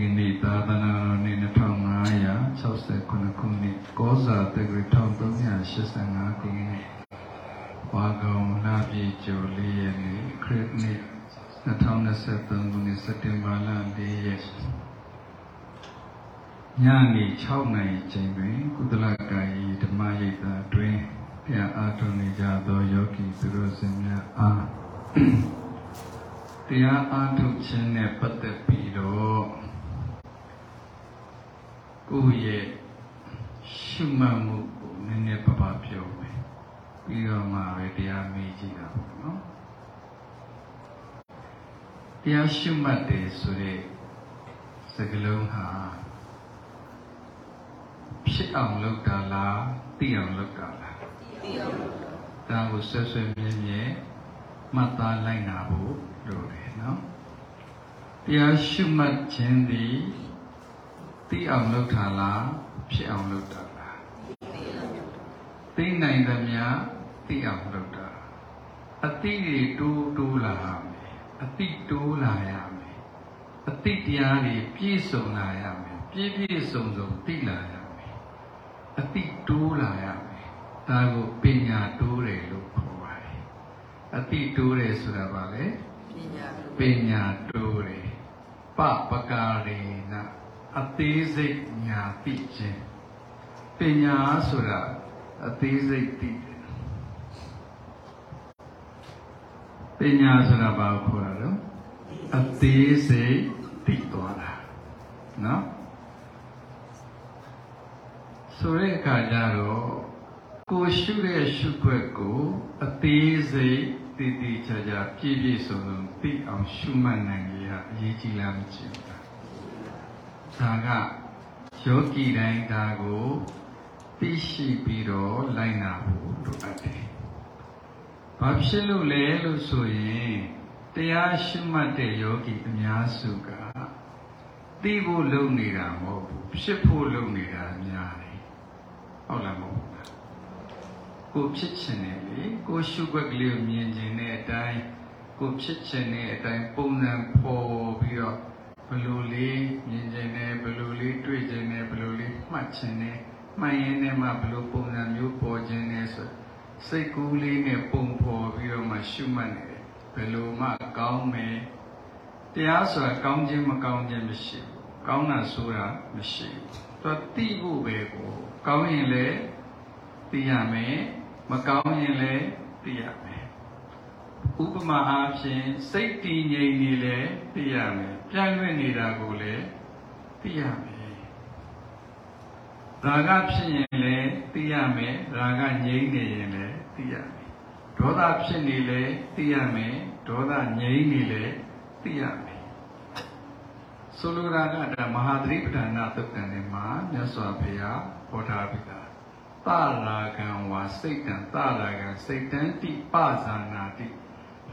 ကနေ့သာသနာတော်နှစ်2569ခုနှစ်ကောဇာတက္ကရာ1385ခုနှစ်ဝါကောင်လာပြေကျော်၄ရက်နေ့ခရစ်နှစ်2023ခုနှစ်စက်တင်ဘာလ4ရက်ညနေ6နာရီချိန်တွင်ကုသလကာယီဓမ္မရိပ်သာတွင်ပြန်အားထုတ်နေကြသောယောဂီသူတို့စင်များအားတရားအားထုတ်ခြင်းနဲ့ပတ်သက်ပြီးတော့ ကိုယ့်ရဲ့ရှုမှတ်မှုကိုနည်းနည်းပါးပါးပြောမယ်ပြီးတော့မှပဲတရားမေးကြည့်တာပေါ့နော်တရားရှုမှတ်တယ်ဆိုတဲ့စကားလုံးဟာဖြစ်အောင်လုပ်တာလားသိအောင်လုပ်တာလားသိအောင်ဒါကိုဆွဆွမြဲမြဲမှတ်သားလိုက်နာဖို့လိုတယ်နော်တရားရှုမှတ်ခြင်းသည် သိအောင်လုပ်တာလားဖြစ်အောင်လုပ်တာလားသိနိုင်သမျှသိအောင်လုပ်တာအတိတွေတိုးတိုးလာရမယ်အတိတိုးလာရမယ်အတိတရားတွေပြည့်စုံလာရမယ်ပြည့်ပြည့်စုံစုံသိလာရမယ်အတိတိုးလာရမယ်ဒါကိုပညာတိုးတယ်လို့ခေါ်ပါတယ်အတိတိုးတယ်ဆိုတာဘာလဲပညာတိုးတယ်ပပကာရေန အသေးစိတ်ညာသိခြင်းပညာဆိုတာအသေးစိတ်သိတယ်ပညာဆိုတာဘာကိုခေါ်တာလဲအသေးစိတ်သိသွားတာနော်ဆိုတဲ့အခါကျတော့ကိုရှုတဲ့ရှုခွက်ကိုအသေးစိတ်တည်တည်ချာချာပြည့်ပြည့်စုံစုံသိအောင်ရှုမှတ်နိုင်ကြရအရေးကြီးလားမကြည့်ဘူး ဒါကယောဂီတိုင်းဒါကိုသိရှိပြီးတော့လိုက်နာဖို့လိုအပ်တယ်။ဘာဖြစ်လို့လဲလို့ဆိုရင်တရားရှိမှတ်တဲ့ယောဂီအများစုကသိဖို့လုပ်နေတာမဟုတ်ဘူးဖြစ်ဖို့လုပ်နေတာများတယ်။ဟုတ်လားမဟုတ်ဘူးလား။ကိုဖြစ်ချင်တယ်လေကိုရှုွက်ကလေးကိုမြင်ချင်တဲ့အတိုင်းကိုဖြစ်ချင်တဲ့အတိုင်းပုံစံပေါ်ပြီးတော့ ဘလို့လေးမြင်ခြင်းနဲ့ဘလို့လေးတွေ့ခြင်းနဲ့ဘလို့လေးမှတ်ခြင်းနဲ့မှန်ရင်နဲ့မှဘလို့ပုံစံမျိုးပေါ်ခြင်းနဲ့ဆိုစိတ်ကူးလေးနဲ့ပုံဖော်ပြီးတော့မှရှုမှတ်နေတယ်ဘယ်လိုမှကောင်းမယ်တရားဆိုတာကောင်းခြင်းမကောင်းခြင်းမရှိဘူးကောင်းတာဆိုတာမရှိဘူးသူတိဖို့ပဲကိုကောင်းရင်လည်းသိရမယ်မကောင်းရင်လည်းသိရမယ်ဥပမာအားဖြင့်စိတ်တည်ငြိမ်နေလဲသိရမယ် ပြန့်လွင့်နေတာကိုလည်းသိရမယ်ရာဂဖြစ်ရင်လည်းသိရမယ်ရာဂငြိမ်းနေရင်လည်းသိရမယ်ဒေါသဖြစ်နေလဲသိရမယ်ဒေါသငြိမ်းနေလဲသိရမယ်ဆိုလိုတာကဒါမဟာသတိပဋ္ဌာန်သုတ်တန်ထဲမှာမြတ်စွာဘုရားဟောထားပြီးသားတရာဂံဝါစိတ်တံတရာဂံစိတ်တံတိပဇာနာတိ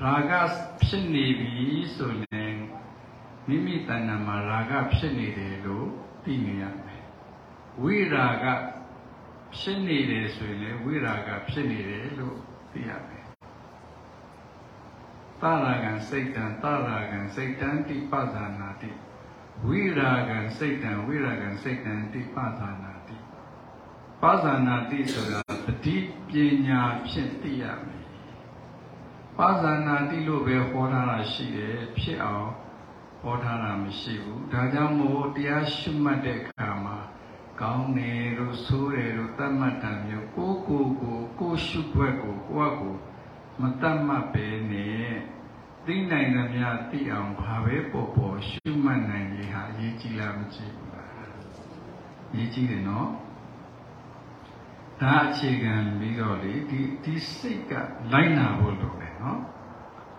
ရာဂဖြစ်နေပြီဆိုရင် မိမိတဏ္ဍာမှာရာဂဖြစ်နေတယ်လို့သိနေရမယ်ဝိရာဂဖြစ်နေတယ်ဆိုရင်လည်းဝိရာဂဖြစ်နေတယ်လို့သိရမယ်တရာဂံစိတ်တံတရာဂံစိတ်တံတိပဇာနာတိဝိရာဂံစိတ်တံဝိရာဂံစိတ်တံတိပဇာနာတိပဇာနာတိဆိုတာတတိပညာဖြင့်သိရမယ်ပါဇာနာတိလို့ပဲဟောထားတာရှိတယ်ဖြစ်အောင် ဟောထားတာမရှိဘူးဒါကြောင့်မို့တရားရှိမှတ်တဲ့အခါမှာကောင်းတယ်လို့ဆိုးတယ်လို့သတ်မှတ်တာမျိုးကိုကိုကိုကိုရှုွက်ကိုကိုယ့်ကိုမသတ်မှတ်ပဲနဲ့သိနိုင်သမျှသိအောင်ဘာပဲပေါ်ပေါ်ရှုမှတ်နိုင်လေဟာအရေးကြီးလားမကြည့်ဘူးလားအရေးကြီးတယ်နော်ဒါအခြေခံပြီးတော့လေဒီဒီစိတ်ကလိုက်နာဖို့လိုတယ်နော်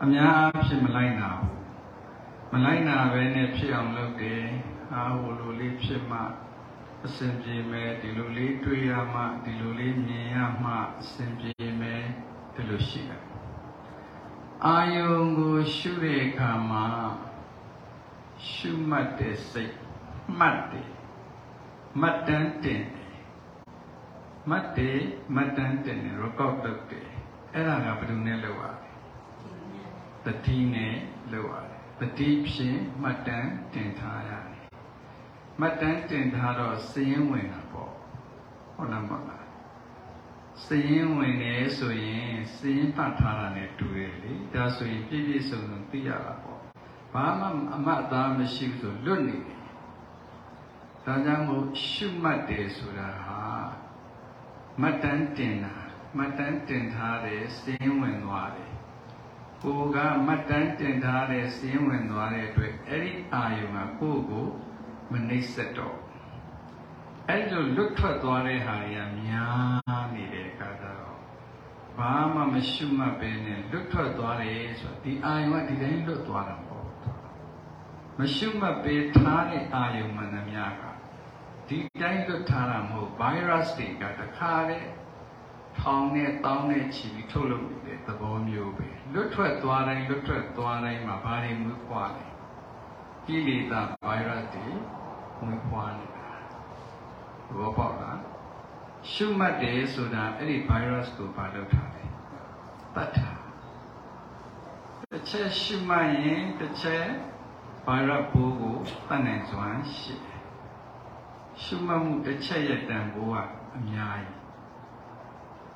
အများအားဖြင့်မလိုက်နာဘူး မလိုက်နာပဲနဲ့ဖြစ်အောင်လုပ်တယ်အာဟိုလိုလေးဖြစ်မှအစဉ်ပြေမယ်ဒီလိုလေးတွေ့ရမှဒီလိုလေးမြင်ရမှအစဉ်ပြေမယ်ဒီလိုရှိတယ်အာယုံကိုရှုတဲ့အခါမှာရှုမှတ်တဲ့စိတ်မှတ်တယ်မှတ်တမ်းတင်မတ်တယ်မတ်တန်းတင်တယ် record လုပ်တယ်အဲ့ဒါကဘယ်သူနဲ့လုပ်ရလဲတတိနဲ့လုပ်ရတယ် တတိဖြင့်မှတ်တမ်းတင်ထားရတယ်မှတ်တမ်းတင်ထားတော့စည်ရင်ဝင်တာပေါ့ဟုတ်လားမဟုတ်လားစည်ရင်ဝင်နေဆိုရင်စည်ရင်ပတ်ထားတာနဲ့တူတယ်လေဒါဆိုရင်ပြည့်ပြည့်စုံစုံသိရတာပေါ့ဘာမှအမှတ်အသားမရှိဘူးဆိုလွတ်နေတယ်ဒါကြောင့်မို့ရှုမှတ်တယ်ဆိုတာဟာမှတ်တမ်းတင်တာမှတ်တမ်းတင်ထားတဲ့စည်ရင်ဝင်သွားတယ် ကိုကမှတ်တမ်းတင်ထားတဲ့စည်ရင်ဝင်သွားတဲ့အတွက်အဲ့ဒီအာယုံကကိုယ့်ကိုမနှိမ့်ဆက်တော့အဲ့လိုလွတ်ထွက်သွားတဲ့ဟာတွေကများနေတဲ့အခါကျတော့ဘာမှမရှုမှတ်ပဲနဲ့လွတ်ထွက်သွားတယ်ဆိုတော့ဒီအာယုံကဒီတိုင်းလွတ်သွားတာပေါ့မရှုမှတ်ပဲထားတဲ့အာယုံမှန်သမျှကဒီတိုင်းလွတ်ထားတာမဟုတ် virus တွေကတခါလေ ထောင်နဲ့တောင်းနဲ့ချီပြီးထုတ်လုပ်နေတဲ့သဘောမျိုးပဲလွတ်ထွက်သွားတိုင်းလွတ်ထွက်သွားတိုင်းမှာဘာတွေမွေးဖွားလဲကိလေသာ virus တွေမွေးဖွားနေတာဘောပေါက်လားရှုမှတ်တယ်ဆိုတာအဲ့ဒီ virus ကိုဘာလုပ်ထားလဲတတ်တာတစ်ချက်ရှုမှတ်ရင်တစ်ချက် virus ပိုးကိုတတ်နိုင်စွမ်းရှိတယ်ရှုမှတ်မှုတစ်ချက်ရဲ့တန်ဖိုးကအများကြီး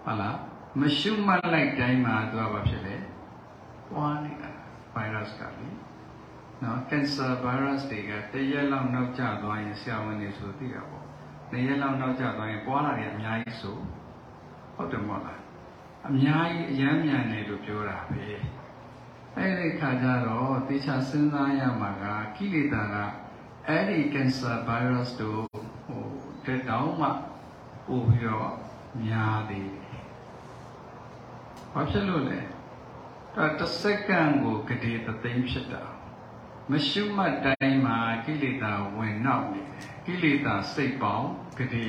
ဟုတ်လားမရှုမှတ်လိုက်တိုင်းမှာသူကဘာဖြစ်လဲပွားနေတာ virus ကလေနော် cancer virus တွေကတရက်လောက်နောက်ကျသွားရင်ဆရာဝန်တွေဆိုသိတာပေါ့နှစ်ရက်လောက်နောက်ကျသွားရင်ပွားလာတယ်အများကြီးဆိုဟုတ်တယ်မဟုတ်လားအများကြီးအယမ်းမြန်တယ်လို့ပြောတာပဲအဲ့ဒီခါကျတော့တေချာစဉ်းစားရမှာကကိလေသာကအဲ့ဒီ cancer virus တို့ဟိုတက်တောင်းမှပို့ပြီးတော့များသေးတယ်။ ဘာဖြစ်လို့လဲ။ဒါတစ်စက္ကန့်ကိုကတိသသိန်းဖြစ်တာ။မရှုမှတ်တိုင်းမှာကိလေသာဝင်နောက်နေတယ်။ကိလေသာစိတ်ပေါင်းကတိ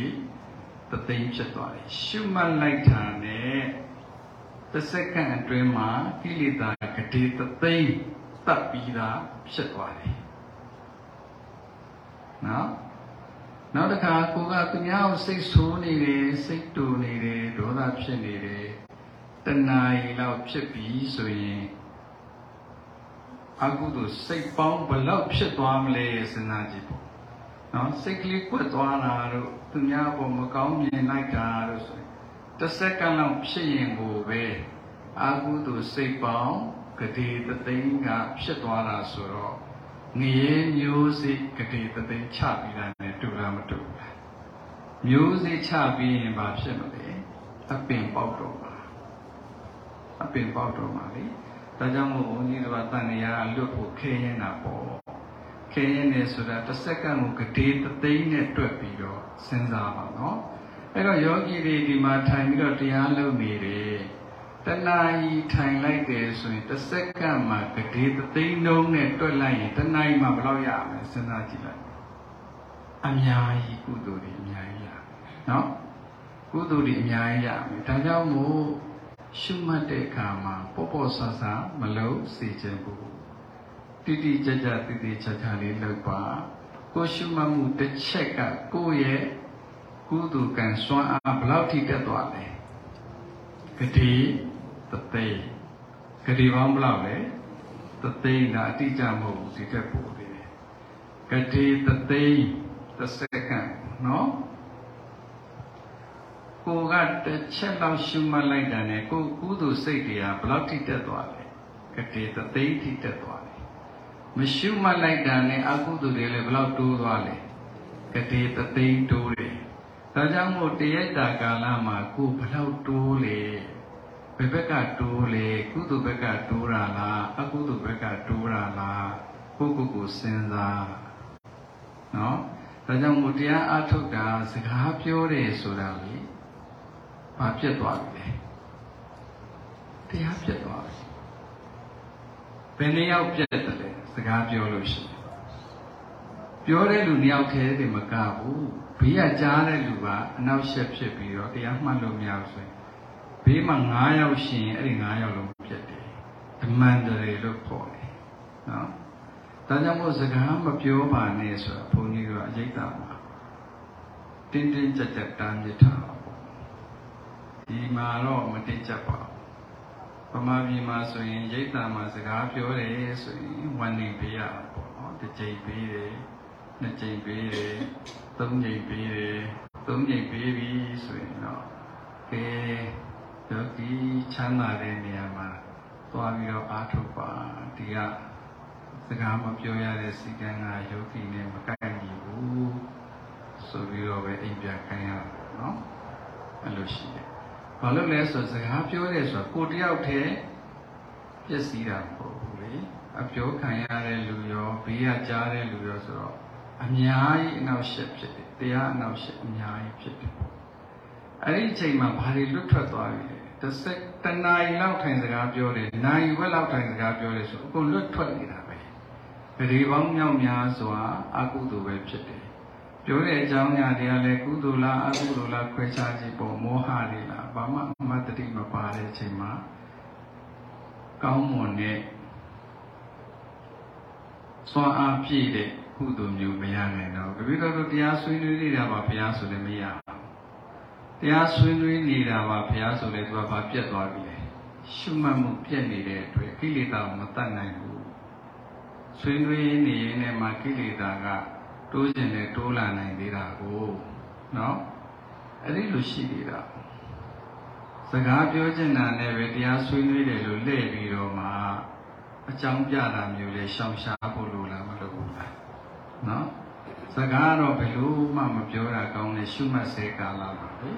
သသိန်းဖြစ်သွားတယ်။ရှုမှတ်လိုက်တာနဲ့တစ်စက္ကန့်အတွင်းမှာကိလေသာကတိသသိန်းတတ်ပြီးသားဖြစ်သွားတယ်။နော်နောက်တစ်ခါကိုကသူများကိုစိတ်ဆိုးနေတယ်စိတ်တူနေတယ်ဒေါသဖြစ်နေတယ် တဏှာကြီးလောက်ဖြစ်ပြီဆိုရင်အကုသိုလ်စိတ်ပေါင်းဘလောက်ဖြစ်သွားမလဲစဉ်းစားကြည့်ပေါ့နော်စိတ်ကလေးကွက်သွားတာတို့သူများပေါ်မကောင်းမြင်လိုက်တာတို့ဆိုရင်တစ်စက္ကန့်လောက်ဖြစ်ရင်ကိုပဲအကုသိုလ်စိတ်ပေါင်းဂတိတသိန်းကဖြစ်သွားတာဆိုတော့ငရေမျိုးစိဂတိတသိန်းချပြီးတာနဲ့တူလားမတူလားမျိုးစိချပြီးရင်ဘာဖြစ်မလဲအပင်ပေါက်တော့မှာ အပင်ပေါက်တော့မှာလေဒါကြောင့်မို့ဘုန်းကြီးတို့ကတန်ရာလွတ်ဖို့ခဲရင်တာပေါ့ခဲရင်နေဆိုတာတစ်စက္ကန့်ကိုဂတိတသိန်းနဲ့တွက်ပြီးတော့စဉ်းစားပါနော်အဲ့တော့ယောဂီတွေဒီမှာထိုင်ပြီးတော့တရားလုပ်နေတယ်တဏှာကြီးထိုင်လိုက်တယ်ဆိုရင်တစ်စက္ကန့်မှာဂတိသသိန်းလုံးနဲ့တွက်လိုက်ရင်တဏှာကြီးမှာဘယ်လောက်ရမလဲစဉ်းစားကြည့်လိုက်အများကြီးကုသိုလ်တွေအများကြီးရနော်ကုသိုလ်တွေအများကြီးရမယ်ဒါကြောင့်မို့ ရှုမှတ်တဲ့အခါမှာပေါ့ပေါ့ဆဆမလုံးစေခြင်းဘူးတိတိကျကျတိတိကျကျလေးလုပ်ပါကိုရှုမှတ်မှုတစ်ချက်ကကိုယ့်ရဲ့ကုသိုလ်ကံစွမ်းအားဘယ်လောက်ထိတက်သွားလဲဂတိတသိန်းဂတိပေါင်းဘယ်လောက်လဲတသိန်းဒါအတိအကျမဟုတ်ဘူးဒီတက်ပို့သေးတယ်ဂတိတသိန်းတစ်စက္ကန့်နော် ကိုကတစ်ချက်လောက်ရှုမှတ်လိုက်တာနဲ့ကိုကုသိုလ်စိတ်တွေကဘယ်လောက်ထိတက်သွားလဲဂတိတသိန်းထိတက်သွားတယ်မရှုမှတ်လိုက်တာနဲ့အကုသိုလ်တွေလည်းဘယ်လောက်တိုးသွားလဲဂတိတသိန်းတိုးတယ်ဒါကြောင့်မို့တရက်တာကာလမှာကိုဘယ်လောက်တိုးလဲဘယ်ဘက်ကတိုးလဲကုသိုလ်ဘက်ကတိုးတာလားအကုသိုလ်ဘက်ကတိုးတာလားကိုကိုကိုစဉ်းစားနော်ဒါကြောင့်မို့တရားအထုတ်တာစကားပြောတယ်ဆိုတာလေ ဘာဖြစ်သွားပြီလဲတရားဖြစ်သွားပြီဘယ်နှယောက်ပြတ်တယ်လဲစကားပြောလို့ရှိရင်ပြောတဲ့လူနှစ်ယောက်တည်းတည်းမကဘူးဘေးကကြားတဲ့လူကအနောက်ရှက်ဖြစ်ပြီးတော့တရားမှတ်လို့မရဘူးဆိုရင်ဘေးမှာ9ယောက်ရှိရင်အဲ့ဒီ9ယောက်လုံးပြတ်တယ်ဓမ္မန္တရေလို့ခေါ်တယ်နော်ဒါကြောင့်မို့စကားမပြောပါနဲ့ဆိုတာဘုန်းကြီးကအရေးတာမှာတင်းတင်းကြပ်ကြပ်တားမြစ်ထားပါပေါ့ ဒီမှာတော့မတင်းကြပ်ပါဘူးဗမာပြည်မှာဆိုရင်ရိတ်တာမှာစကားပြောတယ်ဆိုရင်ဝန်နေပေးရတာပေါ့နော်တစ်ကြိမ်ပေးတယ်နှစ်ကြိမ်ပေးတယ်သုံးကြိမ်ပေးတယ်သုံးကြိမ်ပေးပြီဆိုရင်တော့ကဲယောဂီချမ်းသာတဲ့နေရာမှာသွားပြီးတော့အားထုတ်ပါဒီကစကားမပြောရတဲ့စီကံကယောဂီနဲ့မကိုက်ညီဘူးဆိုပြီးတော့ပဲအိမ်ပြန်ခိုင်းရတာနော်အဲ့လိုရှိတယ် ဘာလို့လဲဆိုစကားပြောရဲဆိုတော့ကိုတယောက်တည်းပျက်စီးတာမဟုတ်ဘူးလေအပြောခံရတဲ့လူရောဘေးကကြားတဲ့လူရောဆိုတော့အများကြီးအနောက်ရှက်ဖြစ်တယ်တရားအနောက်ရှက်အများကြီးဖြစ်တယ်အဲ့ဒီအချိန်မှာဘာတွေလွတ်ထွက်သွားပြီလဲတစ်စက်တနာရီလောက်ထိုင်စကားပြောတယ်နိုင်ဝက်လောက်ထိုင်စကားပြောတယ်ဆိုအကုန်လွတ်ထွက်နေတာပဲဗရေပေါင်းမြောက်များစွာအကုသိုလ်ပဲဖြစ်တယ် ပြောတဲ့အကြောင်းညာတွေကလည်းကုသိုလ်လားအကုသိုလ်လားခွဲခြားကြည့်ပုံမောဟတွေလားဘာမှအမတ်တတိမပါတဲ့အချိန်မှာကောင်းမွန်တဲ့စွမ်းအားပြည့်တဲ့ကုသိုလ်မျိုးမရနိုင်တော့တပည့်တော်တို့တရားဆွေးနွေးနေတာပါဘုရားဆိုလည်းမရဘူးတရားဆွေးနွေးနေတာပါဘုရားဆိုလည်းသူကဘာပြတ်သွားပြီလဲရှုမှတ်မှုပြတ်နေတဲ့အတွက်ကိလေသာကိုမတတ်နိုင်ဘူးဆွေးနွေးနေရင်လည်းမှကိလေသာက တိုးကျင်နဲ့တိုးလာနိုင်သေးတာကိုနော်အဲ့ဒီလိုရှိနေတာစကားပြောချင်တာနဲ့ပဲတရားဆွေးနွေးတယ်လို့လှည့်ပြီးတော့မှအကြောင်းပြတာမျိုးလေရှောင်ရှားဖို့လိုလားမလိုဘူးလားနော်စကားတော့ဘယ်လိုမှမပြောတာကောင်းတဲ့ရှုမှတ်စေကာလပါပဲ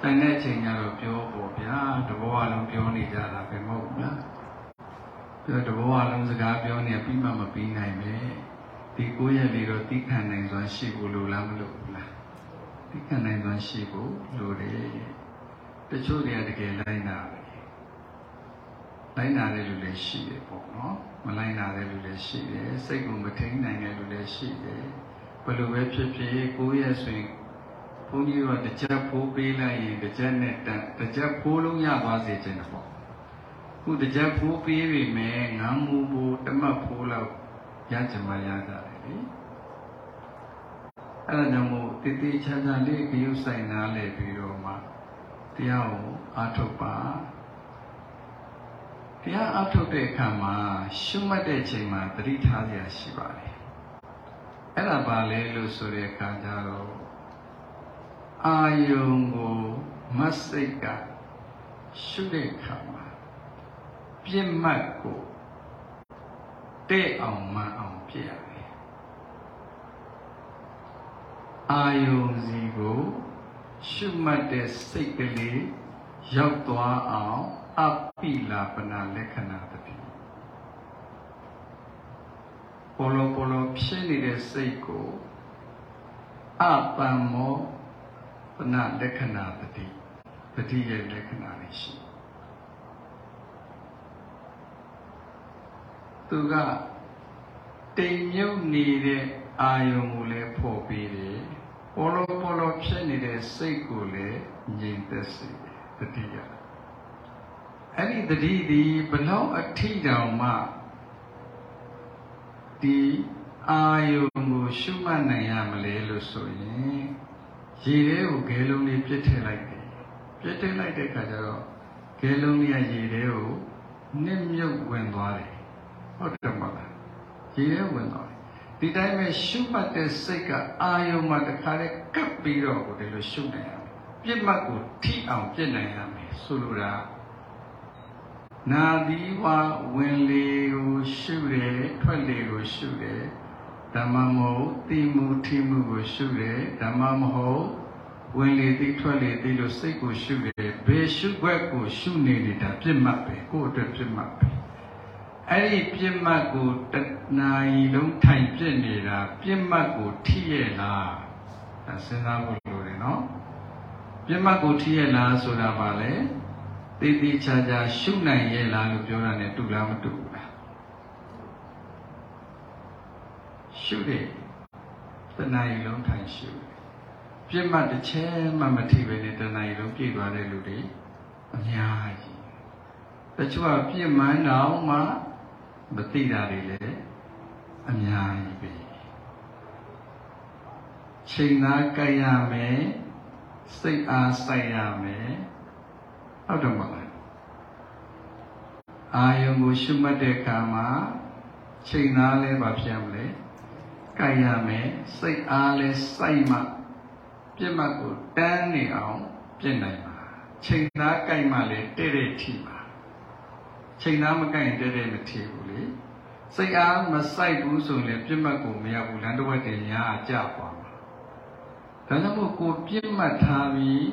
တန်တဲ့အချိန်ကျတော့ပြောပေါ့ဗျာတဘောအလုံးပြောနေကြတာပဲမဟုတ်ဘူးလားပြောတဘောအလုံးစကားပြောနေပြီးမှမပြီးနိုင်ပဲ ဒီကိုယ့်ရဲ့လေးတော့တိခံနိုင်စွာရှိဖို့လိုလားမလိုဘူးလားတိခံနိုင်စွာရှိဖို့လိုတယ်တချို့တွေကတကယ်လိုက်နာပဲလိုက်နာတဲ့လူလည်းရှိတယ်ပေါ့နော်မလိုက်နာတဲ့လူလည်းရှိတယ်စိတ်ကိုမထိန်နိုင်တဲ့လူလည်းရှိတယ်ဘယ်လိုပဲဖြစ်ဖြစ်ကိုယ့်ရဲ့ဆိုရင်ဘုန်းကြီးကတစ်ချက်ဖိုးပေးလိုက်ရင်တစ်ချက်နဲ့တန်တစ်ချက်ဖိုးလုံးရသွားစေချင်တယ်ပေါ့ခုတစ်ချက်ဖိုးပေးပြီမဲ့ငမ်းမူဘူတမတ်ဖိုးလောက် ရကြမှာရကြတယ်လေအဲ့ဒါကြောင့်မို့တည်တည်ချာချာလေးဂယုဆိုင်နာလဲပြီးတော့မှတရားကိုအားထုတ်ပါတရားအားထုတ်တဲ့အခါမှာရှုမှတ်တဲ့ချိန်မှာသတိထားရရှိပါတယ်အဲ့ဒါပါလေလို့ဆိုတဲ့အခါကျတော့အာယုံကိုမတ်စိတ်ကရှုတဲ့အခါမှာပြင့်မှတ်ကိုတဲ့အောင်မှ န်အောင်ပြရတယ်အာယုံစီကိုရှုမှတ်တဲ့စိတ်ကလေးရောက်သွားအောင်အပိလာပနာလက္ခဏာတတိပိုလိုပိုလိုဖြစ်နေတဲ့စိတ်ကိုအပံမောပနာလက္ခဏာတတိတတိရဲ့လက္ခဏာလေးရှိသူက တိမ်မြုပ်နေတဲ့အာယုံကိုလည်းဖော်ပေးတယ်ပိုလိုပိုလိုဖြစ်နေတဲ့စိတ်ကိုလည်းငြိမ်သက်စေတယ်တတိယအဲ့ဒီတတိဒီဘလောက်အထိတောင်မှဒီအာယုံကိုရှုမှတ်နိုင်ရမလဲလို့ဆိုရင်ရေထဲကိုဂဲလုံးလေးပြစ်ထည့်လိုက်တယ်ပြစ်ထည့်လိုက်တဲ့အခါကျတော့ဂဲလုံးလေးကရေထဲကိုနစ်မြုပ်ဝင်သွားတယ်ဟုတ်တယ်မလား ရေထဲဝင်သွားတယ်ဒီတိုင်းပဲရှုမှတ်တဲ့စိတ်ကအာယုံမှာတခါလေကပ်ပြီးတော့ကိုဒီလိုရှုနိုင်ရမယ်ပြစ်မှတ်ကိုထိအောင်ပြစ်နိုင်ရမယ်ဆိုလိုတာနာသီဝဝင်လေကိုရှုတယ်ထွက်လေကိုရှုတယ်ဓမ္မမဟုတ်တိမှုထိမှုကိုရှုတယ်ဓမ္မမဟုတ်ဝင်လေတိထွက်လေတိလို့စိတ်ကိုရှုတယ်ဘယ်ရှုွက်ကိုရှုနေနေတာပြစ်မှတ်ပဲကိုယ့်အတွက်ပြစ်မှတ်ပဲ အဲ့ဒီပြစ်မှတ်ကိုတဏှာကြီးလုံးထိုင်ပြစ်နေတာပြစ်မှတ်ကိုထိရဲ့လားဒါစဉ်းစားဖို့လိုတယ်နော်ပြစ်မှတ်ကိုထိရဲ့လားဆိုတာပါလေတည်တည်ချာချာရှုနိုင်ရဲ့လားလို့ပြောတာ ਨੇ တူလားမတူဘူးလားရှုတယ်တဏှာကြီးလုံးထိုင်ရှုတယ်ပြစ်မှတ်တစ်ချက်မှမထိပဲနဲ့တဏှာကြီးလုံးပြည့်သွားတဲ့လူတွေအများကြီးတချို့ကပြစ်မှန်းတော့မှ မသိတာတွေလည်းအများကြီးပဲချိန်သားကြိုက်ရမယ်စိတ်အားစိုက်ရမယ်ဟုတ်တယ်မလားအာယုံကိုရှုမှတ်တဲ့အခါမှာချိန်သားလဲပါဖြစ်မလဲကြိုက်ရမယ်စိတ်အားလဲစိုက်မှပြစ်မှတ်ကိုတန်းနေအောင်ပြစ်နိုင်ပါချိန်သားကြိုက်မှလဲတဲ့တဲ့ထိပါချိန်သားမကြိုက်ရင်တဲ့တဲ့မထိဘူး လေစိတ်အားမစိုက်ဘူးဆိုရင်ပြစ်မှတ်ကိုမရဘူးလမ်းတစ်ဝက်တည်းညာကြပါမှာဒါကြောင့်မို့ကိုပြစ်မှတ်ထားပြီး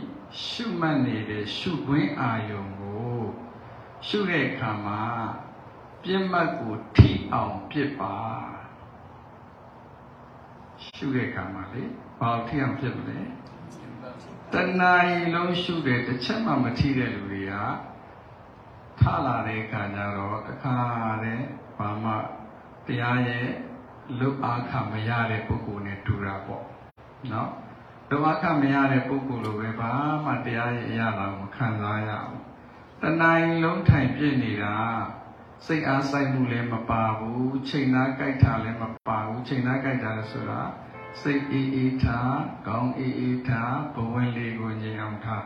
ရှုမှတ်နေတဲ့ရှုခွင့်အာယုံကိုရှုတဲ့အခါမှာပြစ်မှတ်ကိုထိအောင်ပြစ်ပါရှုတဲ့အခါမှာလေဘာထိအောင်ပြစ်မလဲတဏှာကြီးလုံးရှုတဲ့တစ်ချက်မှမထိတဲ့လူတွေက ထလာတဲ့အခါကျတော့တခါတည်းဘာမှတရားရဲ့လုအားခမရတဲ့ပုဂ္ဂိုလ်နဲ့တူတာပေါ့နော်လုအားခမရတဲ့ပုဂ္ဂိုလ်လိုပဲဘာမှတရားရဲ့အရာတော်မခံစားရဘူးတဏှာကြီးလုံးထိုင်ပြစ်နေတာစိတ်အားဆိုင်မှုလည်းမပါဘူးချိန်သားကြိုက်တာလည်းမပါဘူးချိန်သားကြိုက်တာလည်းဆိုတာစိတ်အေးအေးထားကောင်းအေးအေးထားဘဝင်လေးကိုငြိမ်အောင်ထား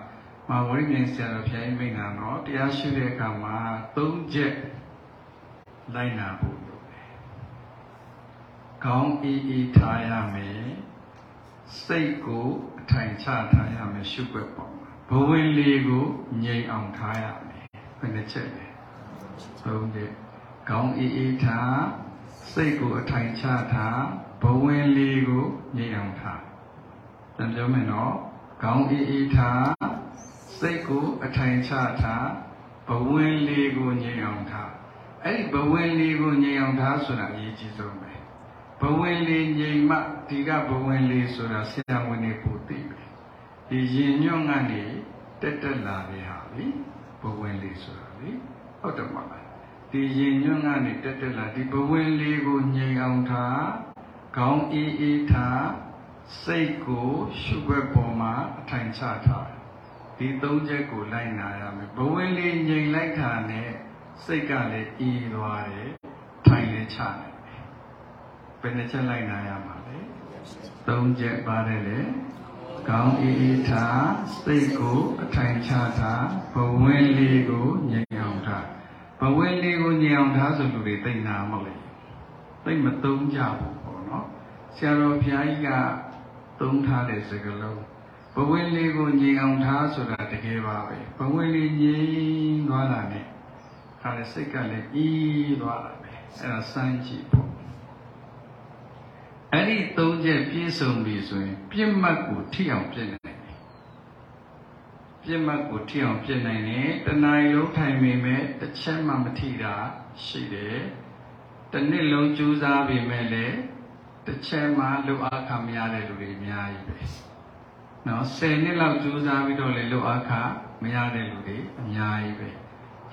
မဝိညာဉ်ဆရာတော်ဘုရားမိန့်တာနော်တရားရှိတဲ့အခါမှာ၃ချက်လိုက်နာဖို့လိုတယ်ကောင်းအေးအေးထားရမယ်စိတ်ကိုအထိုင်ချထားရမယ်ရှုွက်ပေါ့ဘဝင်လေးကိုငြိမ်အောင်ထားရမယ်ဘယ်နှချက်လဲသုံးချက်ကောင်းအေးအေးထားစိတ်ကိုအထိုင်ချထားဘဝင်လေးကိုငြိမ်အောင်ထားပြန်ပြောမယ်နော်ကောင်းအေးအေးထား စိတ်ကိုအထိုင်ချထားဘဝင်လေးကိုငြိမ်အောင်ထားအဲ့ဒီဘဝင်လေးကိုငြိမ်အောင်ထားဆိုတာအရေးကြီးဆုံးပဲဘဝင်လေးငြိမ်မှဒီကဘဝင်လေးဆိုတာဆရာဝန်တွေပိုသိတယ်ဒီရင်ညွန့်ကနေတက်တက်လာတဲ့ဟာလေဘဝင်လေးဆိုတာလေဟုတ်တယ်မလားဒီရင်ညွန့်ကနေတက်တက်လာဒီဘဝင်လေးကိုငြိမ်အောင်ထားခေါင်းအေးအေးထားစိတ်ကိုရှုွက်ပေါ်မှာအထိုင်ချထား ဒီသုံးချက်ကိုလိုက်နာရမယ်ဘဝင်လေးငြိမ်လိုက်တာနဲ့စိတ်ကလည်းအေးသွားတယ်ထိုင်လည်းချတယ်ဘယ်နှချက်လိုက်နာရမှာလဲသုံးချက်ပါတယ်လေကောင်းအေးအေးထားစိတ်ကိုအထိုင်ချထားဘဝင်လေးကိုငြိမ်အောင်ထားဘဝင်လေးကိုငြိမ်အောင်ထားဆိုလူတွေသိနာမလို့သိမသုံးကြဘူးပေါ့နော်ဆရာတော်ဘုရားကြီးကသုံးထားတဲ့စကားလုံး ဘဝင်လေးကိုငြိမ်အောင်ထားဆိုတာတကယ်ပါပဲဘဝင်လေးငြိမ်သွားတာနဲ့ခါလေစိတ်ကလည်းအီးသွားတာပဲအဲ့ဒါစမ်းကြည့်ပေါ့အဲ့ဒီသုံးချက်ပြည့်စုံပြီဆိုရင်ပြစ်မှတ်ကိုထိအောင်ပြည့်နိုင်တယ်ပြစ်မှတ်ကိုထိအောင်ပြည့်နိုင်တယ်တဏှာရုံးထိုင်မိမဲ့တစ်ချက်မှမထိတာရှိတယ်တနည်းလုံးကြိုးစားပြီမဲ့လည်းတစ်ချက်မှလှုပ်အားခမရတဲ့လူတွေအများကြီးပဲ နော်10နှစ်လောက်ကြိုးစားပြီးတော့လေလှုပ်အားခမရတဲ့လူတွေအများကြီးပဲ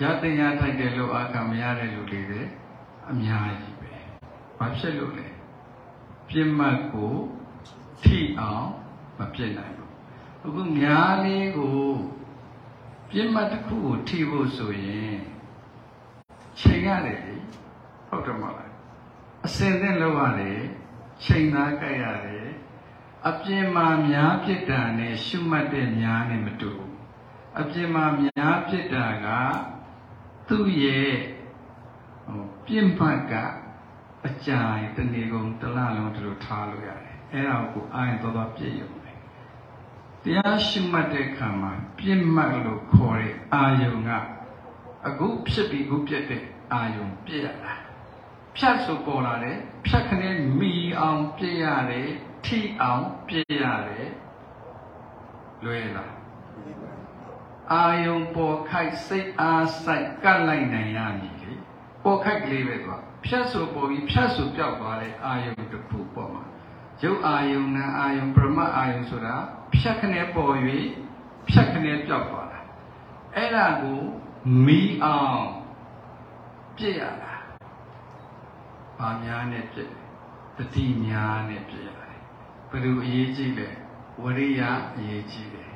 ရတင်ရထိုက်တဲ့လှုပ်အားခမရတဲ့လူတွေလည်းအများကြီးပဲဘာဖြစ်လို့လဲပြစ်မှတ်ကိုထိအောင်မပြစ်နိုင်ဘူးအခုများလေးကိုပြစ်မှတ်တစ်ခုကိုထိဖို့ဆိုရင်ချိန်ရတယ်လေဟုတ်တယ်မလားအစင်သင့်လောက်ရတယ်ချိန်သားကြိုက်ရတယ် အပြင်မှာများပြစ်တာနဲ့ရှုမှတ်တဲ့များနဲ့မတူအပြင်မှာများပြစ်တာကသူ့ရဲ့ဟိုပြစ်မှတ်ကအကြိုင်တနေကုန်တလလုံးတို့ထားလို့ရတယ်အဲ့ဒါကိုအာရင်တော်တော်ပြည့်ရုံပဲတရားရှုမှတ်တဲ့ခံမှာပြစ်မှတ်လို့ခေါ်တဲ့အာယုံကအခုဖြစ်ပြီးခုပြတ်တဲ့အာယုံပြည့်ရတာဖြတ်ဆိုပေါ်လာတယ်ဖြတ်ခနဲ့မိအောင်ပြည့်ရတယ် ထိအောင်ပြည့်ရတယ်လွယ်လားအာယုံပေါ်ခိုက်စိတ်အားဆိုင်ကတ်လိုက်နိုင်ရမည်လေပေါ်ခိုက်ကလေးပဲသွားဖြတ်ဆိုပေါ်ပြီးဖြတ်ဆိုပြောက်သွားတဲ့အာယုံတစ်ခုပေါ်မှာရုပ်အာယုံနာအာယုံပရမတ်အာယုံဆိုတာဖြတ်ခနဲ့ပေါ်၍ဖြတ်ခနဲ့ပြောက်သွားတာအဲ့ဒါကိုမီးအောင်ပြည့်ရတာဘာများနဲ့ပြည့်တတိများနဲ့ပြည့်ရတယ် ဘယ်လိုအရေးကြီးလဲဝရိယအရေးကြီးတယ်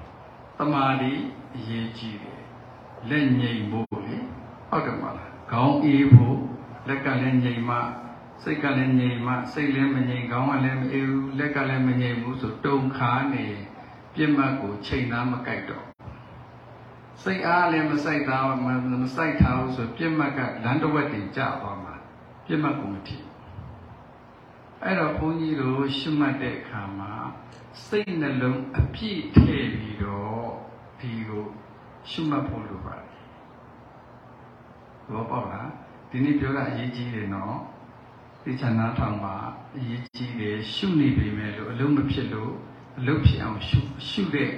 တမာတိအရေးကြီးတယ်လက်ငြိမ်ဖို့လေဟုတ်တယ်မလားခေါင်းအေးဖို့လက်ကလည်းငြိမ်မှစိတ်ကလည်းငြိမ်မှစိတ်လည်းမငြိမ်ခေါင်းကလည်းမအေးဘူးလက်ကလည်းမငြိမ်ဘူးဆိုတုံခါနေပြစ်မှတ်ကိုချိန်သားမကြိုက်တော့စိတ်အားလည်းမစိုက်သားမမစိုက်ထားဘူးဆိုပြစ်မှတ်ကလမ်းတစ်ဝက်တင်ကျသွားမှာပြစ်မှတ်ကိုမထိ အဲ့တော့ဘုန်းကြီးတို့ရှုမှတ်တဲ့အခါမှာစိတ်နှလုံးအပြည့်ထည့်ပြီးတော့ဒီကိုရှုမှတ်ဖို့လိုပါတယ်ဘောပေါက်လားဒီနေ့ပြောတာအရေးကြီးတယ်နော်ဒီချမ်းသာထောင်မှာအရေးကြီးတယ်ရှုနေပြီမဲ့လို့အလုံးမဖြစ်လို့အလုံးဖြစ်အောင်ရှုရှုတဲ့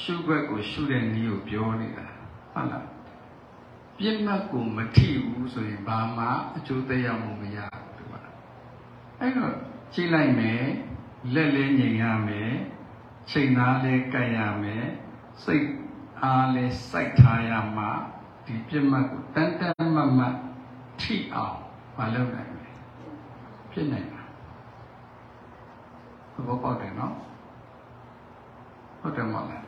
ရှုဘက်ကိုရှုတဲ့နည်းကိုပြောနေတာဟုတ်လားပြစ်မှတ်ကိုမထိဘူးဆိုရင်ဘာမှအကျိုးသက်ရောက်မှုမရဘူးဒီမှာ အဲ့တော့ကြည့်လိုက်မယ်လက်လည်းငြိမ်ရမယ်ချိန်သားလည်းကြိုက်ရမယ်စိတ်အားလည်းစိုက်ထားရမှဒီပြစ်မှတ်ကိုတန်တန်မတ်မတ်ထိအောင်မလုပ်နိုင်ဘူးဖြစ်နိုင်တာသဘောပေါက်တယ်နော်ဟုတ်တယ်မဟုတ်လား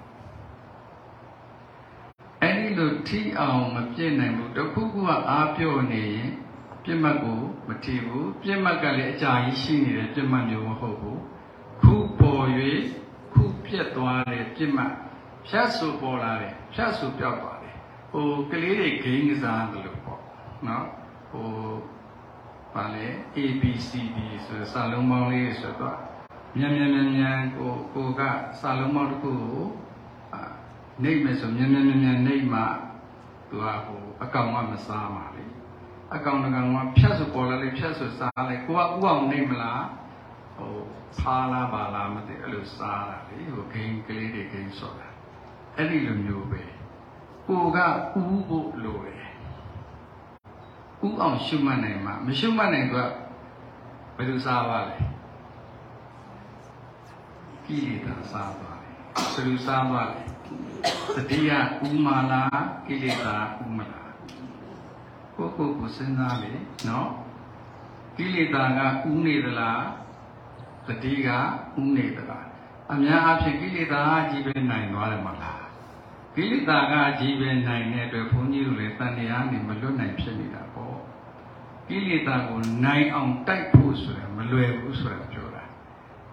အဲ့ဒီလိုထိအောင်မပြည့်နိုင်ဘူးတခုခုကအားပြော့နေရင် ပြစ်မှတ်ကိုမထိဘူးပြစ်မှတ်ကလည်းအကြာကြီးရှိနေတယ်ပြစ်မှတ်မျိုးမဟုတ်ဘူးခုပေါ်၍ခုပြက်သွားတဲ့ပြစ်မှတ်ဖြတ်ဆူပေါ်လာတယ်ဖြတ်ဆူပြောက်သွားတယ်ဟိုကလေးတွေဂိမ်းကစားတယ်လို့ပေါ့နော်ဟိုပါလေ A B C D ဆိုစာလုံးပေါင်းလေးဆိုတော့မြန်မြန်မြန်မြန်ကိုကိုကစာလုံးပေါင်းတစ်ခုကိုနှိပ်မယ်ဆိုမြန်မြန်မြန်မြန်နှိပ်မှသူကဟိုအကောင်ကမစားပါလေ အကောင်တကောင်ကဖြတ်ဆိုပေါ်လာလေဖြတ်ဆိုစားလိုက်ကိုကဥအောင်နှိပ်မလားဟိုဖားလားပါလားမသိအဲ့လိုစားတာလေဟိုဂိမ်းကလေးတွေဂိမ်းဆိုတာအဲ့ဒီလိုမျိုးပဲကိုကဥဖို့လိုတယ်ဥအောင်ရှုမှတ်နိုင်မှာမရှုမှတ်နိုင်တော့ဘယ်လိုစားပါလဲကိလေသာစားသွားတယ်ဘယ်လိုစားသွားလဲတတိယဥမာလားကိလေသာဥမလား ကိုကိုကိုစဉ်းစားလေနော်ကိလေသာကဥနေသလားတတိကဥနေသလားအများအားဖြင့်ကိလေသာကြီးပဲနိုင်သွားတယ်မဟုတ်လားကိလေသာကကြီးပဲနိုင်တဲ့အတွက်ဘုန်းကြီးတို့လည်းတန်တရားနေမလွတ်နိုင်ဖြစ်နေတာပေါ့ကိလေသာကိုနိုင်အောင်တိုက်ဖို့ဆိုတာမလွယ်ဘူးဆိုတာပြောတာ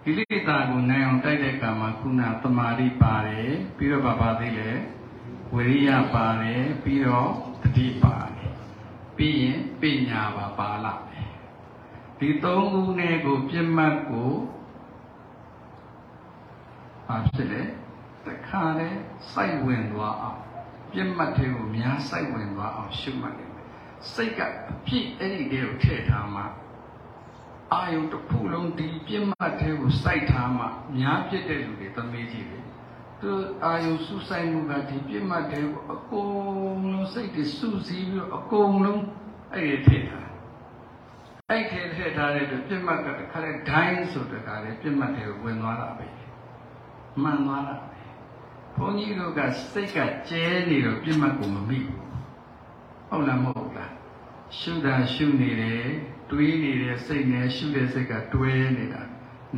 ကိလေသာကိုနိုင်အောင်တိုက်တဲ့ကံမှာခုနသမာဓိပါတယ်ပြီးတော့ဘာပါသေးလဲဝိရိယပါတယ်ပြီးတော့တတိပါတယ် ပြီးရင်ပညာပါပါလာတယ်ဒီသုံးခုနဲ့ကိုပြစ်မှတ်ကိုဘာဖြစ်လဲတခါလဲစိုက်ဝင်သွားအောင်ပြစ်မှတ်တွေကိုများစိုက်ဝင်သွားအောင်ရှုမှတ်တယ်စိတ်ကအပြည့်အဲ့ဒီတည်းကိုထည့်ထားမှအာယုတစ်ခုလုံးဒီပြစ်မှတ်တွေကိုစိုက်ထားမှများဖြစ်တဲ့လူတွေသမီးကြီးတွေ သူအာယုစုဆိုင်မှုကဒီပြစ်မှတ်တွေကိုအကုန်လုံးစိတ်တွေစုစည်းပြီးတော့အကုန်လုံးအဲ့ဒီထည့်ထားအဲ့ဒီထည့်ထားတဲ့အတွက်ပြစ်မှတ်ကတခါလေဒိုင်းဆိုတခါလေပြစ်မှတ်တွေကိုဝင်သွားတာပဲမှန်သွားတာပဲဘုန်းကြီးတို့ကစိတ်ကကျဲနေတော့ပြစ်မှတ်ကိုမမိဘူးဟုတ်လားမဟုတ်လားရှုတာရှုနေတယ်တွေးနေတဲ့စိတ်နဲ့ရှုတဲ့စိတ်ကတွဲနေတာ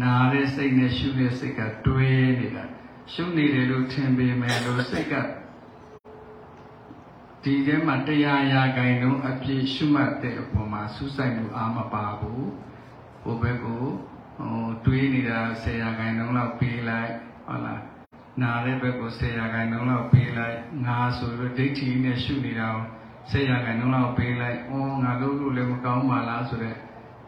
နားတဲ့စိတ်နဲ့ရှုတဲ့စိတ်ကတွဲနေတာ ရှုနေတယ်လို့ထင်ပေမဲ့လို့စိတ်ကဒီထဲမှာတရားရာဂိုင်လုံးအပြည့်ရှုမှတ်တဲ့အပေါ်မှာစူးစိုက်မှုအာမပါဘူးဟိုဘက်ကိုဟိုတွေးနေတာဆရာဂိုင်လုံးလောက်ပေးလိုက်ဟုတ်လားနားတဲ့ဘက်ကိုဆရာဂိုင်လုံးလောက်ပေးလိုက်ငါဆိုတော့ဒိဋ္ဌိနဲ့ရှုနေတာကိုဆေးရကန်လုံးလောက်ပေးလိုက်။အော်ငါတို့လို့လည်းမကောင်းပါလားဆိုတော့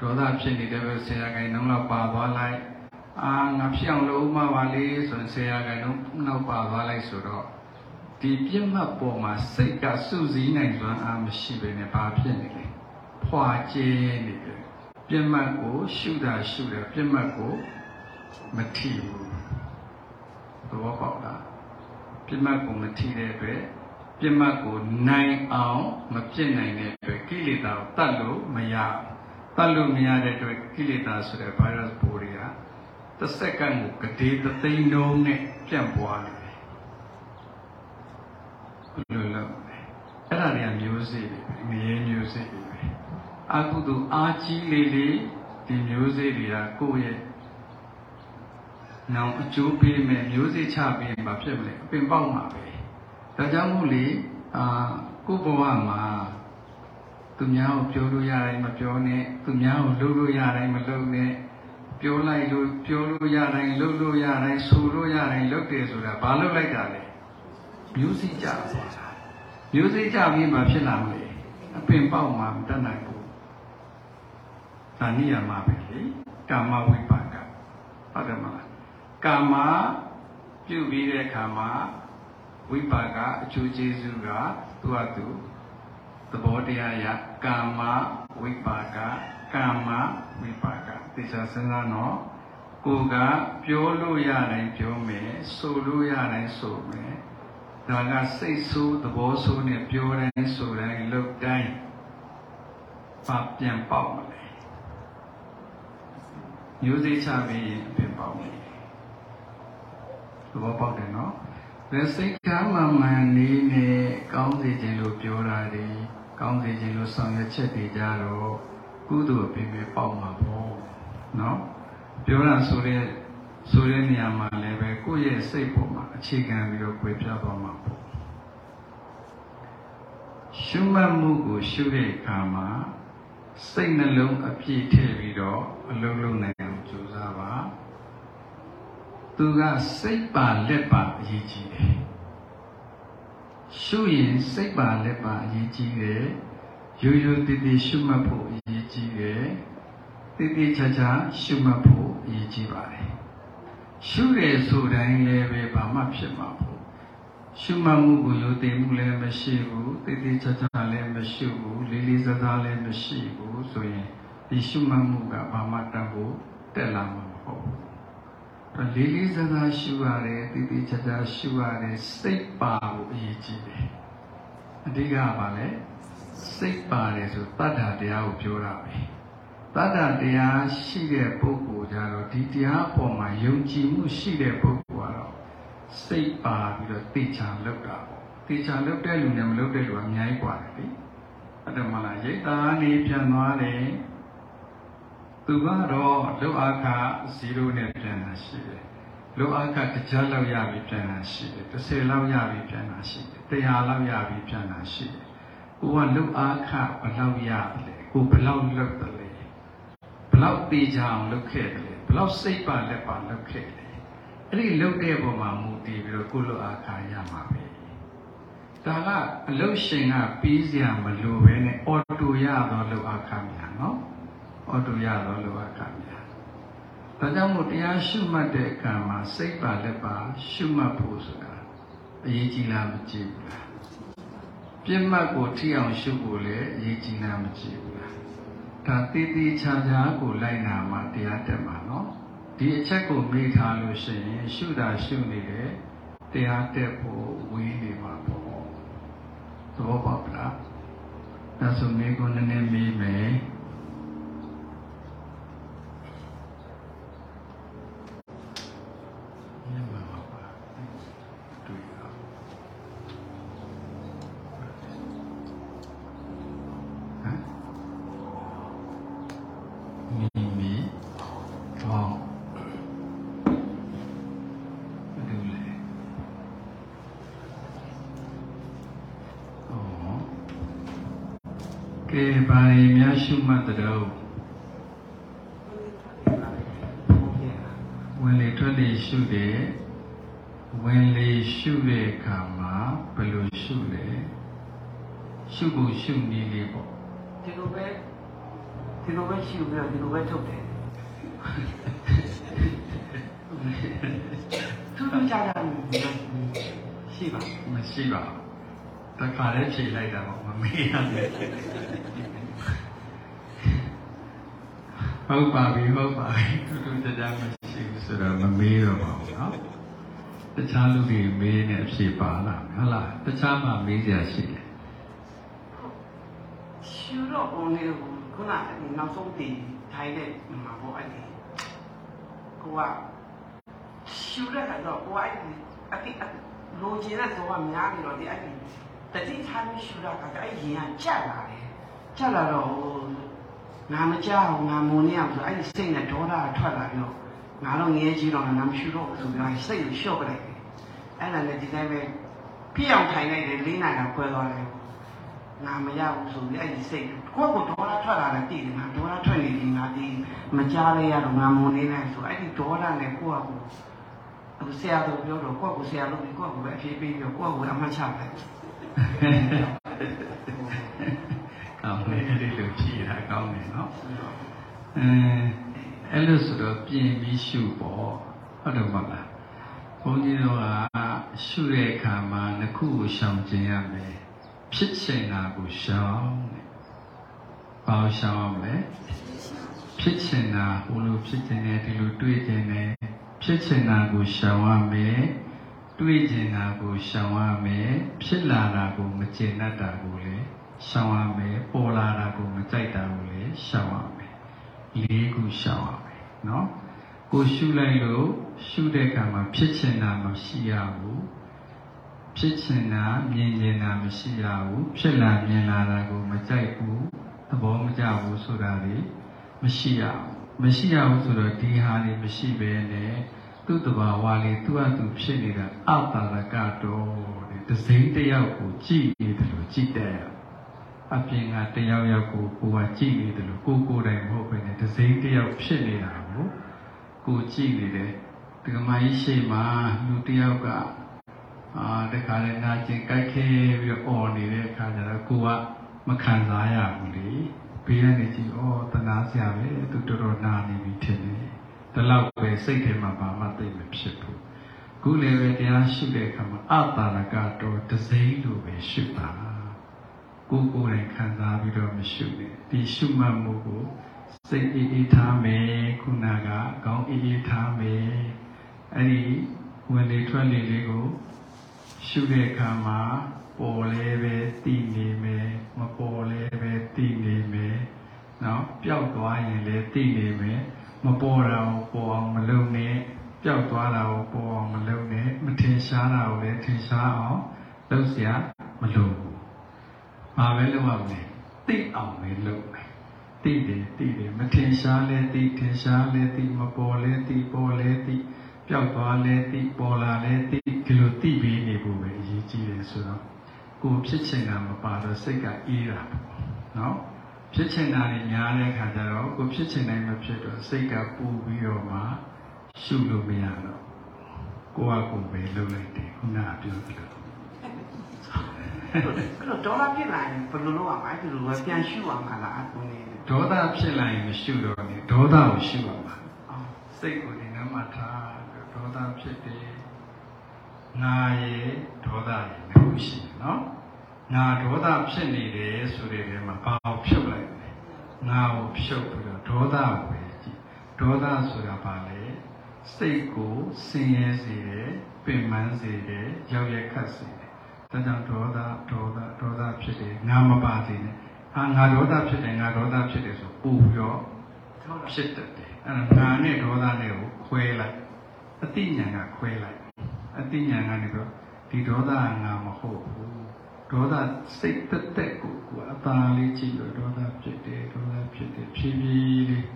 ဒေါသဖြစ်နေတဲ့ပဲဆေးရကန်လုံးလောက်ပါသွားလိုက်။ အာငါဖြစ်အောင်လုပ်မှပါလေဆိုရင်ဆေးရကန်လုံးနောက်ပါသွားလိုက်ဆိုတော့ဒီပြစ်မှတ်ပေါ်မှာစိတ်ကစုစည်းနိုင်စွမ်းအားမရှိဘဲနဲ့ဘာဖြစ်နေလဲ။ဖွာကျဲနေတယ်။ပြစ်မှတ်ကိုရှုတာရှုတယ်ပြစ်မှတ်ကိုမထီဘူး။သဘောပေါက်လား။ပြစ်မှတ်ကိုမထီတဲ့အတွက်ပြစ်မှတ်ကိုနိုင်အောင်မပြစ်နိုင်တဲ့အတွက်ကိလေသာကိုတတ်လို့မရတတ်လို့မရတဲ့အတွက်ကိလေသာဆိုတဲ့ virus ပိုးတွေက တစ်စက္ကန့်ကိုကတိသသိန်းလုံးနဲ့ပြန့်ပွားနေတယ်ဘယ်လိုလဲအဲ့ဒါတွေကမျိုးစေ့တွေငရဲမျိုးစေ့တွေပဲအကုသိုလ်အာကြီးလေးလေးဒီမျိုးစေ့တွေကကိုယ့်ရဲ့နောင်အကျိုးပေးမယ်မျိုးစေ့ချပေးမှာဖြစ်မလဲအပင်ပေါက်မှာပဲဒါကြောင့်မို့လေအာကိုဘဝမှာသူများကိုပြောလို့ရတိုင်းမပြောနဲ့သူများကိုလုပ်လို့ရတိုင်းမလုပ်နဲ့ ပြောလိုက်လို့ပြောလို့ရတိုင်းလုပ်လို့ရတိုင်းဆိုလို့ရတိုင်းလုပ်တယ်ဆိုတာဘာလုပ်လိုက်တာလဲမျိုးစိကြသွားတာမျိုးစိကြပြီးမှဖြစ်လာမလဲအပင်ပေါက်မှမတတ်နိုင်ဘူးဒါနိယာမပဲလေကာမဝိပါကဟုတ်တယ်မလားကာမပြုပြီးတဲ့အခါမှာဝိပါကအကျိုးကျေးဇူးကသူ့ဟာသူသဘောတရားရကာမဝိပါကကာမ ဝိပါကသိစားစဉ်းစားတော့ကိုကပြောလို့ရတိုင်းပြောမယ်ဆိုလို့ရတိုင်းဆိုမယ်ဒါကစိတ်ဆိုးသဘောဆိုးနဲ့ပြောတိုင်းဆိုတိုင်းလုပ်တိုင်းပါပြန်ပေါက်မလဲမျိုးစိတ်ချပြီးရင်အပြင်ပေါက်မယ်သဘောပေါက်တယ်နော်ဒါစိတ်ကမှမှန်နေနဲ့ကောင်းစေခြင်းလို့ပြောတာဒီကောင်းစေခြင်းလို့ဆောင်ရွက်ချက်တွေကြတော့ ကုသိုလ်ပြင်ပြပေါက်မှာပေါ့နော်ပြောတာဆိုတဲ့ဆိုတဲ့နေရာမှာလည်းပဲကိုယ့်ရဲ့စိတ်ပေါ်မှာအခြေခံပြီးတော့ကြွေပြသွားမှာပေါ့ရှုမှတ်မှုကိုရှုတဲ့အခါမှာစိတ်နှလုံးအပြည့်ထည့်ပြီးတော့အလုံးလုံးနိုင်အောင်ကြိုးစားပါသူကစိတ်ပါလက်ပါအရေးကြီးတယ်ရှုရင်စိတ်ပါလက်ပါအရေးကြီးတယ် ရိုးရိုးတည်တည်ရှုမှတ်ဖို့အရေးကြီးတယ်တည်တည်ချာချာရှုမှတ်ဖို့အရေးကြီးပါတယ်ရှုတယ်ဆိုတိုင်းလည်းပဲဘာမှဖြစ်မှာပေါ့ရှုမှတ်မှုကိုရိုသေမှုလည်းမရှိဘူးတည်တည်ချာချာလည်းမရှိဘူးလေးလေးစားစားလည်းမရှိဘူးဆိုရင်ဒီရှုမှတ်မှုကဘာမှတတ်ဖို့တက်လာမှာမဟုတ်ဘူးလေးလေးစားစားရှုရတယ်တည်တည်ချာချာရှုရတယ်စိတ်ပါဖို့အရေးကြီးတယ်အဓိကကဘာလဲ စိတ်ပါတယ်ဆိုတတ္တာတရားကိုပြောတာပဲတတ္တာတရားရှိတဲ့ပုဂ္ဂိုလ်ကြတော့ဒီတရားအပေါ်မှာယုံကြည်မှုရှိတဲ့ပုဂ္ဂိုလ်ကတော့စိတ်ပါပြီးတော့သိချာလောက်တာပေါ့သိချာလောက်တဲ့လူနဲ့မလောက်တဲ့လူကအများကြီးกว่าတယ်လေအဲ့ဒါမှလားရိတ်တာနေပြန်သွားတယ်သူကတော့လောအခ0နဲ့ပြန်တာရှိတယ်လောအခတကြားလောက်ရပြီပြန်တာရှိတယ်30လောက်ရပြီပြန်တာရှိတယ်100လောက်ရပြီပြန်တာရှိတယ် ကိုကလုတ်အားခဘလောက်ရလဲကိုဘလောက်လုတ်တယ်လဲဘလောက်တေချာအောင်လုတ်ခဲ့တယ်လဲဘလောက်စိတ်ပါလက်ပါလုတ်ခဲ့တယ်အဲ့ဒီလုတ်တဲ့ပုံမှာမူတည်ပြီးတော့ကိုလုတ်အားခရမှာပဲဒါကအလုတ်ရှင်ကပြီးစရာမလိုပဲနဲ့အော်တိုရတော့လုတ်အားခများနော်အော်တိုရတော့လုတ်အားခများဒါကြောင့်မို့တရားရှုမှတ်တဲ့အခါမှာစိတ်ပါလက်ပါရှုမှတ်ဖို့ဆိုတာအရေးကြီးလားမကြည့်ဘူးလား ပြစ်မှတ်ကိုထိအောင်ရှုဖို့လည်းအရေးကြီးလားမကြည့်ဘူးလားဒါတည်တည်ချာချာကိုလိုက်နာမှတရားတက်မှာနော်ဒီအချက်ကိုမေ့ထားလို့ရှိရင်ရှုတာရှုနေတယ်တရားတက်ဖို့ဝေးနေမှာပေါ့သဘောပေါက်လားဒါဆိုမေကိုနည်းနည်းမေးမယ် ကဲဘာရင်များရှုမှတ်တဲ့ဝင်လေထွက်လေရှုတယ်ဝင်လေရှုတဲ့အခါမှာဘယ်လိုရှုလဲရှုဖို့ရှုနည်းလေးပေါ့ဒီလိုပဲဒီလိုပဲရှုပြီးတော့ဒီလိုပဲထုတ်တယ်သူတို့ကြားတာရှိပါမရှိပါဘူး တခါတည်းဖြေလိုက်တာပေါ့မမေ့ရဘူးဟုတ်ပါပြီဟုတ်ပါပြီတူတူတရားမရှိဘူးဆိုတော့မမေ့တော့ပါဘူးနော်တခြားလူတွေမေးနေဖြေပါလားဟုတ်လားတခြားမှမေးကြရှိတယ်ရှူတော့ only ခုနကနောက်ဆုံးတည်ထိုင်တဲ့မှာပေါ့အဲ့ဒီကိုကရှူတဲ့ကတော့ကိုကအဲ့ဒီအတိအလိုချင်တဲ့ဇောကများနေတော့ဒီအဲ့ဒီ တတိထားပြီးရှုတာကအဲ့ဒီရင်ကကြက်လာတယ်ကြက်လာတော့ငါမကြောက်ငါမုံနေအောင်ဆိုအဲ့ဒီစိတ်နဲ့ဒေါသထွက်လာပြီးတော့ငါတော့ငရဲကြီးတော့ငါမရှုတော့ဘူးဆိုပြီးစိတ်ကိုလျှော့ပလိုက်တယ်အဲ့ဒါနဲ့ဒီတိုင်းပဲပြအောင်ထိုင်လိုက်တယ်လေးနိုင်တာခွဲသွားတယ်ငါမရဘူးဆိုပြီးအဲ့ဒီစိတ်ကိုယ့်ကိုဒေါသထွက်လာတယ်တည်တယ်ငါဒေါသထွက်နေပြီငါဒီမကြားလဲရတော့ငါမုံနေနိုင်ဆိုအဲ့ဒီဒေါသနဲ့ကိုယ့်ကိုအခုဆရာတို့ပြောတော့ကိုယ့်ကိုဆရာလုပ်ပြီးကိုယ့်ကိုပဲအဖြေပေးပြီးတော့ကိုယ့်ကိုအမှတ်ချလိုက် ကောင်းတယ်ဒီလိုဖြေတာကောင်းတယ်နော်အဲအဲ့လိုဆိုတော့ပြင်ပြီးရှုပေါ့ဟုတ်တယ်မဟုတ်လားဘုန်းကြီးတို့ကရှုတဲ့အခါမှာနှစ်ခုကိုရှောင်ကျင်ရမယ်ဖြစ်ချင်တာကိုရှောင်တဲ့ဘာကိုရှောင်ရမလဲဖြစ်ချင်တာဟိုလိုဖြစ်ချင်တယ်ဒီလိုတွေးချင်တယ်ဖြစ်ချင်တာကိုရှောင်ရမယ် တွေးချင်တာကိုရှောင်ရမယ်ဖြစ်လာတာကိုမကျေနပ်တာကိုလည်းရှောင်ရမယ်ပေါ်လာတာကိုမကြိုက်တာကိုလည်းရှောင်ရမယ်လေးခုရှောင်ရမယ်နော်ကိုရှုလိုက်လို့ရှုတဲ့အခါမှာဖြစ်ချင်တာမရှိရဘူးဖြစ်ချင်တာမြင်ချင်တာမရှိရဘူးဖြစ်လာမြင်လာတာကိုမကြိုက်ဘူးသဘောမကျဘူးဆိုတာလေမရှိရဘူးမရှိရဘူးဆိုတော့ဒီဟာလေးမရှိဘဲနဲ့ သူ့တဘာဝလေးသူ့အတူဖြစ်နေတာအတ္တရကတော့တဲ့တစိမ့်တစ်ယောက်ကိုကြည့်နေတယ်လို့ကြည့်တယ်အပြင်ကတယောက်ယောက်ကိုကိုယ်ကကြည့်နေတယ်လို့ကိုယ်ကိုယ်တိုင်မဟုတ်ဘဲနဲ့တစိမ့်တစ်ယောက်ဖြစ်နေတာကိုကိုကြည့်နေတယ်ဒီကမကြီးရှိမှလူတစ်ယောက်ကအာတခါလဲနာကျင်ကြိုက်ခဲပြီးတော့អော်နေတဲ့အခါကျတော့ကိုကမခံစားရဘူးလေဘေးကနေကြည့်ဩတနာစရာပဲသူတော်တော်နာနေပြီထင်တယ် ဒီလောက်ပဲစိတ်ထဲမှာဘာမှသိမဖြစ်ဘူးခုလည်းပဲတရားရှုတဲ့အခါမှာအတာရကတော့တစိမ့်လိုပဲရှုပါကိုယ်ကိုယ်တိုင်ခံစားပြီးတော့မရှုနဲ့ဒီရှုမှတ်မှုကိုစိတ်အေးအေးထားမယ်ခုနကကောင်းအေးအေးထားမယ်အဲ့ဒီဝင်လေထွက်လေလေးကိုရှုတဲ့အခါမှာပေါ်လဲပဲတည်နေမယ်မပေါ်လဲပဲတည်နေမယ်နော်ပျောက်သွားရင်လည်းတည်နေမယ် မပေါ်တာကိုပေါ်အောင်မလုပ်နဲ့ပျောက်သွားတာကိုပေါ်အောင်မလုပ်နဲ့မထင်ရှားတာကိုလည်းထင်ရှားအောင်လုပ်เสียမလုပ်ဘူး။ဘာပဲလုပ်ရမလဲသိအောင်ပဲလုပ်မယ်။သိတယ်သိတယ်မထင်ရှားလဲသိထင်ရှားလဲသိမပေါ်လဲသိပေါ်လဲသိပျောက်သွားလဲသိပေါ်လာလဲသိဒီလိုသိပြီးနေဖို့ပဲအရေးကြီးတယ်ဆိုတော့ကိုဖြစ်ချင်တာမပါတော့စိတ်ကအေးတာပေါ့နော် ဖြစ်ချင်တာတွေများတဲ့အခါကျတော့ကိုဖြစ်ချင်တိုင်းမဖြစ်တော့စိတ်ကပူပြီးတော့မှရှုလို့မရတော့ကိုကကိုပဲလှုပ်လိုက်တယ်ခုနကပြောသလိုအဲ့တော့ဒေါ်လာပြစ်လာရင်ဘယ်လိုလုပ်ရမလဲဒီလိုပဲပြန်ရှုရမှာလားအခုနေဒေါသဖြစ်လာရင်မရှုတော့နဲ့ဒေါသကိုရှုရမှာအော်စိတ်ကိုဒီနမှာထားပြီးဒေါသဖြစ်တယ်ငါရဲ့ဒေါသရဲ့နှစ်ခုရှိတယ်နော် ငါဒေါသဖြစ်နေတယ်ဆိုတဲ့နေရာမှာဘာကိုဖြုတ်လိုက်လဲငါကိုဖြုတ်ပြီးတော့ဒေါသကိုပဲကြည့်ဒေါသဆိုတာဘာလဲစိတ်ကိုဆင်းရဲစေတယ်ပင်ပန်းစေတယ်ရောက်ရက်ခတ်စေတယ်ဒါကြောင့်ဒေါသဒေါသဒေါသဖြစ်တယ်ငါမပါစေနဲ့အာငါဒေါသဖြစ်တယ်ငါဒေါသဖြစ်တယ်ဆိုပူပြီးတော့ဟုတ်လားဖြစ်တတ်တယ်အဲ့ဒါငါနဲ့ဒေါသနဲ့ကိုခွဲလိုက်အတိညာဏ်ကခွဲလိုက်အတိညာဏ်ကနေပြီးတော့ဒီဒေါသကငါမဟုတ်ဘူး ဒေါသစိတ်တက်တက်ကိုကိုအသာလေးကြည့်လို့ဒေါသဖြစ်တယ်ဒေါသဖြစ်တယ်ဖြည်းဖြည်းလေး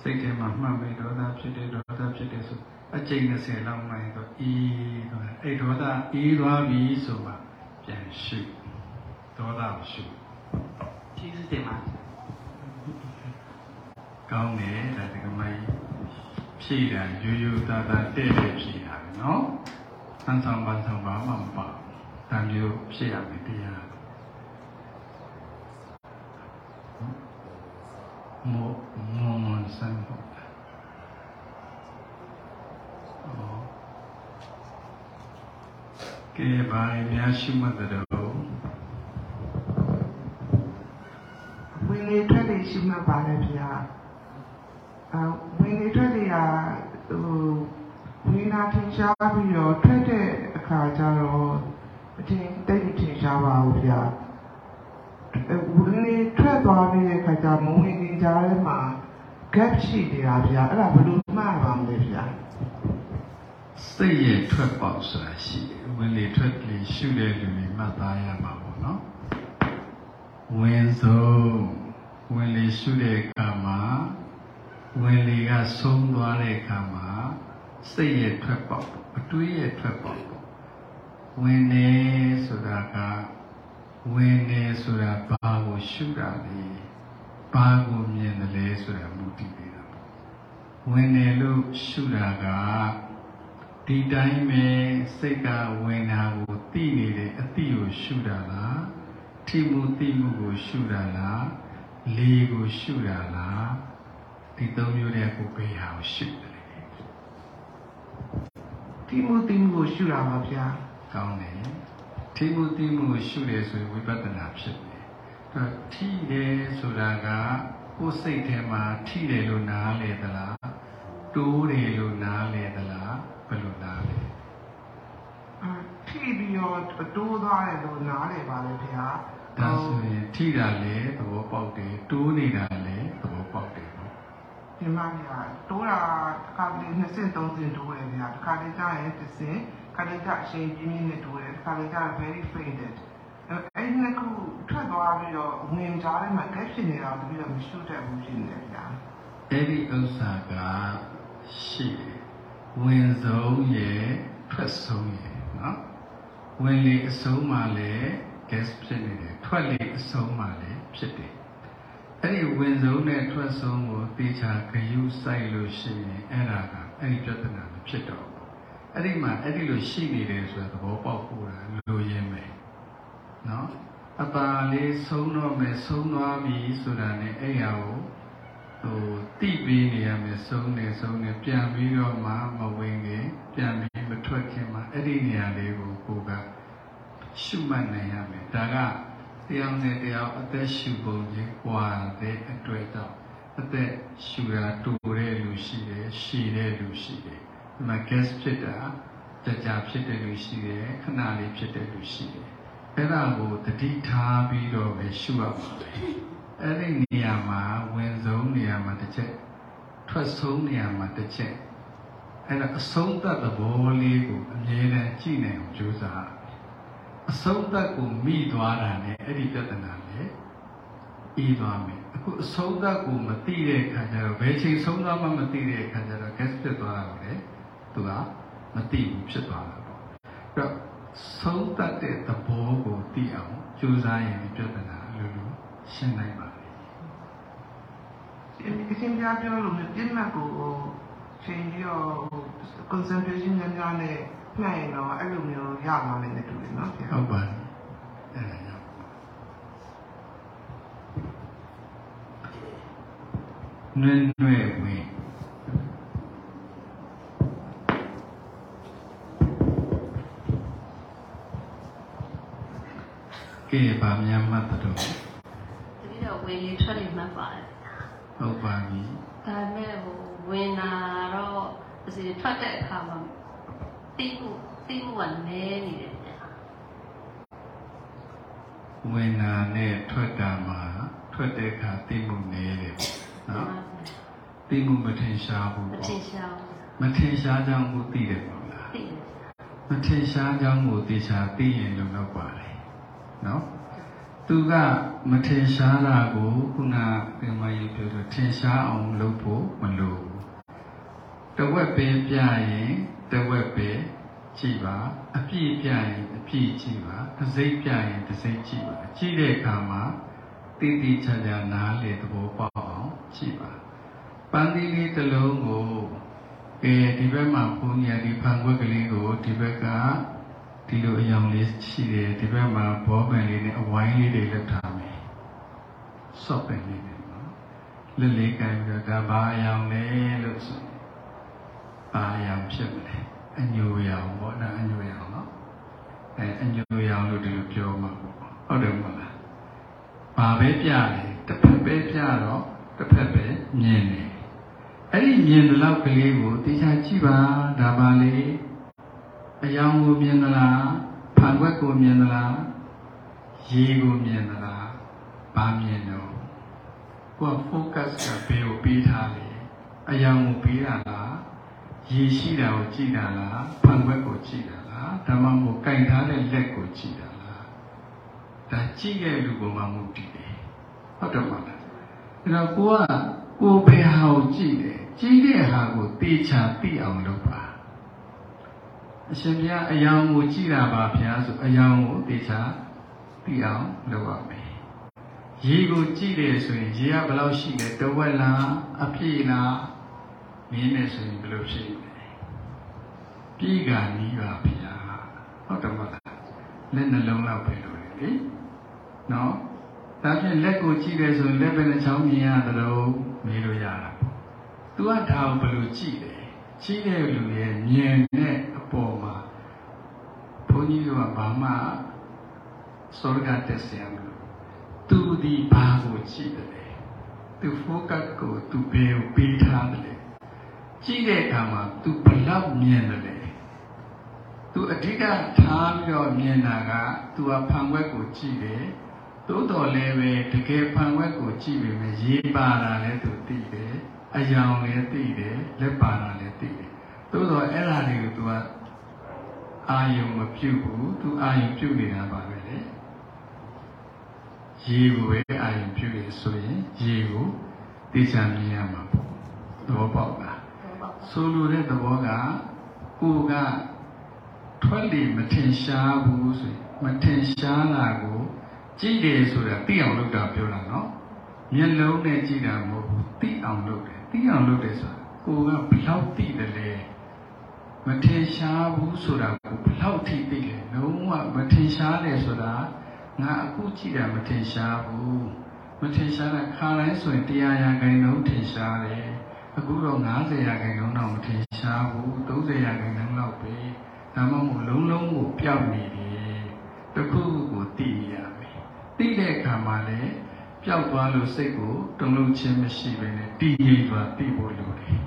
စိတ်ထဲမှာမှတ်မယ်ဒေါသဖြစ်တယ်ဒေါသဖြစ်တယ်ဆိုအကျိန်20လောက်မှရင်တော့အေးတော့အဲ့ဒေါသအေးသွားပြီဆိုမှပြန်ရှုဒေါသရှုကျေးဇူးတင်ပါကောင်းတယ်ဒါတကမကြီးဖြည့်တာရိုးရိုးသားသားတည့်တည့်ဖြည့်တာနော်ဆန်းဆောင်ပန်းဆောင်ပါမှမပါဘူး ဒါမျိုးဖြည့်ရမယ်တရားမောမောမန်ဆန်းဟုတ်တယ်ဩကဲဘာများရှိမှတ်တော့ဝင်လေထွက်လေရှိမှတ်ပါလေဗျာအဝင်လေထွက်လေကဟိုဝင်လာထင်ရှားပြီးတော့ထွက်တဲ့အခါကျတော့ အထင်တိတ်မထင်ရှားပါဘူးဗျာအဲဝင်လေထွက်သွားပြီးတဲ့အခါကျမဝင်နေကြတဲ့မှာ gap ရှိနေတာဗျာအဲ့ဒါဘယ်လိုမှတ်ပါမလဲဗျာစိတ်ရဲ့ထွက်ပေါက်ဆိုတာရှိတယ်ဝင်လေထွက်လေရှုတဲ့လူတွေမှတ်သားရမှာပေါ့နော်ဝင်ဆုံးဝင်လေရှုတဲ့အခါမှာဝင်လေကဆုံးသွားတဲ့အခါမှာစိတ်ရဲ့ထွက်ပေါက်ပေါ့အတွေးရဲ့ထွက်ပေါက်ပေါ့ ဝင်နေဆိုတာကဝင်နေဆိုတာဘာကိုရှုတာလဲဘာကိုမြင်တယ်လဲဆိုတာမူတည်နေတာပေါ့ဝင်နေလို့ရှုတာကဒီတိုင်းပဲစိတ်ကဝင်တာကိုသိနေတယ်အတိကိုရှုတာလားထိမှုသိမှုကိုရှုတာလားလေကိုရှုတာလားဒီသုံးမျိုးတည်းကိုဘေးဟာကိုရှုတယ်လေတိမှုတိမှုကိုရှုတာပါဗျာ ကောင်းတယ်ထိမှုတိမှုကိုရှုတယ်ဆိုရင်ဝိပဿနာဖြစ်တယ်အဲတော့ထိတယ်ဆိုတာကကိုယ်စိတ်ထဲမှာထိတယ်လို့နားလေသလားတိုးတယ်လို့နားလေသလားဘယ်လိုနားလဲအာထိပြီးတော့တိုးသွားတယ်လို့နားလေပါလေဗျာဒါဆိုရင်ထိတာလည်းသဘောပေါက်တယ်တိုးနေတာလည်းသဘောပေါက်တယ်နော်ဒီမှာဗျာတိုးတာတစ်ခါလေး20 30တိုးတယ်ဗျာတစ်ခါလေးကျရင်တစ်စင် ခါလေးကျအချိန်ပြင်းပြင်းနဲ့တိုးတယ်တစ်ခါလေးကျ very fainted အဲ့အဲ့ဒီကထွက်သွားပြီးတော့ဝင်ကြားထဲမှာ gap ဖြစ်နေတာတပြီးတော့မရှုတတ်ဘူးဖြစ်နေတယ်ဗျာအဲ့ဒီဥစ္စာကရှိတယ်ဝင်ဆုံးရဲ့ထွက်ဆုံးရဲ့နော်ဝင်လေအဆုံးမှလည်း gas ဖြစ်နေတယ်ထွက်လေအဆုံးမှလည်းဖြစ်တယ်အဲ့ဒီဝင်ဆုံးနဲ့ထွက်ဆုံးကိုတေချာဂယုစိုက်လို့ရှိရင်အဲ့ဒါကအဲ့ဒီပြဿနာမဖြစ်တော့ဘူး အဲ့ဒီမှာအဲ့ဒီလိုရှိနေတယ်ဆိုတဲ့သဘောပေါက်ဖို့လိုရင်းမယ်နော်အပါလေးဆုံးတော့မယ်ဆုံးသွားပြီဆိုတာနဲ့အဲ့ရကိုဟိုတိပြီးနေရမယ်ဆုံးနေဆုံးနေပြန်ပြီးတော့မှမဝင်ခင်ပြန်ပြီးမထွက်ခင်မှာအဲ့ဒီနေရာလေးကိုကိုကရှုမှတ်နိုင်ရမယ်ဒါကတရားနဲ့တရားအသက်ရှုပုံချင်း꽈တဲ့အတွေ့အကြုံအသက်ရှူတာတူတဲ့လူရှိတယ်ရှည်တဲ့လူရှိတယ် ဒီမှာ gas ဖြစ်တာကြာကြာဖြစ်တဲ့လူရှိတယ်ခဏလေးဖြစ်တဲ့လူရှိတယ်အဲ့ဒါကိုတတိထားပြီးတော့ပဲရှုရမှာပဲအဲ့ဒီနေရာမှာဝင်ဆုံးနေရာမှာတစ်ချက်ထွက်ဆုံးနေရာမှာတစ်ချက်အဲ့ဒါအဆုံးသတ်သဘောလေးကိုအမြဲတမ်းကြည့်နိုင်အောင်ကြိုးစားအဆုံးသတ်ကိုမိသွားတာနဲ့အဲ့ဒီပြဿနာနဲ့ဤသွားမယ်အခုအဆုံးသတ်ကိုမသိတဲ့အခါကျတော့ဘယ်ချိန်ဆုံးသွားမှမသိတဲ့အခါကျတော့ gas ဖြစ်သွားတာလေ သူကမသိဘူးဖြစ်သွားတာပေါ့အဲ့တော့ဆုံးသတ်တဲ့သဘောကိုသိအောင်ကြိုးစားရင်ဒီပြဿနာအလိုလိုရှင်းနိုင်ပါလိမ့်အရှင်ပြပြောလို့ပြင်းမှတ်ကိုချိန်ပြီးတော့ concentration များများနဲ့နှိုင်းတော့အဲ့လိုမျိုးရမှာလည်းတူတယ်နော်ဗျာဟုတ်ပါတယ်အဲ့ဒါကြောင့်နွဲ့နွဲ့ဝင် ကဲဗာများမှတ်တော့တတိတော့ဝင်လေထွက်လေမှတ်ပါတယ်ဟုတ်ပါပြီဒါပေမဲ့ဟိုဝင်လာတော့အစီထွက်တဲ့အခါမှာတိမှုတိမှုကနည်းနေတယ်ဗျာဝင်နာနဲ့ထွက်တာမှာထွက်တဲ့အခါသိမှုနည်းတယ်ပေါ့နော်သိမှုမထင်ရှားဘူးမပေါ့ထင်ရှားဘူးမထင်ရှားကြောင်းကိုသိတယ်ပေါ့လားသိတယ်မထင်ရှားကြောင်းကိုသိချာသိရင်လုံတော့ပါတယ် နော်သူကမထင်ရှားတာကိုခုနကင်မကြီးပြောလို့ထင်ရှားအောင်လုပ်ဖို့မလိုဘူးတဝက်ပဲပြရင်တဝက်ပဲကြည့်ပါအပြည့်ပြရင်အပြည့်ကြည့်ပါတစ်စိတ်ပြရင်တစ်စိတ်ကြည့်ပါကြည့်တဲ့အခါမှာတိတိကျကျနားလေသဘောပေါက်အောင်ကြည့်ပါပန်းသီးလေးတစ်လုံးကိုကဲဒီဘက်မှာဘုန်းကြီးကဒီဖန်ခွက်ကလေးကိုဒီဘက်က ဒီလိုအယောင်လေးရှိတယ်ဒီဘက်မှာဘောပင်လေးနဲ့အဝိုင်းလေးတွေလက်ထားမယ်ဆော့ပင်လေးနဲ့နော်လက်လေးကိုင်ပြီးတော့ဒါဘာအယောင်လဲလို့ဆိုရင်ဘာအယောင်ဖြစ်မလဲအညိုရောင်ပေါ့နော်အညိုရောင်နော်အဲအညိုရောင်လို့ဒီလိုပြောမှာပေါ့ဟုတ်တယ်မဟုတ်လားဘာပဲပြတယ်တစ်ဖက်ပဲပြတော့တစ်ဖက်ပဲမြင်တယ်အဲ့ဒီမြင်တဲ့လောက်ကလေးကိုတေချာကြည့်ပါဒါပါလေ အယောင်ကိုမြင်သလားဖန်ခွက်ကိုမြင်သလားရေကိုမြင်သလားဘာမြင်တော့ကိုက focus ကဘယ်ကိုပေးထားလဲအယောင်ကိုပေးတာလားရေရှိတာကိုကြည့်တာလားဖန်ခွက်ကိုကြည့်တာလားဒါမှမဟုတ်ကင်ထားတဲ့လက်ကိုကြည့်တာလားဒါကြည့်တဲ့လူကမှမဟုတ်တည်တယ်ဟုတ်တယ်မလားအဲ့တော့ကိုကကိုဘယ်ဟာကိုကြည့်တယ်ကြည့်တဲ့ဟာကိုတေချာသိအောင်လုပ်ပါ အရှင်ဘုရားအယောင်ကိုကြည့်တာပါဘုရားဆိုအယောင်ကိုတေချာသိအောင်လုပ်ရမယ်ရေကိုကြည့်တယ်ဆိုရင်ရေကဘယ်လောက်ရှိလဲတဝက်လားအပြည့်လားမင်းနဲ့ဆိုရင်ဘယ်လိုဖြစ်လဲပြီးကနီးပါဘုရားဟုတ်တယ်မဟုတ်လားလက်နှလုံးလောက်ပဲလို့လေနော်ဒါဖြင့်လက်ကိုကြည့်တယ်ဆိုရင်လက်ပဲနှချောင်းမြင်ရသလိုမေးလို့ရတာပေါ့ तू ကဒါကိုဘယ်လိုကြည့်လဲ ရှိတဲ့လူရဲ့မြင်တဲ့အပေါ်မှာဘုန်းကြီးတို့ကဘာမှစောကတက်ဆရာမလို့သူဒီဘာကိုကြည့်တယ်သူ focus ကိုသူဘယ်ကိုပေးထားတယ်ကြည့်တဲ့အခါမှာသူဘလောက်မြင်တယ်သူအဓိကထားပြီးတော့မြင်တာကသူကဖန်ွက်ကိုကြည့်တယ်သို့တော်လည်းပဲတကယ်ဖန်ွက်ကိုကြည့်ပေမဲ့ရေးပါတာလည်းသူသိတယ် အယောင်လည်းသိတယ်လက်ပါတာလည်းသိတယ်သို့တော်အဲ့ဒါတွေကို तू ကအာယုံမပြုတ်ဘူး तू အာယုံပြုတ်နေတာပါပဲလေရေကိုပဲအာယုံပြုတ်ရဆိုရင်ရေကိုသိချင်မြင်ရမှာပေါ့သဘောပေါက်လားတော့ပေါ့ဆိုလိုတဲ့သဘောကကိုကထွက်လေမထင်ရှားဘူးဆိုရင်မထင်ရှားတာကိုကြည့်တယ်ဆိုတာသိအောင်လုပ်တာပြောတာနော်မျက်လုံးနဲ့ကြည့်တာမဟုတ်ဘူးသိအောင်လုပ်တယ် သိအောင်လုပ်တယ်ဆိုတာကိုကဘယ်လောက်သိတယ်လဲမထင်ရှားဘူးဆိုတာကိုဘယ်လောက်ထိသိလဲလုံးဝမထင်ရှားတယ်ဆိုတာငါအခုကြည့်တာမထင်ရှားဘူးမထင်ရှားတာခါတိုင်းဆိုရင်တရားရာခိုင်နှုန်းထင်ရှားတယ်အခုတော့90ရာခိုင်နှုန်းတော့မထင်ရှားဘူး30ရာခိုင်နှုန်းလောက်ပဲဒါမှမဟုတ်လုံးလုံးကိုပျောက်နေတယ်တစ်ခုခုကိုသိရမယ်သိတဲ့အခါမှာလည်း ပျောက်သွားလို့စိတ်ကိုတုံ့လုံခြင်းမရှိဘဲနဲ့တည်ငြိမ်သွားသိဖို့လိုတယ်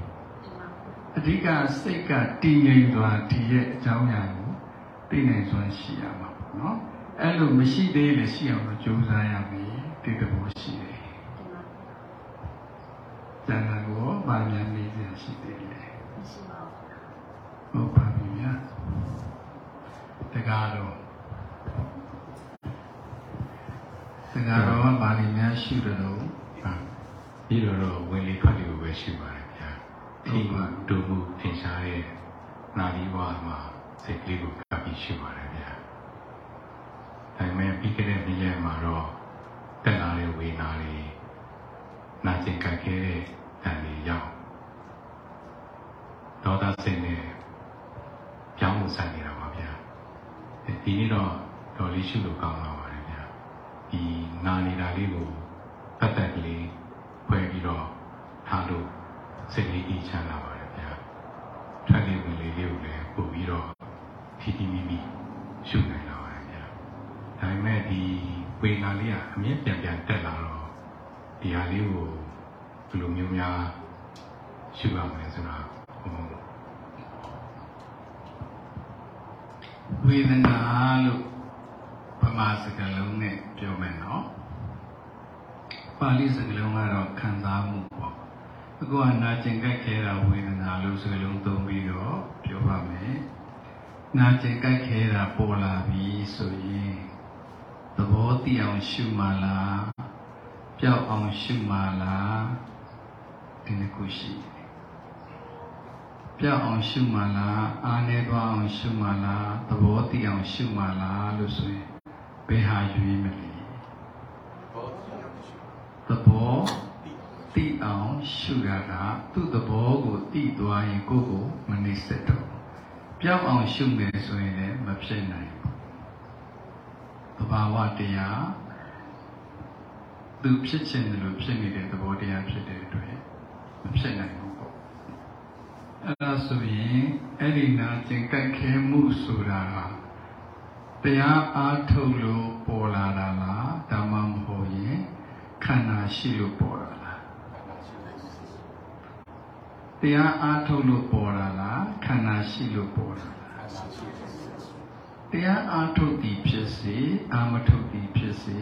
ဒီမှာအဓိကစိတ်ကတည်ငြိမ်သွားဒီရဲ့အကြောင်းအရာကိုသိနိုင်စွမ်းရှိရမှာပေါ့နော်အဲ့လိုမရှိသေးလည်းရှိအောင်လို့ကြိုးစားရမယ်ဒီသဘောရှိတယ်ဒီမှာကျန်တာကိုဗာမြန်နေစရာရှိသေးတယ်မရှိပါဘူးဟုတ်ပါပြီဗျာတကားတော့တ ကားတော့ဗာလီများရှိတယ်လို့ဟာပြီးတော့တော့ဝင်လေထွက်လေကိုပဲရှိပါတယ်ဗျာဒီမှာဒုမှုထင်ရှားတဲ့နာလီဝါမှာစိတ်ကလေးကိုကပ်ပြီးရှိပါတယ်ဗျာဒါပေမဲ့ပြီးခဲ့တဲ့နေ့ရက်မှာတော့တက်လာတဲ့ဝေနာတွေနာကျင်ကြိုက်ခဲ့တဲ့တန်တွေရောက်ဒေါသစိတ်နဲ့ပြောင်းမှုဆိုင်နေတာပါဗျာဒီနေ့တော့တော်လေးရှိလို့ကောင်းလာပါတယ်ဗျာ ဒီနာနေတာလေးကိုပတ်သက်ကလေးဖွဲ့ပြီးတော့ထားလို့စိတ်လေးအေးချမ်းလာပါတယ်ဗျာထွက်လေဝင်လေလေးကိုလည်းပို့ပြီးတော့ထီထီမိမိရှုနိုင်လာပါတယ်ဗျာဒါပေမဲ့ဒီဝေနာလေးကအမြင့်ပြန်ပြန်တက်လာတော့ဒီဟာလေးကိုဘယ်လိုမျိုးများရှုရမလဲဆိုတာဟိုဝေဒနာလို့ဗ မာစကားလုံးနဲ့ပြောမယ်နော်ပါဠိစကားလုံးကတော့ခံစားမှုပေါ့အခုကနာကျင်ကြိုက်ခဲတာဝေဒနာလို့စကားလုံးသုံးပြီးတော့ပြောပါမယ်နာကျင်ကြိုက်ခဲတာပေါ်လာပြီဆိုရင်သဘောတည်အောင်ရှုမှလားပျောက်အောင်ရှုမှလားဒီနှစ်ခုရှိတယ်ပြောက်အောင်ရှုမှလားအားနေသွားအောင်ရှုမှလားသဘောတည်အောင်ရှုမှလားလို့ဆိုရင် ဘယ်ဟာရွေးမလဲသဘောတည်အောင်ရှုတာကသူ့သဘောကိုတည်သွားရင်ကိုယ့်ကိုမနှိမ့်ဆက်တော့ပြောက်အောင်ရှုမယ်ဆိုရင်လည်းမဖြစ်နိုင်ဘူးသဘာဝတရားသူဖြစ်ခြင်းတယ်လို့ဖြစ်နေတဲ့သဘောတရားဖြစ်တဲ့အတွက်မဖြစ်နိုင်ဘူးပေါ့အဲ့ဒါဆိုရင်အဲ့ဒီနာကျင်ကြိုက်ခဲမှုဆိုတာဟာ တရားအားထုတ်လို့ပေါ်လာတာလားဒါမှမဟုတ်ရင်ခန္ဓာရှိလို့ပေါ်လာလားတရားအားထုတ်လို့ပေါ်လာလားခန္ဓာရှိလို့ပေါ်လာလားတရားအားထုတ်သည်ဖြစ်စေအာမထုတ်သည်ဖြစ်စေ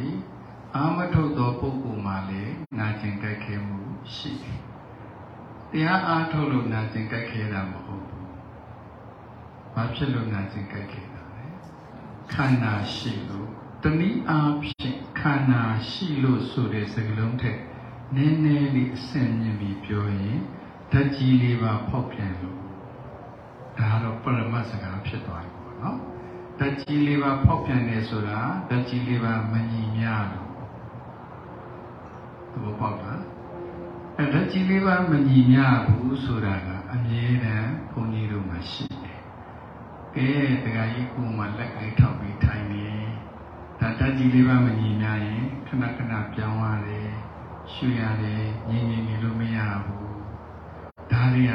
အာမထုတ်သောပုဂ္ဂိုလ်မှာလည်းနာကျင်ကြိုက်ခဲမှုရှိတယ်တရားအားထုတ်လို့နာကျင်ကြိုက်ခဲတာမဟုတ်ဘူး။ဘာဖြစ်လို့နာကျင်ကြိုက်ခဲတာလဲ။ ခန္ဓာရှိလို့တနည်းအားဖြင့်ခန္ဓာရှိလို့ဆိုတဲ့စကားလုံးထက်နည်းနည်းလေးအဆင့်မြင့်ပြီးပြောရင်ဓာတ်ကြီးလေးပါဖောက်ပြန်လို့ဒါကတော့ပရမတ်စကားဖြစ်သွားပြီပေါ့နော်။ဓာတ်ကြီးလေးပါဖောက်ပြန်တယ်ဆိုတာဓာတ်ကြီးလေးပါမညီမျှလို့သဘောပေါက်လားအဲ့ဒါကြီးလေးပါမညီမျှဘူးဆိုတာကအမြဲတမ်းဘုန်းကြီးတို့မှာရှိတယ်။ ကဲတရားကြီးကိုမှလက်ကလေးထောက်ပြီးထိုင်နေ။ဒါတက်ကြီးလေးပါမညီမျှရင်ခဏခဏပြောင်းရတယ်၊ရှူရတယ်၊ငြင်းငြင်းနေလို့မရဘူး။ ဒါတွေက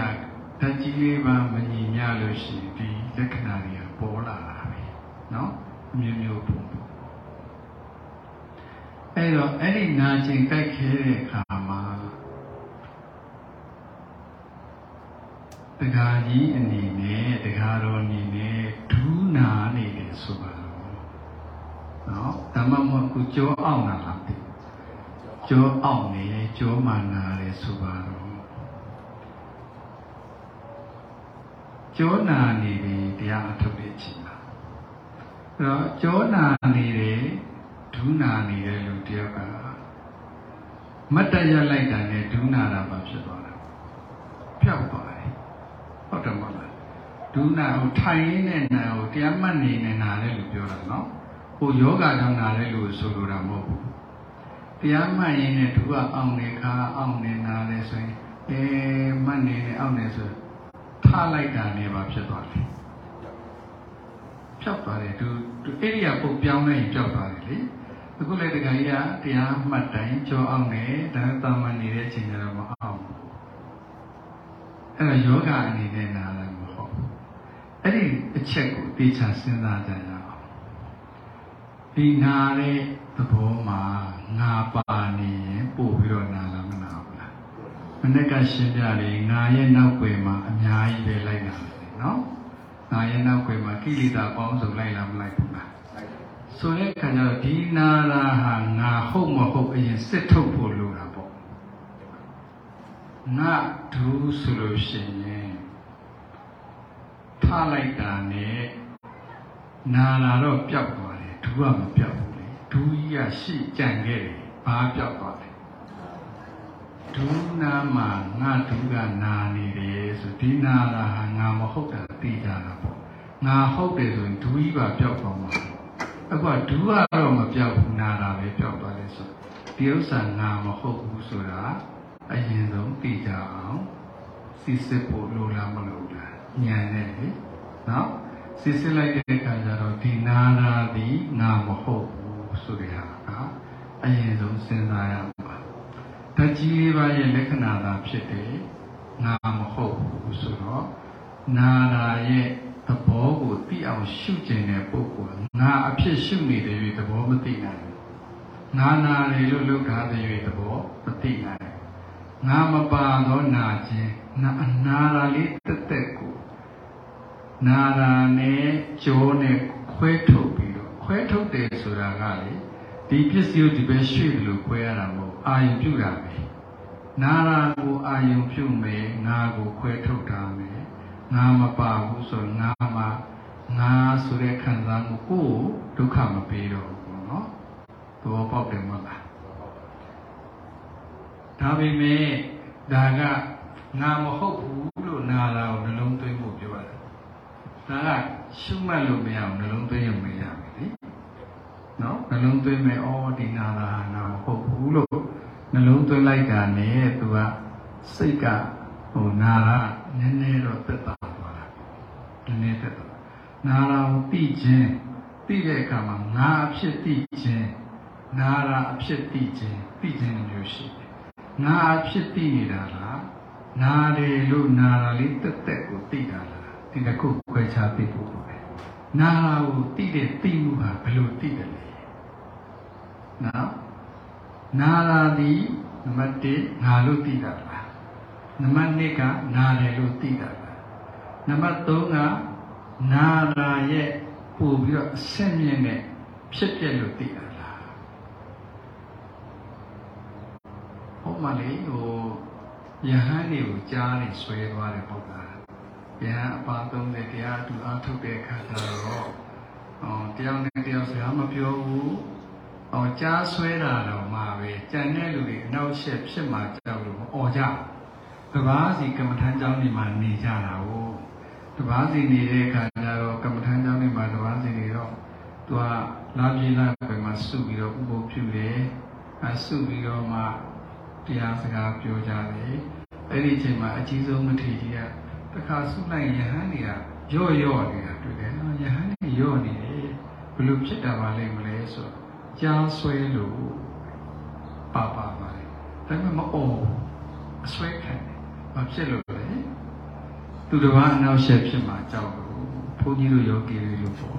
ဓာတ်ကြီးလေးပါမညီမျှလို့ရှိရင်ဒီလက္ခဏာတွေကပေါ်လာတာပဲเนาะအမျိုးမျိုးပုံပုံအဲ့တော့အဲ့ဒီနာကျင်ကြိုက်ခဲတဲ့အခါမှာ တခါကြီးအနေနဲ့တခါတော်အနေနဲ့ဒူးနာနေတယ်ဆိုပါတော့နော်ဓမ္မမဟုတ်ကိုကြောအောင်နာလားကြောအောင်နေကြောမာနာတယ်ဆိုပါတော့ကြောနာနေပြီတရားအထုတ်တဲ့အချိန်မှာအဲ့တော့ကြောနာနေတယ်ဒူးနာနေတယ်လို့တရားကမတ်တရလိုက်တာနဲ့ဒူးနာတာမှဖြစ်သွားတာဖြောက်သွားတယ် ဟုတ်တယ်မဟုတ်လားဒူးနာကိုထိုင်ရင်းနဲ့နာကိုတရားမှတ်နေနေနာတဲ့လူပြောတာနော်ဟိုယောဂကြောင့်နာတဲ့လူကိုဆိုလိုတာမဟုတ်ဘူးတရားမှတ်ရင်းနဲ့ဒူးကအောင်နေခါအောင်နေနာလဲဆိုရင်အဲမှတ်နေနေအောင်နေဆိုထားလိုက်တာနဲ့ပါဖြစ်သွားတယ်ဖြောက်သွားတယ်သူသူအဲ့ဒီကပုတ်ပြောင်းလိုက်ရင်ဖြောက်သွားတယ်လေအခုလည်းတခါကြီးကတရားမှတ်တိုင်းကြောအောင်နေဒါတာမန်နေတဲ့အချိန်ကျတော့မအောင်ဘူး အဲ့တော့ယောဂအနေနဲ့နားလည်းမဟုတ်ဘူးအဲ့ဒီအချက်ကိုတေချာစဉ်းစားကြရအောင်ဒီနာတဲ့သဘောမှာငါပါနေရင်ပို့ပြီးတော့နာလားမနာဘူးလားမနေ့ကရှင်းပြလေငါရဲ့နောက်ွယ်မှာအများကြီးပဲလိုက်နာတယ်နော်ငါရဲ့နောက်ွယ်မှာကိလေသာပေါင်းစုံလိုက်လားမလိုက်ဘူးလားဆိုတဲ့အခါကျတော့ဒီနာရာဟာငါဟုတ်မဟုတ်အရင်စစ်ထုတ်ဖို့လိုတာ ပေါ့ငါဒူးဆိုလို့ရှိရင်ထားလိုက်တာနဲ့နာလာတော့ပျောက်သွားတယ်ဒူးကမပျောက်ဘူးလေဒူးကြီးကရှိကြံခဲ့တယ်ဘာပျောက်သွားလဲဒူးနာမှာငါဒူးကနာနေတယ်ဆိုဒီနာလာဟာငါမဟုတ်တာသိကြတာပေါ့ငါဟုတ်တယ်ဆိုရင်ဒူးကြီးပါပျောက်သွားမှာပေါ့အခုကဒူးကတော့မပျောက်ဘူးနာတာပဲပျောက်သွားတယ်ဆိုဒီဥစ္စာငါမဟုတ်ဘူးဆိုတာ အရင်ဆုံးသိကြအောင်စစ်စစ်ဖို့လိုလားမလိုလားဉာဏ်နဲ့လေနော်စစ်စစ်လိုက်တဲ့အခါကျတော့ဒီနာတာဒီငါမဟုတ်ဘူးဆိုတဲ့ဟာကအရင်ဆုံးစဉ်းစားရမှာဓာတ်ကြီးလေးပါးရဲ့လက္ခဏာသာဖြစ်တယ်ငါမဟုတ်ဘူးဆိုတော့နာတာရဲ့သဘောကိုသိအောင်ရှုကျင်တဲ့ပုဂ္ဂိုလ်ငါအဖြစ်ရှုနေတဲ့၍သဘောမသိနိုင်ဘူးငါနာတယ်လို့လုပ်ထားတဲ့၍သဘောမသိနိုင်ဘူး ငါမပါသောနာခြင်းနာအနာရာလေးတက်တက်ကိုနာရာနဲ့ကြောနဲ့ခွဲထုတ်ပြီးတော့ခွဲထုတ်တယ်ဆိုတာကလေဒီပစ္စည်းကိုဒီပဲရွှေ့တယ်လို့ခွဲရတာမဟုတ်အာယုံပြုတာပဲနာရာကိုအာယုံပြုမယ်ငါကိုခွဲထုတ်တာမယ်ငါမပါဘူးဆိုငါမှငါဆိုတဲ့ခံစားမှုကိုယ်ဒုက္ခမပေးတော့ဘူးเนาะသဘောပေါက်တယ်မဟုတ်လား ဒါပေမဲ့ဒါကငါမဟုတ်ဘူးလို့နာလာကိုနှလုံးသွင်းဖို့ပြောရတယ်ဒါကရှုမှတ်လို့မရအောင်နှလုံးသွင်းရင်မရဘူးလေနော်နှလုံးသွင်းမယ်အော်ဒီနာလာနာမဟုတ်ဘူးလို့နှလုံးသွင်းလိုက်တာနဲ့သူကစိတ်ကဟိုနာလာနည်းနည်းတော့သက်သာသွားတာနည်းနည်းသက်သာနာလာကိုသိခြင်းသိတဲ့အခါမှာငါအဖြစ်သိခြင်းနာလာအဖြစ်သိခြင်းသိခြင်းမျိုးရှိတယ် ငါအဖြစ်သိနေတာလားနာတယ်လို့နာတာလေးတက်တက်ကိုသိတာလားဒီတစ်ခုခွဲခြားသိဖို့လိုတယ်နာတာကိုသိတဲ့သိမှုဟာဘယ်လိုသိတယ်လဲနော်နာတာဒီနံပါတ်1ငါလို့သိတာလားနံပါတ်2ကနာတယ်လို့သိတာလားနံပါတ်3ကနာတာရဲ့ပို့ပြီးတော့အဆင့်မြင့်တဲ့ဖြစ်ပြလို့သိတာ လားဟုတ်မှလေဟိုယဟန်တွေကိုကြားနေဆွဲသွားတယ်ဟုတ်လားယဟန်အပါ30တရားအတူအားထုတ်တဲ့အခါကျတော့အော်တယောက်နဲ့တယောက်စကားမပြောဘူးအော်ကြားဆွဲတာတော့မှာပဲကြံတဲ့လူတွေအနောက်ရှက်ဖြစ်မှကြောက်လို့မအော်ကြတပားစီကမ္မထမ်းကျောင်းနေမှာနေကြတာဟုတ်တပားစီနေတဲ့အခါကျတော့ကမ္မထမ်းကျောင်းနေမှာတပားစီနေတော့သူကလာပြေးလာပဲမှာစုပြီးတော့ဥပုပ်ပြုတယ်အစုပြီးတော့မှ တရားစကားပြောကြတယ်အဲ့ဒီအချိန်မှာအကြီးဆုံးမထေကြီးကတခါဆုလိုက်ယဟန်တွေကရော့ရော့နေတာတွေ့တယ်နော်ယဟန်တွေရော့နေတယ်ဘယ်လိုဖြစ်တာပါလဲမလဲဆိုတော့ကြားဆွဲလို့ပါပါပါလေဒါပေမဲ့မအော်အဆွဲခံတယ်ဘာဖြစ်လို့လဲသူတစ်ပါးအနောက်ရှက်ဖြစ်မှာကြောက်လို့ဘုန်းကြီးတို့ယောဂီတွေလို့ပေါ့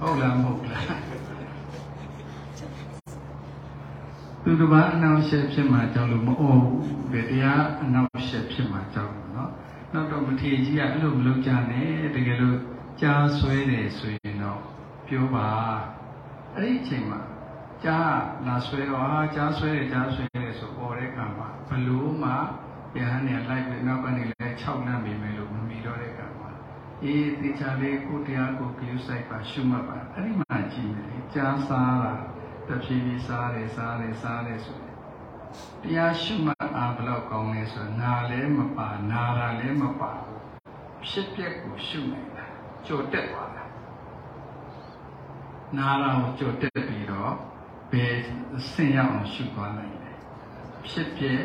ဟုတ်လားမဟုတ်လား သူတစ်ပါးအနောက်ရှက်ဖြစ်မှာကြောက်လို့မဟုတ်ဘူးတဲ့တရားအနောက်ရှက်ဖြစ်မှာကြောက်လို့เนาะနောက်တော့မထေရကြီးကအဲ့လိုမလုပ်ကြနဲ့တကယ်လို့ကြားဆွဲတယ်ဆိုရင်တော့ပြောပါအဲ့ဒီအချိန်မှာကြားလာဆွဲတော့ဟာကြားဆွဲတယ်ကြားဆွဲတယ်ဆိုပေါ်တဲ့ကံမှာဘလို့မှယဟန်နဲ့လိုက်ပြီးနောက်ကနေလဲ6လမ်းမိမယ်လို့မမီတော့တဲ့ကံမှာအေးတေချာလေးကိုတရားကိုကြည့်ဆိုင်ပါရှုမှတ်ပါအဲ့ဒီမှာကြည့်မယ်လေကြားစားတာ တဖြည်းဖြည်းစားတယ်စားတယ်စားတယ်ဆိုရင်တရားရှုမှတ်အားဘယ်လောက်ကောင်းလဲဆိုတော့နာလည်းမပါနာတာလည်းမပါဘူးဖြစ်ပျက်ကိုရှုနေတာကြိုတက်သွားတာနာတာကိုကြိုတက်ပြီးတော့ဘယ်ဆင်ရအောင်ရှုသွားနိုင်လဲဖြစ်ပျက်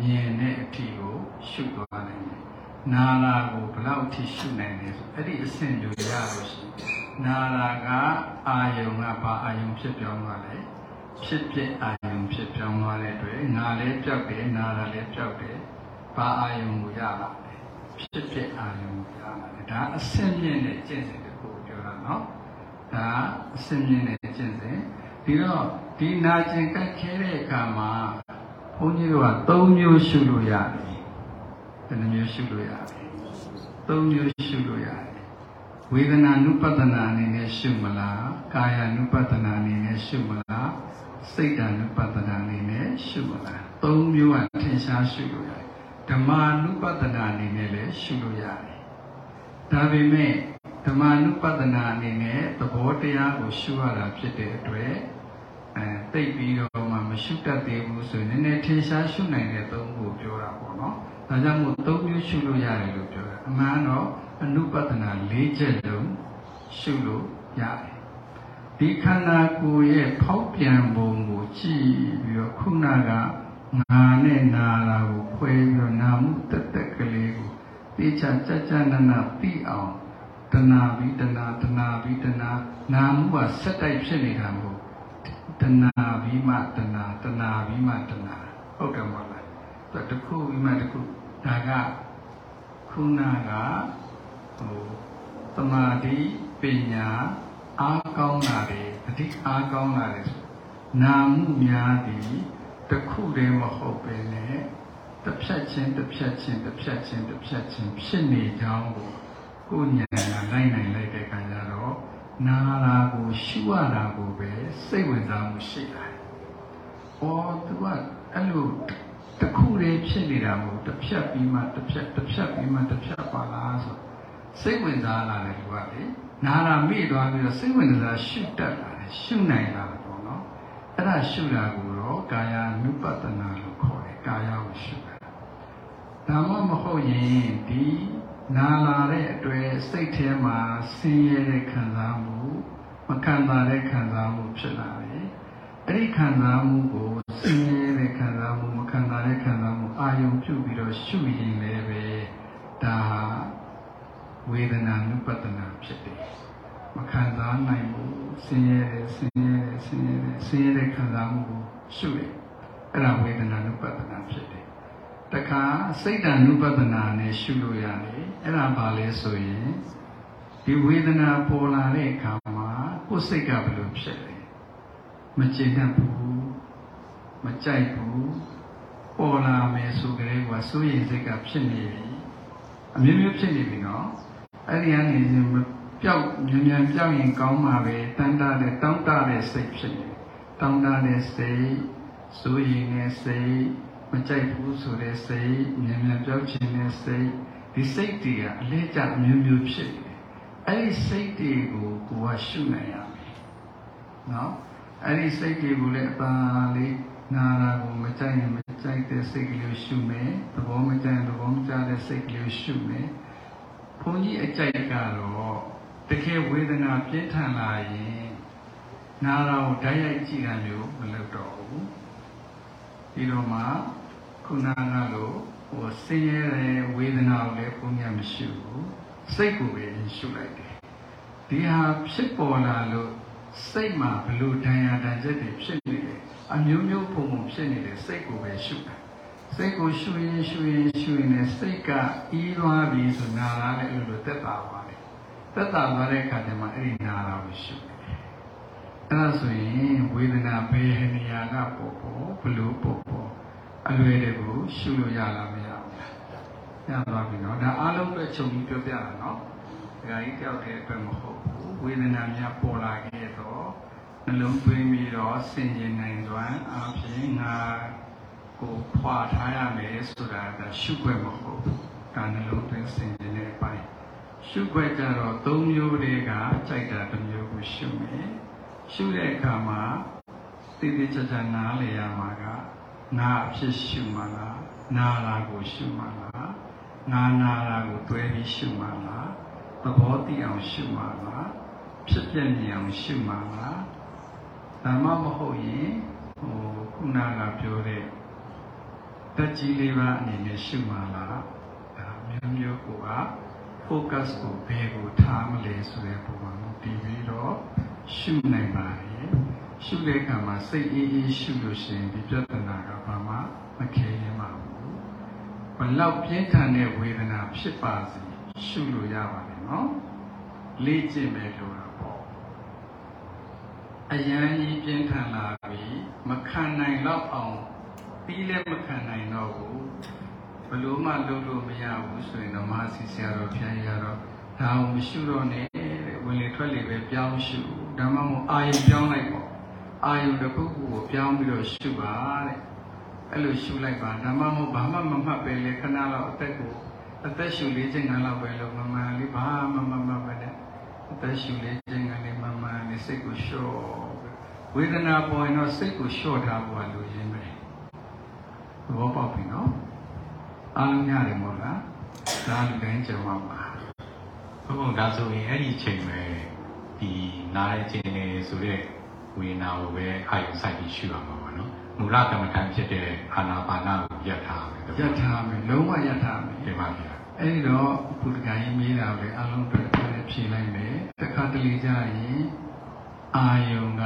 မြင်တဲ့အထီကိုရှုသွားနိုင်တယ်နာတာကိုဘယ်လောက်အထိရှုနိုင်လဲဆိုအဲ့ဒီအဆင့်မျိုးရလို့ရှိရင်နာတာကအာယုံကဘာအာယုံဖြစ်ပြောင်းသွားလဲ ဖြစ်ဖြစ်အာယုံဖြစ်ပြောင်းသွားတဲ့အတွက်ငါလည်းပြောက်တယ်နာတာလည်းပြောက်တယ်ဘာအာယုံကိုရလာလဲဖြစ်ဖြစ်အာယုံကိုရလာတယ်ဒါအဆင့်မြင့်တဲ့ကျင့်စဉ်တစ်ခုကိုပြောတာနော်ဒါအဆင့်မြင့်တဲ့ကျင့်စဉ်ဒီတော့ဒီနာကျင်ကတ်ခဲတဲ့အခါမှာဘုန်းကြီးတို့က၃မျိုးရှုလို့ရတယ်ဘယ်နှမျိုးရှုလို့ရလဲ၃မျိုးရှုလို့ရတယ် ဝေဒနာနုပဒနာအနေနဲ့ရှုမလားကာယ ानु ပဒနာအနေနဲ့ရှုမလားစိတ်ဓာ ानु ပဒနာအနေနဲ့ရှုမလား၃မျိုးကထင်ရှားရှုလို့ရတယ်ဓမ္မာနုပဒနာအနေနဲ့လည်းရှုလို့ရတယ်ဒါပေမဲ့ဓမ္မာနုပဒနာအနေနဲ့သဘောတရားကိုရှုရတာဖြစ်တဲ့အတွက်အဲတိတ်ပြီးတော့မှမရှုတတ်သေးဘူးဆိုရင်နည်းနည်းထင်ရှားရှုနိုင်တဲ့သုံးခုကိုပြောတာပေါ့နော်ဒါကြောင့်မို့သုံးမျိုးရှုလို့ရတယ်လို့ပြောတာအမှန်တော့ အနုပဒနာ၄ချက်လုံးရှုလို့ရတယ်ဒီခန္ဓာကိုယ်ရဲ့ဖောက်ပြန်ပုံကိုကြည့်ပြီးတော့ခုနကငါနဲ့နာတာကိုခွဲပြီးတော့နာမှုတက်တက်ကလေးကိုသိချာကြကြနနသိအောင်တဏှာပြီးတဏှာတဏှာပြီးတဏှာနာမှုကဆက်တိုက်ဖြစ်နေတာမဟုတ်တဏှာပြီးမှတဏှာတဏှာပြီးမှတဏှာဟုတ်တယ်မဟုတ်လားသူတစ်ခုပြီးမှတစ်ခုဒါကခုနက ဟိုသမာဓိပညာအားကောင်းလာတယ်တတိအားကောင်းလာတယ်ဆိုနာမှုများသည်တစ်ခုတည်းမဟုတ်ပဲနဲ့တစ်ဖြတ်ချင်းတစ်ဖြတ်ချင်းတစ်ဖြတ်ချင်းတစ်ဖြတ်ချင်းဖြစ်နေကြောင်းကိုကိုယ်ဉာဏ်ကလိုက်နိုင်လိုက်တဲ့အခါကျတော့နာရာကိုရှုရတာကိုပဲစိတ်ဝင်စားမှုရှိလာတယ်။အော်သူကအဲ့လိုတစ်ခုတည်းဖြစ်နေတာမဟုတ်တစ်ဖြတ်ပြီးမှတစ်ဖြတ်တစ်ဖြတ်ပြီးမှတစ်ဖြတ်ပါလားဆို စိတ်ဝင်စားလာတယ်သူကလေနာရာမိသွားပြီးတော့စိတ်ဝင်စားရှုတတ်လာတယ်ရှုနိုင်လာတယ်ပေါ့နော်။အဲ့ဒါရှုတာကိုတော့ကာယ ानु ပတနာလို့ခေါ်တယ်ကာယကိုရှုတာ။ဒါမှမဟုတ်ရင်ဒီနာလာတဲ့အတွက်စိတ်ထဲမှာဆင်းရဲတဲ့ခံစားမှုမခံစားတဲ့ခံစားမှုဖြစ်လာတယ်။အဲ့ဒီခံစားမှုကိုဆင်းရဲတဲ့ခံစားမှုမခံစားတဲ့ခံစားမှုအာယုံပြုပြီးတော့ရှုရင်လည်းပဲဒါဟာ ဝေဒနာနုပတနာဖြစ်တယ်။မခံစားနိုင်ဘူးဆင်းရဲတဲ့ဆင်းရဲတဲ့ဆင်းရဲတဲ့ဆင်းရဲတဲ့ခံစားမှုကိုရှုတယ်။အဲ့ဒါဝေဒနာနုပတနာဖြစ်တယ်။တခါစိတ်တ ानु ပဒနာနဲ့ရှုလို့ရတယ်အဲ့ဒါပါလဲဆိုရင်ဒီဝေဒနာပေါ်လာတဲ့အခါမှာကိုယ်စိတ်ကဘယ်လိုဖြစ်လဲမကျေနပ်ဘူးမကြိုက်ဘူးပေါ်လာမယ်ဆိုကြတဲ့ကစိုးရိမ်စိတ်ကဖြစ်နေပြီအမျိုးမျိုးဖြစ်နေပြီနော် အဲ့ဒီကနေမပျောက်မြန်မြန်ပျောက်ရင်ကောင်းမှာပဲတန်တာတဲ့တောင်းတတဲ့စိတ်ဖြစ်နေတောင်းတတဲ့စိတ်စိုးရိမ်တဲ့စိတ်မကြိုက်ဘူးဆိုတဲ့စိတ်မြန်မြန်ပြောက်ခြင်းတဲ့စိတ်ဒီစိတ်တွေကအလဲကျအမျိုးမျိုးဖြစ်နေတယ်အဲ့ဒီစိတ်တွေကိုကိုယ်ကရှုနိုင်ရမယ်နော်အဲ့ဒီစိတ်တွေကိုလည်းအပါလေးနာရာကိုမကြိုက်ရင်မကြိုက်တဲ့စိတ်ကလေးကိုရှုမယ်သဘောမကြိုက်ရင်သဘောမကျတဲ့စိတ်ကလေးကိုရှုမယ် ဘုန်းကြီးအကြိုက်ကတော့တကယ်ဝေဒနာပြင်းထန်လာရင်နာရာကိုဓာတ်ရိုက်ကြည့်တာမျိုးမလုပ်တော့ဘူးဒီတော့မှခုနကလိုဟိုဆင်းရဲတဲ့ဝေဒနာကိုလည်းဘုန်းကြီးမရှိဘူးစိတ်ကိုပဲရှုလိုက်တယ်ဒီဟာဖြစ်ပေါ်လာလို့စိတ်မှာဘလို့ဒဏ်ရာဒဏ်ချက်တွေဖြစ်နေတယ်အမျိုးမျိုးပုံပုံဖြစ်နေတဲ့စိတ်ကိုပဲရှုတာ စိတ်ကိုရှုရင်ရှုရင်ရှုရင်လည်းစိတ်ကဤးသွားပြီဆိုနာလာလည်းအဲ့လိုတက်တာပါလေတက်တာသွားတဲ့အခါကျမှအဲ့ဒီနာလာကိုရှုတယ်အဲ့ဒါဆိုရင်ဝေဒနာဘယ်နေရာကပေါ်ပေါ်ဘလို့ပေါ်ပေါ်အလွယ်တကူရှုလို့ရလားမရဘူးလားရပါပြီနော်ဒါအားလုံးအတွက်ချုပ်ပြီးပြောပြတာနော်ဒါကြီးတယောက်တည်းအတွက်မဟုတ်ဘူးဝေဒနာများပေါ်လာခဲ့တော့နှလုံးသွင်းပြီးတော့ဆင်ခြင်နိုင်စွမ်းအပြင်ငါ ကိုခွာထားရမယ်ဆိုတာကရှုခွက်မဟုတ်ဘူးဒါနှလုံးသွင်းဆင်ခြင်တဲ့အပိုင်းရှုခွက်ကြတော့၃မျိုးတည်းကကြိုက်တာတစ်မျိုးကိုရှုမယ်ရှုတဲ့အခါမှာတည်တည်ချာချာနားလည်ရမှာကငါအဖြစ်ရှုမှလားနာလာကိုရှုမှလားငါနာလာကိုတွဲပြီးရှုမှလားသဘောတည်အောင်ရှုမှလားဖြစ်ပြမြင်အောင်ရှုမှလားဒါမှမဟုတ်ရင်ဟိုခုနကပြောတဲ့ တက်ကြီးလေးပါအနေနဲ့ရှုမှလားဒါမျိုးမျိုးကိုက focus ကိုဘယ်ကိုထားမလဲဆိုတဲ့ပုံမှာတည်ပြီးတော့ရှုနိုင်ပါတယ်ရှုတဲ့အခါမှာစိတ်အေးအေးရှုလို့ရှိရင်ဒီပြဿနာကဘာမှမခဲရင်ပါဘူးဘလောက်ပြင်းထန်တဲ့ဝေဒနာဖြစ်ပါစေရှုလို့ရပါတယ်နော်လေ့ကျင့်မယ်လို့တော့ပေါ့အရန်ကြီးပြင်းထန်လာပြီမခံနိုင်တော့အောင် ပြီးလည်းမခံနိုင်တော့ဘူးဘလို့မှလုပ်လို့မရဘူးဆိုရင်တော့မဟာစီဆရာတော်ဖျားကြီးကတော့ဒါအောင်မရှုတော့နဲ့တဲ့ဝင်လေထွက်လေပဲပြောင်းရှုဒါမှမဟုတ်အာယုံပြောင်းလိုက်ပေါ့အာယုံတစ်ခုခုကိုပြောင်းပြီးတော့ရှုပါတဲ့အဲ့လိုရှုလိုက်ပါဒါမှမဟုတ်ဘာမှမမှတ်ပဲလေခဏလောက်အသက်ကိုအသက်ရှုလေးချိန်ကလောက်ပဲလို့မမှန်လေးဘာမှမမှတ်ပဲနဲ့အသက်ရှုလေးချိန်ကလေးမမှန်လေးစိတ်ကိုလျှော့ဝေဒနာပေါ်ရင်တော့စိတ်ကိုလျှော့ထားဖို့လိုရင်းပဲသ ဘောပေါက်ပြီနော်အားလုံးရတယ်မို့လားဒါလူတိုင်းကြုံပါမှာဘုံဘုံဒါဆိုရင်အဲ့ဒီချိန်ပဲဒီနားရဲ့ချိန်နေဆိုတဲ့ဝေဒနာကိုပဲအာရုံစိုက်ပြီးရှုရမှာပါနော်မူလကမ္မထံဖြစ်တဲ့အာနာပါနကိုရပ်ထားမယ်ရထားမယ်လုံးဝရထားမယ်ဒီမှာပြအဲ့ဒီတော့ဘုဒ္ဓဂိုင်းမေးတာပဲအလုံးအတွက်လည်းဖြေလိုက်မယ်တခါတလေကြရင်အာယုံက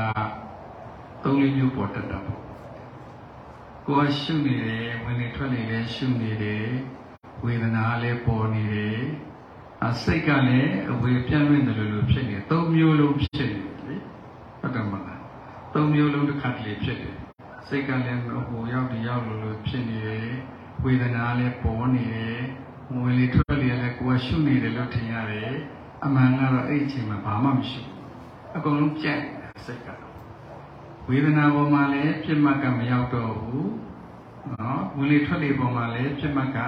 သုံးလေးမျိုးပေါ်တတ်တာပေါ့ ကိုယ်ကရှုနေတယ်ဝင်နေထွက်နေလည်းရှုနေတယ်ဝေဒနာလည်းပေါ်နေတယ်အစိတ်ကလည်းအဝေပြန့်လွင့်တယ်လို့လို့ဖြစ်နေသုံးမျိုးလုံးဖြစ်နေတယ်လေဟုတ်တယ်မလားသုံးမျိုးလုံးတစ်ခါတလေဖြစ်တယ်စိတ်ကလည်းဟိုရောက်ဒီရောက်လို့လို့ဖြစ်နေတယ်ဝေဒနာလည်းပေါ်နေတယ်ဝင်လေထွက်လေလည်းကိုယ်ကရှုနေတယ်လို့ထင်ရတယ်အမှန်ကတော့အဲ့ဒီအချိန်မှာဘာမှမရှိဘူးအကုန်လုံးကြက်နေတာစိတ်ကတော့ ဝေဒနာပေါ်မှာလည်းပြစ်မှတ်ကမရောက်တော့ဘူးနော်ဝင်လေထွက်လေပေါ်မှာလည်းပြစ်မှတ်က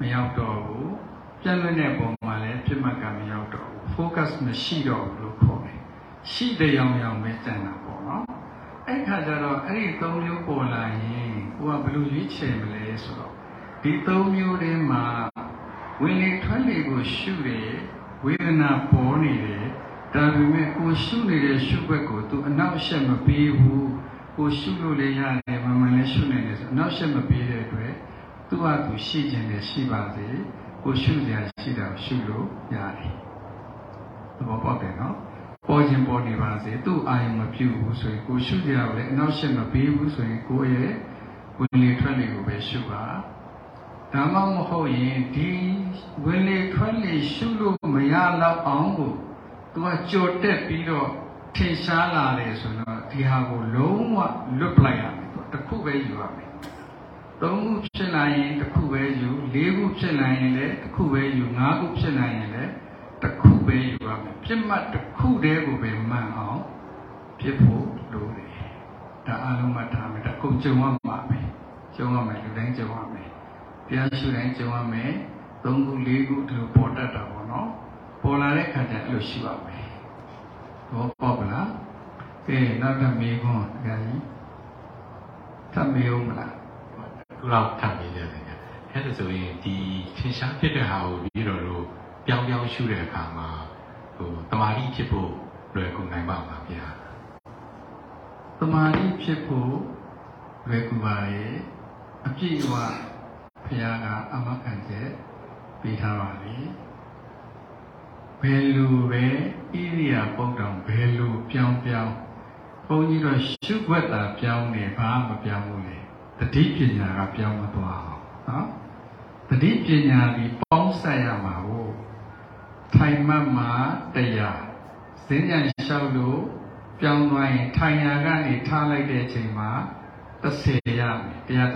မရောက်တော့ဘူးပြန့်လွင့်တဲ့ပုံမှာလည်းပြစ်မှတ်ကမရောက်တော့ဘူး focus မရှိတော့ဘူးလို့ခေါ်တယ်ရှိတဲ့ရောင်ရောင်ပဲတန်တာပေါ့နော်အဲ့ခါကျတော့အဲ့ဒီသုံးမျိုးပေါ်လာရင်ကိုကဘယ်လိုရွေးချယ်မလဲဆိုတော့ဒီသုံးမျိုးထဲမှာဝင်လေထွက်လေကိုရှုတယ်ဝေဒနာပေါ်နေတယ် ဒါပေမဲ့ကိုရှုနေတဲ့ရှုွက်ကိုသူအနောက်အရှက်မပေးဘူးကိုရှုလို့လည်းရတယ်မမှန်လည်းရှုနေတယ်ဆိုအနောက်အရှက်မပေးတဲ့အတွက်သူ့ဟာသူရှိခြင်းနဲ့ရှိပါစေကိုရှုစရာရှိတာရှုလို့ရတယ်သဘောပေါက်တယ်နော်ပေါ်ခြင်းပေါ်နေပါစေသူ့အာရုံမပြုတ်ဘူးဆိုရင်ကိုရှုစရာကိုလည်းအနောက်ရှက်မပေးဘူးဆိုရင်ကိုရဲ့ဝင်လေထွက်လေကိုပဲရှုပါဒါမှမဟုတ်ရင်ဒီဝင်လေထွက်လေရှုလို့မရတော့အောင်ကို သူကကြော်တက်ပြီးတော့ထင်ရှားလာတယ်ဆိုတော့ဒီဟာကိုလုံးဝလွတ်ပလိုက်ရမယ်သူတစ်ခုပဲယူရမယ်သုံးခုဖြစ်လာရင်တစ်ခုပဲယူလေးခုဖြစ်လာရင်လည်းတစ်ခုပဲယူငါးခုဖြစ်လာရင်လည်းတစ်ခုပဲယူရမယ်ပြစ်မှတ်တစ်ခုတည်းကိုပဲမှန်အောင်ဖြစ်ဖို့လိုတယ်ဒါအလုံးမှတ်ထားမယ်ဒါကုန်ကြုံရမှာပဲကြုံရမယ်လူတိုင်းကြုံရမယ်တရားရှုတိုင်းကြုံရမယ်သုံးခုလေးခုဒီလိုပေါ်တတ်တာပေါ့နော် ပေါ်လာတဲ့ခါကျအဲ့လိုရှိပါမယ်ဘောပေါက်ပါလားကဲနောက်တစ်မေးခွန်းဒါကြီးသတ်မေးဦးမလားခုလောက်ထပ်ပြီးတယ်ဗျာအဲ့ဒါဆိုရင်ဒီထင်ရှားဖြစ်တဲ့ဟာကိုပြီးတော့လို့ပြောင်းပြောင်းရှုတဲ့အခါမှာဟိုတမာတိဖြစ်ဖို့လွယ်ကူနိုင်ပါမှာဗျာသမာဓိဖြစ်ဖို့လွယ်ကူပါလေအပြည့်အဝဘုရားကအမခံချက်ပေးထားပါလေ ဘယ်လိုပဲဣရိယာပုတ်တော်ဘယ်လိုပြောင်းပြောင်းဘုန်းကြီးတို့ရှုွက်တာပြောင်းနေဘာမပြောင်းဘူးလေတတတိပညာကပြောင်းမသွားအောင်နော်တတိပညာဒီပေါင်းဆက်ရမှာကိုထိုင်မှတ်မှာတရားစဉ္ညာလျှောက်လို့ပြောင်းသွားရင်ထိုင်ရာကနေထားလိုက်တဲ့အချိန်မှာ30ရမယ်တရား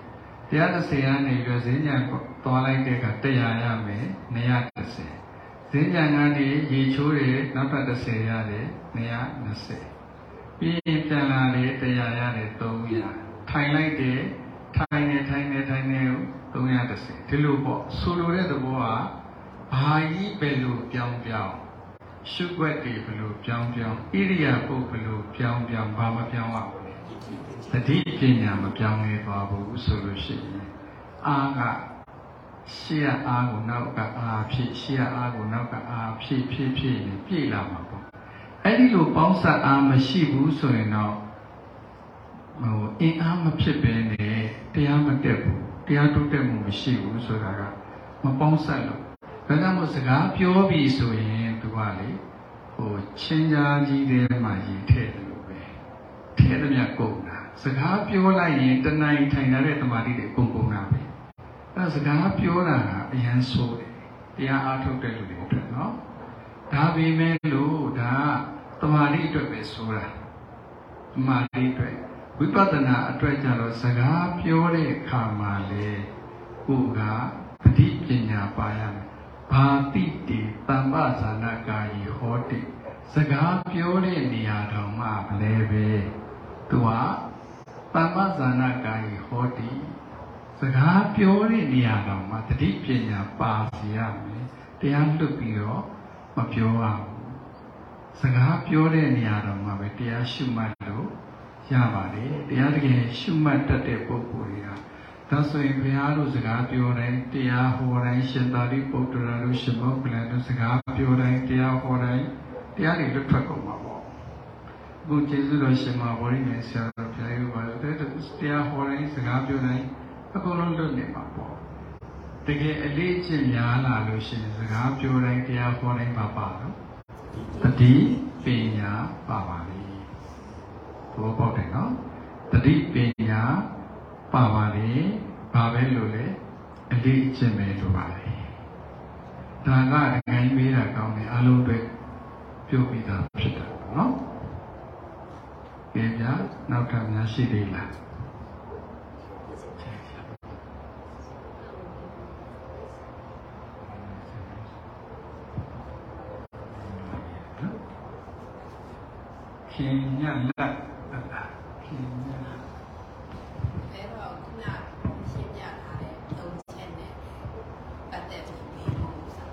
30တရား30ကနေပြီးတော့စဉ္ညာသွားလိုက်တဲ့ကတရားရမယ်230 စဉ္ညာကနေရေချိုးတယ်နောက်ထပ်30ရတယ်220ပြီးရင်ပြန်လာတယ်တရားရတယ်300ထိုင်လိုက်တယ်ထိုင်နေထိုင်နေထိုင်နေ330ဒီလိုပေါ့ဆိုလိုတဲ့သဘောကဘာကြီးပဲလို့ပြောင်းပြောင်းရှုွက်တွေဘယ်လိုပြောင်းပြောင်းဣရိယာပုတ်ဘယ်လိုပြောင်းပြောင်းဘာမပြောင်းရဘူးလေတတိပညာမပြောင်းလဲသွားဘူးဆိုလို့ရှိရင်အာက ရှေ့အားကိုနောက်ကအာဖြစ်ရှေ့အားကိုနောက်ကအာဖြစ်ဖြစ်ဖြစ်နေပြည့်လာမှာပေါ့အဲ့ဒီလိုပေါင်းစပ်အားမရှိဘူးဆိုရင်တော့ဟိုအင်အားမဖြစ်ပဲနဲ့တရားမတက်ဘူးတရားတိုးတက်မှုမရှိဘူးဆိုတာကမပေါင်းစပ်လို့ဒါကြောင့်မို့စကားပြောပြီဆိုရင်သူကလေဟိုချင်းကြားကြီးထဲမှာရည်ထည့်တယ်လို့ပဲထည့်သမျှကုန်တာစကားပြောလိုက်ရင်တဏှာထိုင်တဲ့တမာတိတွေအကုန်ကုန်တာပဲ အဲစကားပြောတာကအရန်ဆိုးတယ်တရားအားထုတ်တဲ့လူတွေအတွက်နော်ဒါပေမဲ့လို့ဒါတမာတိအတွက်ပဲဆိုတာတမာတိအတွက်ဝိပဿနာအတွက်ကြတော့စကားပြောတဲ့အခါမှာလေကိုယ်ကပဋိပညာပါရမယ်ဘာတိတိတမ္ပဇာနာကာယီဟောတိစကားပြောတဲ့နေရာတော်မှာလည်းပဲသူကတမ္ပဇာနာကာယီဟောတိ စကားပြောတဲ့နေရာတော်မှာတတိပညာပါစီရမယ်တရားလွတ်ပြီးတော့မပြောရဘူးစကားပြောတဲ့နေရာတော်မှာပဲတရားရှုမှတ်လို့ရပါတယ်တရားတကယ်ရှုမှတ်တတ်တဲ့ပုဂ္ဂိုလ်တွေကဒါဆိုရင်ဘုရားတို့စကားပြောတိုင်းတရားဟောတိုင်းရှင်သာရိပုတ္တရာတို့ရှင်မောကလန်တို့စကားပြောတိုင်းတရားဟောတိုင်းတရားတွေလွတ်ထွက်ကုန်မှာပေါ့အခုကျေးဇူးတော်ရှင်မဘောရိနေဆရာတော်ဘုရားရုပ်ပါတဲ့တရားဟောတိုင်းစကားပြောတိုင်း အကုန်လုံးလွတ်နေမှာပေါ့တကယ်အလေးအကျင့်များလာလို့ရှိရင်စကားပြောတိုင်းတရားဟောတိုင်းပါပါတော့တတိပညာပါပါလိမ့်ဘောပေါက်တယ်နော်တတိပညာပါပါလေဘာပဲလို့လဲအလေးအကျင့်ပဲလို့ပါလေဒါကအငိုင်းမေးတာကောင်းတယ်အလုံးတွေပြုတ်ပြီးသားဖြစ်တာပေါ့နော်ကြည့်ကြနောက်ထပ်များရှိသေးလား ခင်ညလက်ခင်ညလက်အဲ့တော့ခုနရှင်းပြထားတဲ့သုံးချက်နဲ့ပတ်သက်ပြီးဒီလိုစား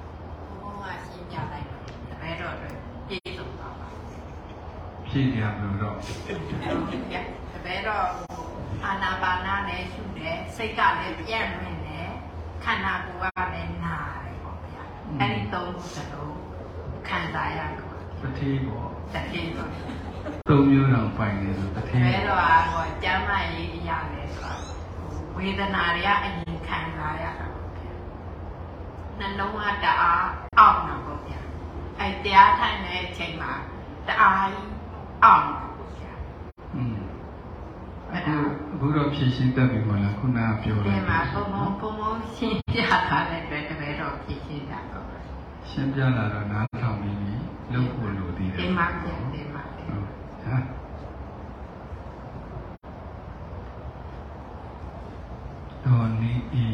ဘုံကရှင်းပြလိုက်တော့တပည့်တော်တို့ပြည့်စုံပါပါဖြည့်ရလို့တော့အဲ့ဒီပြတပည့်တော်အာနာပါနာနဲ့ရှုတယ်စိတ်ကလည်းပြန့်လွင့်တယ်ခန္ဓာကိုယ်ကလည်းနာတယ်ပေါ့ဗျာအဲ့ဒီသုံးခုစလုံးခံစားရ တော့တတိပေါ့တတိတော့သုံးမျိုးတောင်ပိုင်နေဆိုတတတိပည့်တော်ကတော့ကျမ်းမာရေးအရာလဲဆိုတာဝေဒနာတွေကအရင်ခံစားရတာပေါ့ဗျာနှလုံးကတအားအောင့်တာပေါ့ဗျာအဲတရားထိုင်တဲ့အချိန်မှာတအားကြီးအောင့်တာပေါ့ဗျာอืมအခုအခုတော့ဖြည့်ရှင်းတတ်ပြီမလားခုနကပြောလိုဒီက်မှာဘုံဘုံဘုံဘုံရှင်းပြထားတဲ့အတွက်တပည့်တော်ဖြည့်ရှင်းတာပေါ့ရှင်းပြလာတော့နားထောင်ပြီးပြီ လုပ်ဖို့လိုသေးတယ်ဒီမှာပြန်ဒီမှာပြန် ဟုတ်ဟာတော်နီဤ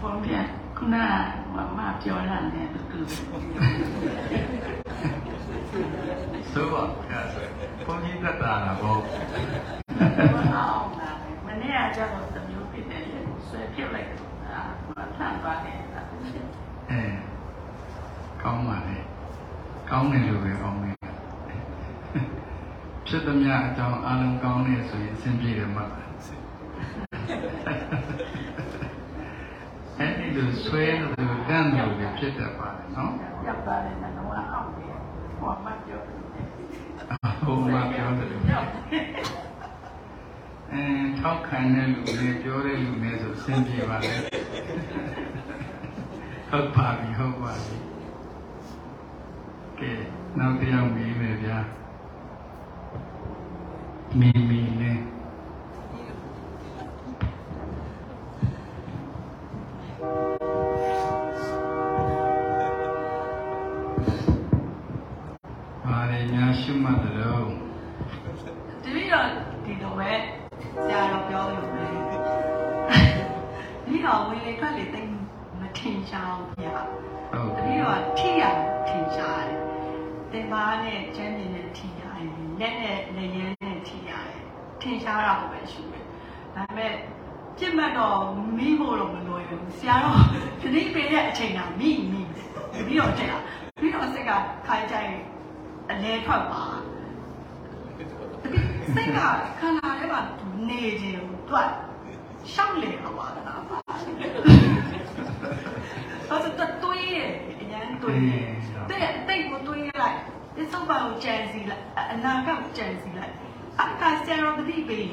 ဘုံပြခုနကမမပြောတာနဲ့တူတူပဲ ဆိုပါကဲဘုန်းကြီးတက်တာလားဘော မအောင်တာမနေ့ကကျတော့တမျိုးဖြစ်တယ်လေဆွဲဖြစ်လိုက်တာမထမ်းပါနဲ့ အဲကောင်းပါလေကောင်းတယ်လို့ပဲကောင်းတယ်ဖြစ်သမျှ အကြောင်းအလုံးကောင်းနေဆိုရင်အဆင်ပြေတယ်မှာအဲဒီလိုဆွဲလို့ကန့်လို့လည်းဖြစ်တတ်ပါတယ်နော်ရပ်ပါတယ်နော်အောင်တယ်ဟောမပြောတယ်ဟိုမှာပြောတယ်လို့အဲထထောက်ခံတဲ့လူနဲ့ပြောတဲ့လူနဲ့ဆိုဆင်ပြေပါလေဟုတ်ပါပြီဟုတ်ပါပြီကဲနောက်တစ်ယောက်မေးမယ်ဗျာ မီ ထင်ရှားတာပဲရှိတယ်ဒါပေမဲ့ပြစ်မှတ်တော့မိဖို့တော့မလွယ်ဘူးဆရာတော်ခဏပေးတဲ့အချိန်ကမိမိတပည့်တော်တဲ့ပြီးတော့စိတ်ကခိုင်းကြိုက်အလဲထွက်ပါစိတ်ကခန္ဓာထဲမှာနေခြင်းကိုတွတ်ရှောက်လေတော့ပါလားပါတော့တော့တွေးရအញ្ញမ်းတွေးရတဲ့တိတ်ကိုတွေးလိုက်ဒီစုပ်ပါကိုကြံစီလိုက်အနာကကိုကြံစီလိုက် အခါဆရာတော်တတိပေး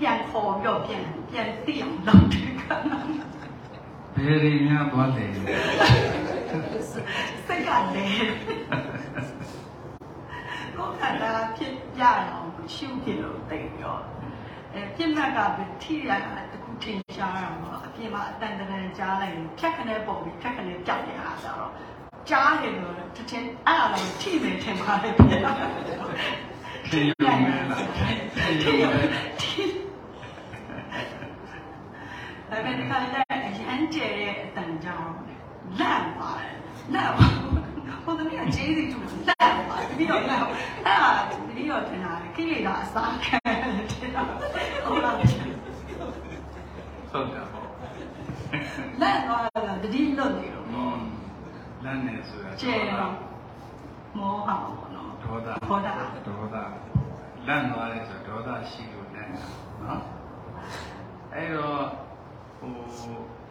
ပြန်ခေါ်ပြီးတော့ပြန်ပြန်သိအောင်လုပ်တယ်ခန္ဓာဘယ်ရီများသွားတယ်စိတ်ကလည်းကိုယ်ခန္ဓာဖြစ်ပြရအောင်ရှုဖြစ်လို့တိတ်ပြောအဲပြစ်မှတ်ကထိရတာတခုထင်ရှားရမှာအပြင်မှာအတန်တန်ကြားလိုက်ရင်ဖြတ်ခနဲ့ပုံပြီးဖြတ်ခနဲ့ကြောက်နေတာဆိုတော့ကြားတယ်လို့တစ်ချင်းအဲ့ဒါလည်းထိမယ်ထင်ပါတယ်ပြတာ ထင်ရုံနဲ့လားထင်ရုံနဲ့ထိဒါပေမဲ့ဒီခါကျရင်အရန်ကျဲတဲ့အတန်ကြောင်လန့်ပါတယ်လန့်ပါဟိုတမီးကကျေးဇူးတူလန့်ပါပြီးတော့လန့်အဲ့ဒါပြီးတော့ထင်တာခိလေသာအစားခံတယ်ဟုတ်လားဟုတ်တာပေါ့လက်သွားတာတတိလွတ်နေတော့อืมလမ်းနေဆိုတာကျဲတော့မောဟပေါ့နော် ဒေါသဒေါသဒေါသလမ်းသွားတယ်ဆိုဒေါသရှိလို့လမ်းတာနော်အဲ့တော့ဟို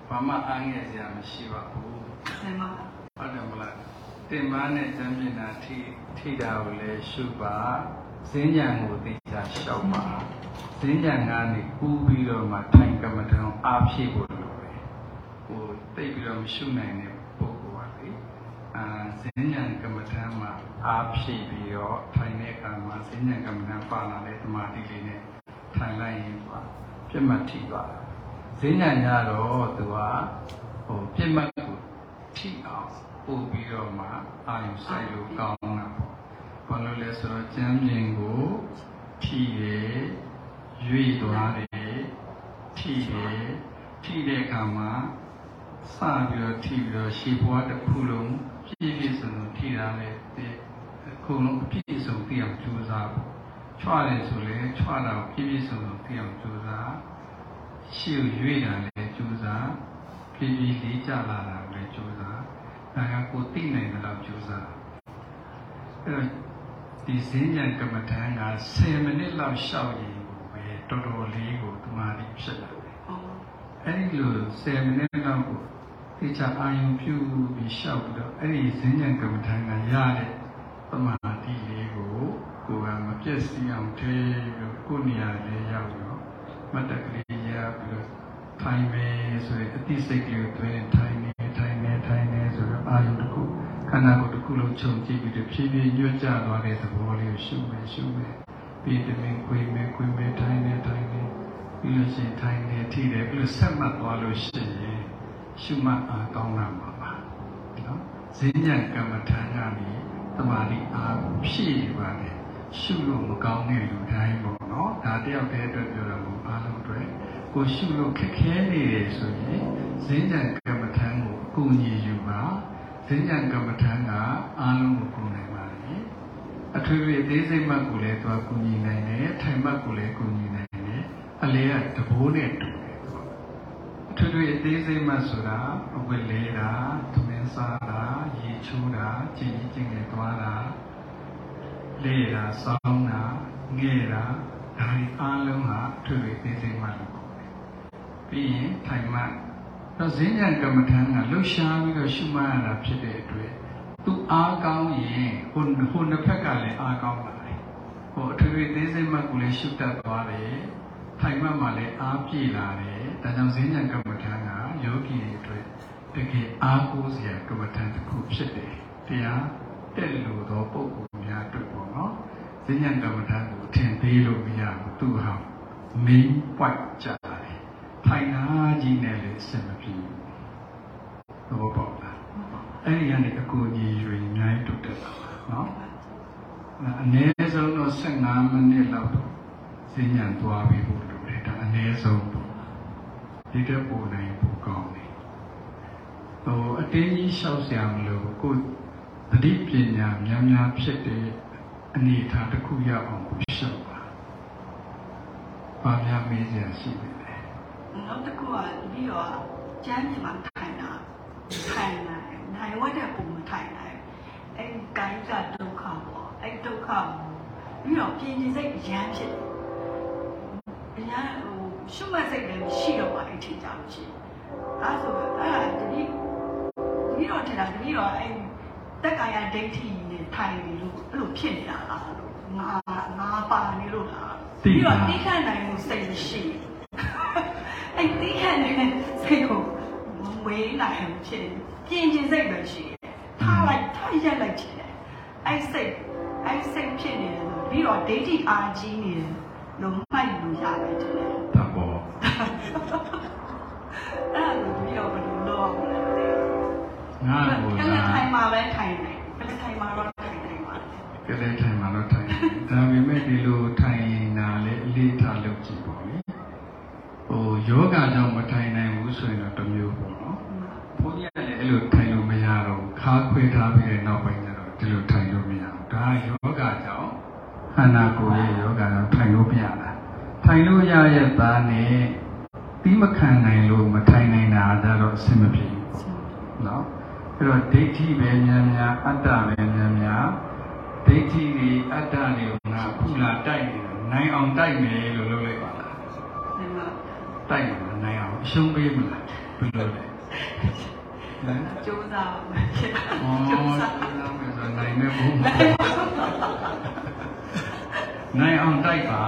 ဘာမှအားငယ်စရာမရှိပါဘူးဆင်မဟုတ်တယ်မလားတင်မနဲ့တမ်းပြင်တာထိထိတာကိုလည်းရှုပါဈဉ္ဉံကိုသိချာရှောက်ပါဈဉ္ဉံကနေကူးပြီးတော့မှထိုင်ကမ္မထံအားဖြည့်ဖို့လိုတယ်ဟိုတိတ်ပြီးတော့မရှုနိုင်တဲ့ပုဂ္ဂိုလ်ပါလေ အာဈဉ္ဉံကမ္မထံမှာအားဖြည့်ပြီးတော့ထိုင်တဲ့အခါမှာဈဉ္ဉံကမ္မထံပါလာတဲ့သမာဓိလေးနဲ့ထိုင်လိုက်ရင်ပါပြတ်မှတ်ထိသွားတာဈဉ္ဉံညတော့သူကဟိုပြတ်မှတ်ကိုထိအောင်ပို့ပြီးတော့မှအာယုဆိုင်လို့ကောင်းတာပေါ့ဘာလို့လဲဆိုတော့ကျမ်းပြင်ကိုထိရရွေ့သွားတယ်ထိရထိတဲ့အခါမှာစပြီးတော့ထိပြီးတော့ရှေ့ဘဝတစ်ခုလုံး ပြည့်ပြည့်စုံစုံထိတာလေဒီအခုလုံးပြည့်စုံသိအောင်ကြိုးစားဖို့ချွားတယ်ဆိုလေချွားတာကိုပြည့်ပြည့်စုံစုံသိအောင်ကြိုးစားရှေ့ကိုရွေ့တာလည်းကြိုးစားဖြည်းဖြည်းလေးကြလာတာကိုလည်းကြိုးစားဒါကကိုသိနိုင်တဲ့လောက်ကြိုးစားအဲ့တော့ဒီဈဉ္ဉံကမ္မဋ္ဌာန်းက10မိနစ်လောက်ရှောက်ရင်ကိုပဲတော်တော်လေးကိုတမာတိဖြစ်လာတယ်အဲ့ဒီလို10မိနစ်လောက်ကို သိချအာယုံပြုပြီးရှောက်ပြီးတော့အဲ့ဒီဈဉ္ဉံကမ္မဋ္ဌာန်းကရတဲ့တမာတိလေးကိုကိုယ်ကမပြည့်စည်အောင်ထေးပြီးတော့ကိုယ်နေရာလေးရောက်ရောမတ်တကလေးရပြီးတော့ထိုင်မယ်ဆိုရင်အတိစိတ်ကလေးကိုတွင်ထိုင်နေထိုင်နေထိုင်နေဆိုတော့အာယုတစ်ခုခန္ဓာကိုယ်တစ်ခုလုံးခြုံကြည့်ပြီးတော့ဖြည်းဖြည်းညွတ်ကြသွားတဲ့သဘောလေးကိုရှုမယ်ရှုမယ်ပြီးတမင်ခွေမယ်ခွေမယ်ထိုင်နေထိုင်နေပြီးလို့ရှိရင်ထိုင်နေထိတယ်ပြီးလို့ဆက်မှတ်သွားလို့ရှိရင် ရှုမှတ်အားကောင်းလာမှာပါနော်ဈဉ္ဉံကမ္မထာကနေတမာတိအားဖြည့်ပါလေရှုလို့မကောင်းတဲ့လူတိုင်းပေါ့နော်ဒါတယောက်တည်းအတွက်ပြောတာမဟုတ်အားလုံးအတွက်ကိုရှုလို့ခက်ခဲနေတယ်ဆိုရင်ဈဉ္ဉံကမ္မထံကိုအကူအညီယူပါဈဉ္ဉံကမ္မထံကအားလုံးကိုကူနိုင်ပါလေအထွေထွေအသေးစိတ်မှတ်ကိုလည်းသူကကူညီနိုင်တယ်ထိုင်မှတ်ကိုလည်းကူညီနိုင်တယ်အလဲကတဘိုးနဲ့တူတယ်သူကအ ထွေထွေအသေးစိတ်မှတ်ဆိုတာအဝတ်လေးတာသမင်းစားတာရေချိုးတာကြည်ကြီးကျင်ငယ်သွားတာလေးတာစောင်းတာငဲ့တာဒါဒီအားလုံးဟာအထွေထွေအသေးစိတ်မှတ်လို့ပြီးရင်ထိုင်မှတော့ဈဉ္ဉံကမ္မထံကလှုပ်ရှားပြီးတော့ရှုမှတ်ရတာဖြစ်တဲ့အတွက်သူအားကောင်းရင်ဟိုဟိုနှစ်ဖက်ကလည်းအားကောင်းလာတယ်ဟိုအထွေထွေသေးစိတ်မှတ်ကိုလည်းရှုတတ်သွားတယ် ထိုင်မှမှလည်းအားပြေလာတယ်ဒါကြောင့်ဈဉ္ဉံကမ္မထာကယောဂီတွေအတွက်တကယ်အားကိုးစရာကမ္မထာတစ်ခုဖြစ်တယ်တရားတက်လို့သောပုဂ္ဂိုလ်များအတွက်ပေါ့နော်ဈဉ္ဉံကမ္မထာကိုထင်သေးလို့မရဘူးသူဟာ main point ကြတယ်ထိုင်နာကြီးနဲ့လည်းအဆင်မပြေဘူးသဘောပေါက်လားအဲ့ဒီကနေအကူအညီတွေအများကြီးတုတ်တက်လာပါနော်အနည်းဆုံးတော့15မိနစ်လောက်တော့ဈဉ္ဉံသွားပြီးဖို့လိုတယ် ဒါအနည်းဆုံးပေါ့ဒီတက်ပိုနိုင်ပိုကောင်းတယ်ဟိုအတင်းကြီးလျှောက်ဆရာမလို့ကိုယ်သတိပညာများများဖြစ်တဲ့အနေအထားတစ်ခုရအောင်ကိုလျှောက်ပါဘာများမေးစရာရှိနေလဲနောက်တစ်ခုကပြီးတော့ကျမ်းပြင်မှာထိုင်တာထိုင်နိုင်နိုင်ဝတ်တဲ့ပုံမထိုင်နိုင်အဲ့ကိုင်းကဒုက္ခပေါ့အဲ့ဒုက္ခကိုပြီးတော့ပြင်ကျင်စိတ်ရမ်းဖြစ်တယ် အရန်ဟိုရှုမှတ်စိတ်လည်းရှိတော့ပါအဲ့ထင်ကြလို့ရှိရင်အဲဆိုအဲ့ဒါတတိတတိတော့ထင်တာတတိတော့အဲ့တက်ကာယဒိဋ္ဌိနဲ့ထိုင်နေလို့အဲ့လိုဖြစ်နေတာလားလို့ငါငါပါနေလို့လားပြီးတော့တိခတ်နိုင်မှုစိတ်မရှိဘူးအဲ့ဒီခံတဲ့စိတ်ကိုမဝေးနိုင်ဘူးဖြစ်နေပြင်ကျင်စိတ်ပဲရှိတယ်ထားလိုက်ထားရက်လိုက်ချင်တယ်အဲ့စိတ်အဲ့စိတ်ဖြစ်နေတယ်ဆိုပြီးတော့ဒိဋ္ဌိအာကြီးနေတယ် လို့မှတ်လို့ရတယ်တဲ့အဲ့ဒါပေါ့ဒါလို့ပြီးတော့ဘယ်လိုလုပ်အောင်လဲငါ့ကိုအဲ့လာဒါထိုင်မှာပဲထိုင်တယ်ဘယ်ထိုင်မှာတော့ထိုင်တယ်ပါကလေးထိုင်မှတော့ထိုင်တယ်ဒါပေမဲ့ဒီလိုထိုင်တာလေအလေးထားလုပ်ကြည့်ပေါ့လေဟိုယောဂကြောင့်မထိုင်နိုင်ဘူးဆိုရင်တော့တစ်မျိုးပေါ့နော်ဘုန်းကြီးကလည်းအဲ့လိုထိုင်လို့မရတော့ဘူးခါခွေထားပြီးတဲ့နောက်ပိုင်းကျတော့ဒီလိုထိုင်လို့မရဘူးဒါကယောဂကြောင့် ခန္ဓာကိုယ်ရဲ့ယောဂကြောင့်ထိုင်လို့မရတာထိုင်လို့ရရဲ့သားနဲ့ပြီးမခံနိုင်လို့မထိုင်နိုင်တာဒါတော့အဆင်မပြေဘူးပေါ့နော်အဲ့တော့ဒိဋ္ဌိပဲများများအတ္တပဲများများဒိဋ္ဌိတွေအတ္တတွေကိုငါခုလာတိုက်နေတာနိုင်အောင်တိုက်မယ်လို့လုပ်လိုက်ပါလားဒီမှာတိုက်မှာနိုင်အောင်အရှုံးပေးမလားဘယ်လိုလဲဟမ်စူးစမ်းမယ်ဖြစ်တာอ๋อစူးစမ်းနောက်မယ်ဆိုနိုင်မယ်ဘုံ နိုင်အောင်တိုက်ပါ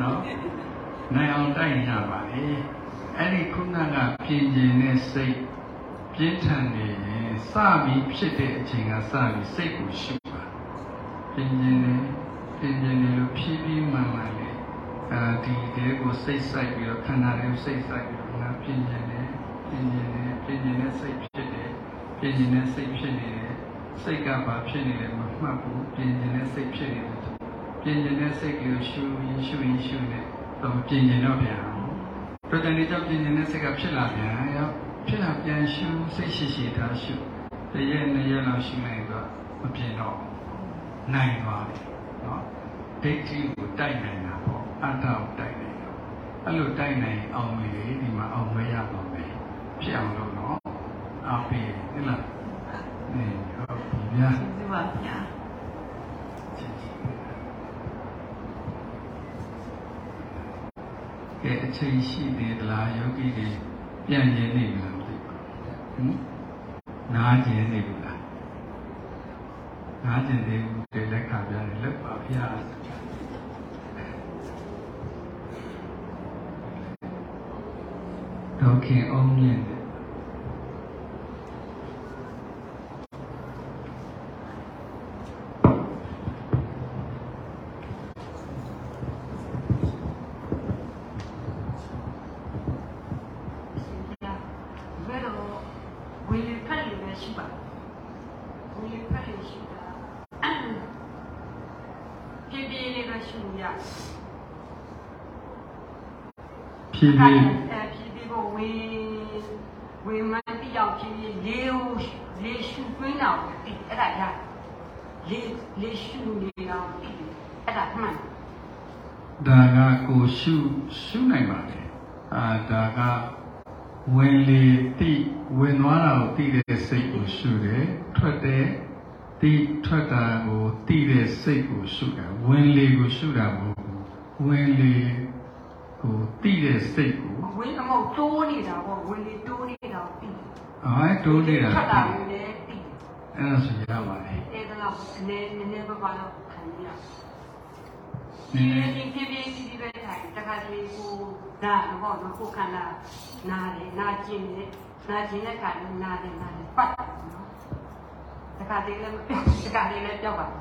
နော်နိုင်အောင်တိုက်ရပါလေအဲ့ဒီခုနကပြင်ကျင်တဲ့စိတ်ပြင်းထန်နေရင်စပြီးဖြစ်တဲ့အချိန်ကစပြီးစိတ်ကိုရှုပါပြင်ကျင်နေပြင်ကျင်နေလို့ဖြည်းဖြည်းမှန်မှန်လေးအဲဒီဒီကိုစိတ်ဆိုင်ပြီးတော့ခန္ဓာလေးကိုစိတ်ဆိုင်ပြီးတော့ငါပြင်ကျင်နေပြင်ကျင်နေပြင်ကျင်တဲ့စိတ်ဖြစ်တယ်ပြင်ကျင်တဲ့စိတ်ဖြစ်နေတယ် စိတ်ကဘာဖြစ်နေလဲမမှတ်ဘူးပြင်ကျင်တဲ့စိတ်ဖြစ်နေတယ်ပြင်ကျင်တဲ့စိတ်ကိုရှုရင်ရှုရင်ရှုနေတော့ပြင်ကျင်တော့ပြန်တော့တန်လေးကြောင့်ပြင်ကျင်တဲ့စိတ်ကဖြစ်လာပြန်ရောဖြစ်လာပြန်ရှုစိတ်ရှိရှိထားရှုတရက်နှစ်ရက်လောက်ရှုလိုက်တော့မပြင်တော့နိုင်သွားတယ်နော်ဒိဋ္ဌိကိုတိုက်နိုင်တာပေါ့အတ္တကိုတိုက်နိုင်တာအဲ့လိုတိုက်နိုင်အောင်လေဒီမှာအောင်မရပါမယ်ဖြစ်အောင်လို့နော်အားပေးဟုတ်လားနေဟုတ်ပြီ ဗျာကျေးဇူးပါဗျာကဲအချိန်ရှိသေးသလားယောဂီတွေပြန်ကျင်နေပြီလားမသိဘူးဟင်နားကျင်နေပြီလားနားကျင်သေးဘူးဒီလက်ခါပြတယ်လက်ပါဗျာဒေါခင်အောင်မြင့်တယ် ဘယ်လိုဝီလီဖက်လေးပဲရှိပါဝီလီဖက်လေးရှိတာပြေးပြေးလေးပဲရှိရ ဖြည်းဖြည်းအဲပြေးပြေးကိုဝေးဝေးမတိရောက်ပြေးပြေးလေးဦးလေးရှူသွင်းအောင်ဒီအဲ့ဒါရလေးလေးရှူနေအောင်ဒီအဲ့ဒါမှန်ဒါကကိုရှုရှုနိုင်ပါလေအာဒါကဝင်လေတိဝင်သွားတာကိုတိတဲ့စိတ်ကိုရှုတယ်ထွက်တဲ့တိထွက်တာကိုတိတဲ့စိတ်ကိုရှုတာဝင်လေကိုရှုတာမဟုတ်ဘူးဝင်လေ ကိုတိတဲ့စိတ်ကိုဝင်းအမောက်တိုးနေတာပေါ့ဝင်းလေးတိုးနေတာပြီးအဲတိုးနေတာထွက်တာလည်းပြီးအဲ့ဒါဆိုရပါလေအဲ့ဒါတော့နည်းနည်းပါးပါတော့ခံရနည်းဒီနည်းဒီဖြည်းဖြည်းစီးစီးပဲထိုင်တခါတလေကိုနာတော့နော်ကိုခန္ဓာနာတယ်နာကျင်တယ်နာကျင်တဲ့ခါလည်းနာတယ်နာတယ်ပတ်တယ်နော်တခါတလေလည်းမပြောက်တခါတလေလည်းပြောက်ပါတယ်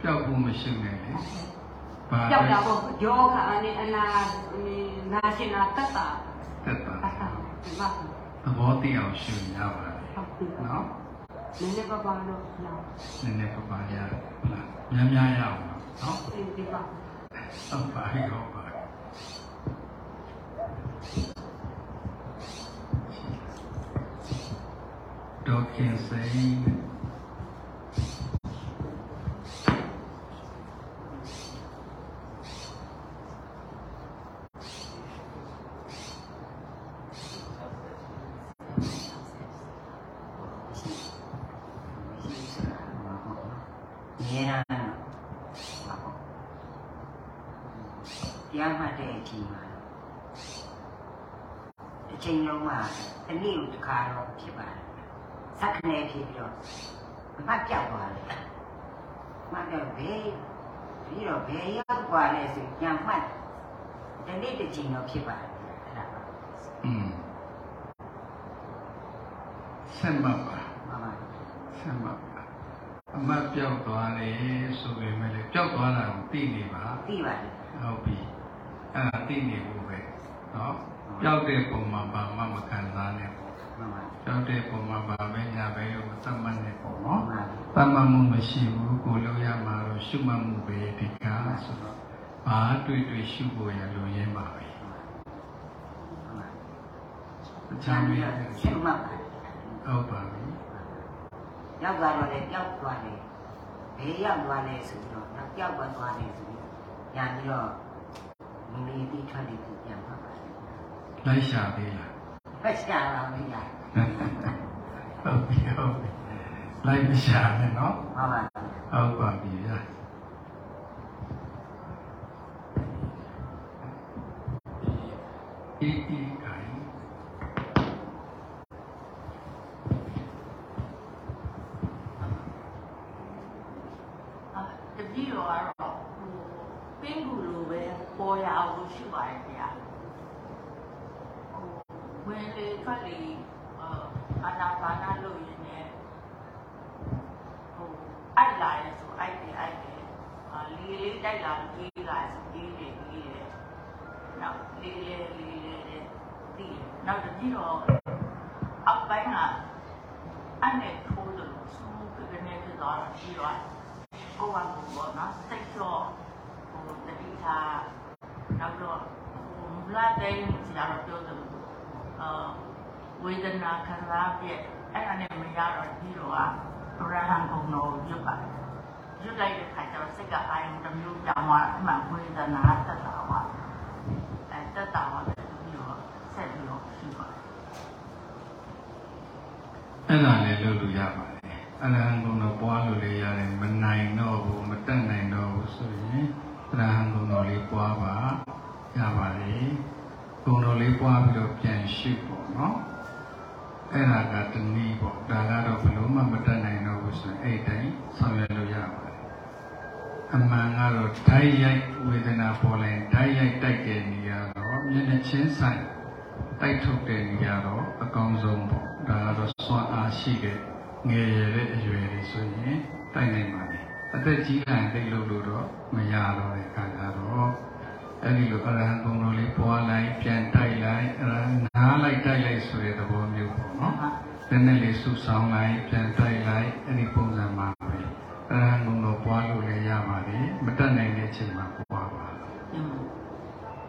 ပျောက်ဖို့မရှိနဲ့လေ ဘာပြောက်တာပေါ့ယောဂအနေအနာနာကျင်တာတက်တာတက်တာတက်တာဒီမှာသဘောတည်အောင်ရှင်းရပါတယ်ဟုတ်ပြီနော်နော်နည်းနည်းပါးပါတော့နော်နည်းနည်းပပရဟုတ်လားများများရအောင်နော်ဒီဒီပါဟုတ်ပါပြီဟုတ်ပါပြီဒေါက်ခင်စိန်နေရတာပါပေါ့တရားမှတ်တဲ့အချိန်မှာအချိန်လုံးမှာတနည်း တစ်ခါတော့ဖြစ်ပါတယ်စက္ကနဲ့ဖြစ်ပြီးတော့အမှတ်ပြောက်သွားတယ်မှတ်တော့ဘယ်ပြီးတော့ဘယ်ရောက်သွားလဲဆိုညမှတ်တနေ့တစ်ချိန်တော့ဖြစ်ပါတယ်အဲ့ဒါပါ อืมဆက်မှတ်ပါ မှန်ပါ ဆက်မှတ်ပါအမတ်ပြောက်သွားတယ်ဆိုပေမဲ့လည်းပြောက်သွားတာကိုသိနေပါ သိပါတယ် ဟုတ်ပြီအဲ့ဒါသိနေဖို့ပဲเนาะပြောက်တဲ့ပုံမှာဘာမှမခံစားနဲ့ ကြောက်တဲ့ပုံမှာဗာပဲညာပဲလို့သတ်မှတ်နေပေါ့နော်သတ်မှတ်မှုမရှိဘူးကိုလို့ရမှာတော့ရှုမှတ်မှုပဲဒီကဆိုတော့ဘာတွေ့တွေ့ရှုဖို့ရလိုရင်းပါပဲအချမ်းမြေရှုမှတ်ဟုတ်ပါပြီရောက်သွားတော့လေရောက်သွားတယ်ဘေးရောက်သွားလဲဆိုတော့နောက်ရောက်သွားသွားတယ်ဆိုပြီးညာပြီးတော့မူလီတိထွက်တယ်ပြန်ပါလိုက်ရှာသေးလား ဖက်ရှာလာမင်းညာဟုတ်ပြီဟုတ်ပြီလိုက်မရှာနဲ့နော်မှန်ပါဟုတ်ပါပြီဗျာဤဤခိုင်အာတတိယကတော့ဟိုပင်းကူလိုပဲပေါ်ရအောင်လို့ရှိပါတယ်ခင်ဗျာဟို ဝင်လေထွက်လေအာအာနာပါနာလို့ရင်းနဲ့ဟိုအိုက်လာရဲဆိုအိုက်တယ်အိုက်တယ်အာလီလေးတိုက်လာကြီးလာဆိုကြီးတယ်ကြီးတယ်နောက်လေးလေးလေးလေးတဲ့ဒီနောက်တတိယအောက်ပိုင်းကအဲ့နဲ့ထိုးလို့စူးကနေဖြစ်သွားတာပြီးတော့ကိုယ်ကဘောနော်စိတ်တော့ဟိုတတိထားနောက်တော့ဟိုလာတဲ့ဆရာတော်ပြောတယ် အာဝေဒနာခံစားပြည့်အဲ့ဒါနဲ့မရတော့ဒီတော့ကရဟန်းကုံတော်ရွတ်ပါတယ်ရွတ်လိုက်တဲ့ခါကျတော့စိတ်ကအာရုံတစ်မျိုးပြောင်းသွားအမှဝေဒနာတက်တာပါအဲတက်တာပါပြီးတော့ဆက်ပြီးတော့ရှိပါတယ်အဲ့ဒါလည်းလုပ်လို့ရပါတယ်အရဟံဂုဏ်တော်ပွားလို့လည်းရတယ်မနိုင်တော့ဘူးမတက်နိုင်တော့ဘူးဆိုရင်အရဟံဂုဏ်တော်လေးပွားပါရပါတယ် ဂုဏ်တော်လေးပွားပြီးတော့ပြန်ရှုပေါ့နော်အဲ့ဒါကတနည်းပေါ့ဒါကတော့ဘယ်လို့မှမတက်နိုင်တော့ဘူးဆိုရင်အဲ့တိုင်းဆောင်ရွက်လို့ရပါတယ်အမှန်ကတော့ဓာတ်ရိုက်ဝေဒနာပေါ်လာရင်ဓာတ်ရိုက်တိုက်တဲ့နေရာတော့မျက်နှာချင်းဆိုင်တိုက်ထုတ်တဲ့နေရာတော့အကောင်းဆုံးပေါ့ဒါကတော့စွမ်းအားရှိတဲ့ငယ်ရတဲ့အရွယ်တွေဆိုရင်တိုက်နိုင်ပါလေအသက်ကြီးလာရင်တိတ်လို့လို့တော့မရတော့တဲ့ခါကျတော့ အဲ့ဒီလိုအရဟံဂုဏ်တော်လေးပွားလိုက်ပြန်တိုက်လိုက်အရဟံနားလိုက်တိုက်လိုက်ဆိုတဲ့သဘောမျိုးပေါ့နော်နည်းနည်းလေးဆူဆောင်လိုက်ပြန်တိုက်လိုက်အဲ့ဒီပုံစံမှာပဲအရဟံဂုဏ်တော်ပွားလို့လည်းရပါတယ်မတတ်နိုင်တဲ့အချိန်မှာပွားပါอืม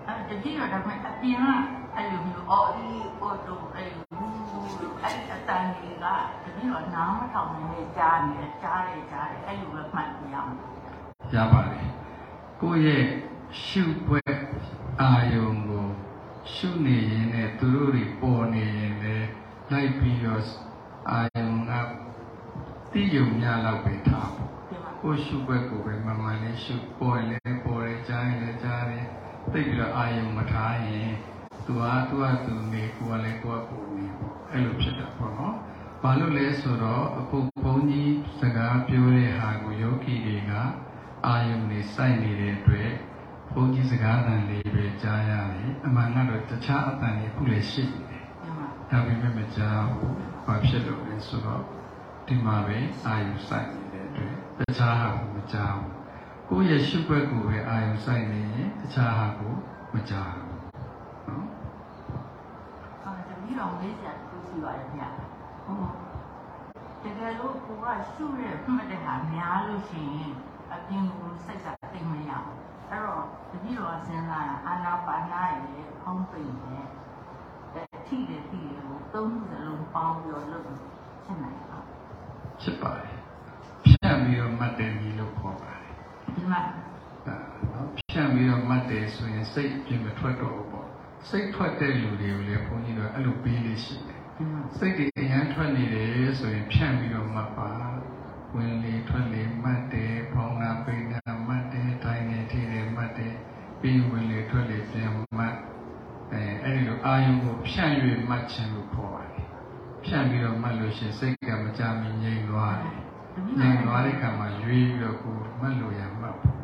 အဲ့တတိယတော့မှအပြင်ကအဲ့လိုမျိုးအော်အီအော်တိုအဲ့ဘူးလို့အဲ့ဒီအတန်ကြီးကတတိယနားမထောင်နေကြားနေကြားတယ်ကြားတယ်အဲ့လိုပဲမှတ်ပြရအောင်ရပါတယ်ကိုယ့်ရဲ့ ရှုွက်အာယုံကိုရှုနေရင်နဲ့သူတို့တွေပေါ်နေရင်လည်းလိုက်ပြီးတော့အာယုံကတိယုံများလောက်ပဲထားပေါ့ဒီမှာကိုယ်ရှုွက်ကိုပဲမမှန်လေးရှုပေါ်ရင်လည်းပေါ်တယ်ကြားရင်လည်းကြားတယ်သိပြီးတော့အာယုံမထားရင်သူဟာသူဟာသူနေကိုယ်ကလည်းကိုယ်ကကိုယ်နေပေါ့အဲ့လိုဖြစ်တာပေါ့နော်ဘာလို့လဲဆိုတော့အခုဘုန်းကြီးစကားပြောတဲ့ဟာကိုယောဂီတွေကအာယုန်နေစိုက်နေတဲ့အတွက်ဘု န်းကြီးစကားသံလေးပဲကြားရတယ်အမှန်ကတော့တခြားအတန်တွေခုလည်းရှိနေတယ်ဒါပေမဲ့မကြားဘူးဘာဖြစ်လို့လဲဆိုတော့ဒီမှာပဲအာယုန်စိုက်နေတဲ့အတွက်တခြားဟာကိုမကြားဘူးကိုယ့်ရဲ့ရှုွက်ကိုပဲအာယုန်စိုက်နေရင်တခြားဟာကိုမကြားဘူးနော်အော်တပည့်တော်မေးစရာတစ်ခုရှိပါတယ်ဗျာဟိုတကယ်လို့ကိုကရှုရဲမှတ်တဲ့ဟာများလို့ရှိရင်အပြင်ကိုစိတ်ကတိတ်မရအောင် အဲ့တော့တပည့်တော်ကစဉ်းစားတာအာနာပါနာရဲ့ဖောင်းပိန်ရဲ့အဲထိတယ်ထိတယ်ကိုသုံးခုစလုံးပေါင်းပြီးတော့လုပ်ဖြစ်နိုင်အောင်ဖြစ်ပါတယ်ဖြန့်ပြီးတော့မှတ်တယ်ကြီးလို့ခေါ်ပါတယ်ဒီမှာဒါနော်ဖြန့်ပြီးတော့မှတ်တယ်ဆိုရင်စိတ်ပြင်မထွက်တော့ဘူးပေါ့စိတ်ထွက်တဲ့လူတွေကိုလည်းဘုန်းကြီးတို့အဲ့လိုပေးလို့ရှိတယ်ဒီမှာစိတ်တွေအရန်ထွက်နေတယ်ဆိုရင်ဖြန့်ပြီးတော့မှတ်ပါဝင်လေထွက်လေမှတ်တယ်ဖောင်းနာပိနာမှတ်တယ်တိုင်းနေထိတယ်မှတ်တယ်ပြီးဝင်လေထွက်လေပြန်မှတ်အဲ အဲ့ဒီလိုအာယုံကိုဖြန့်၍မှတ်ခြင်းလို့ခေါ်ပါတယ်ဖြန့်ပြီးတော့မှတ်လို့ရှိရင်စိတ်ကမကြမီငြိမ်သွားတယ်တပည့်ငြိတော်မ်သွားတဲ့အခါမှာရွေးပြီးတော့ကိုယ်မှတ်လို့ရမှတ်ဖို့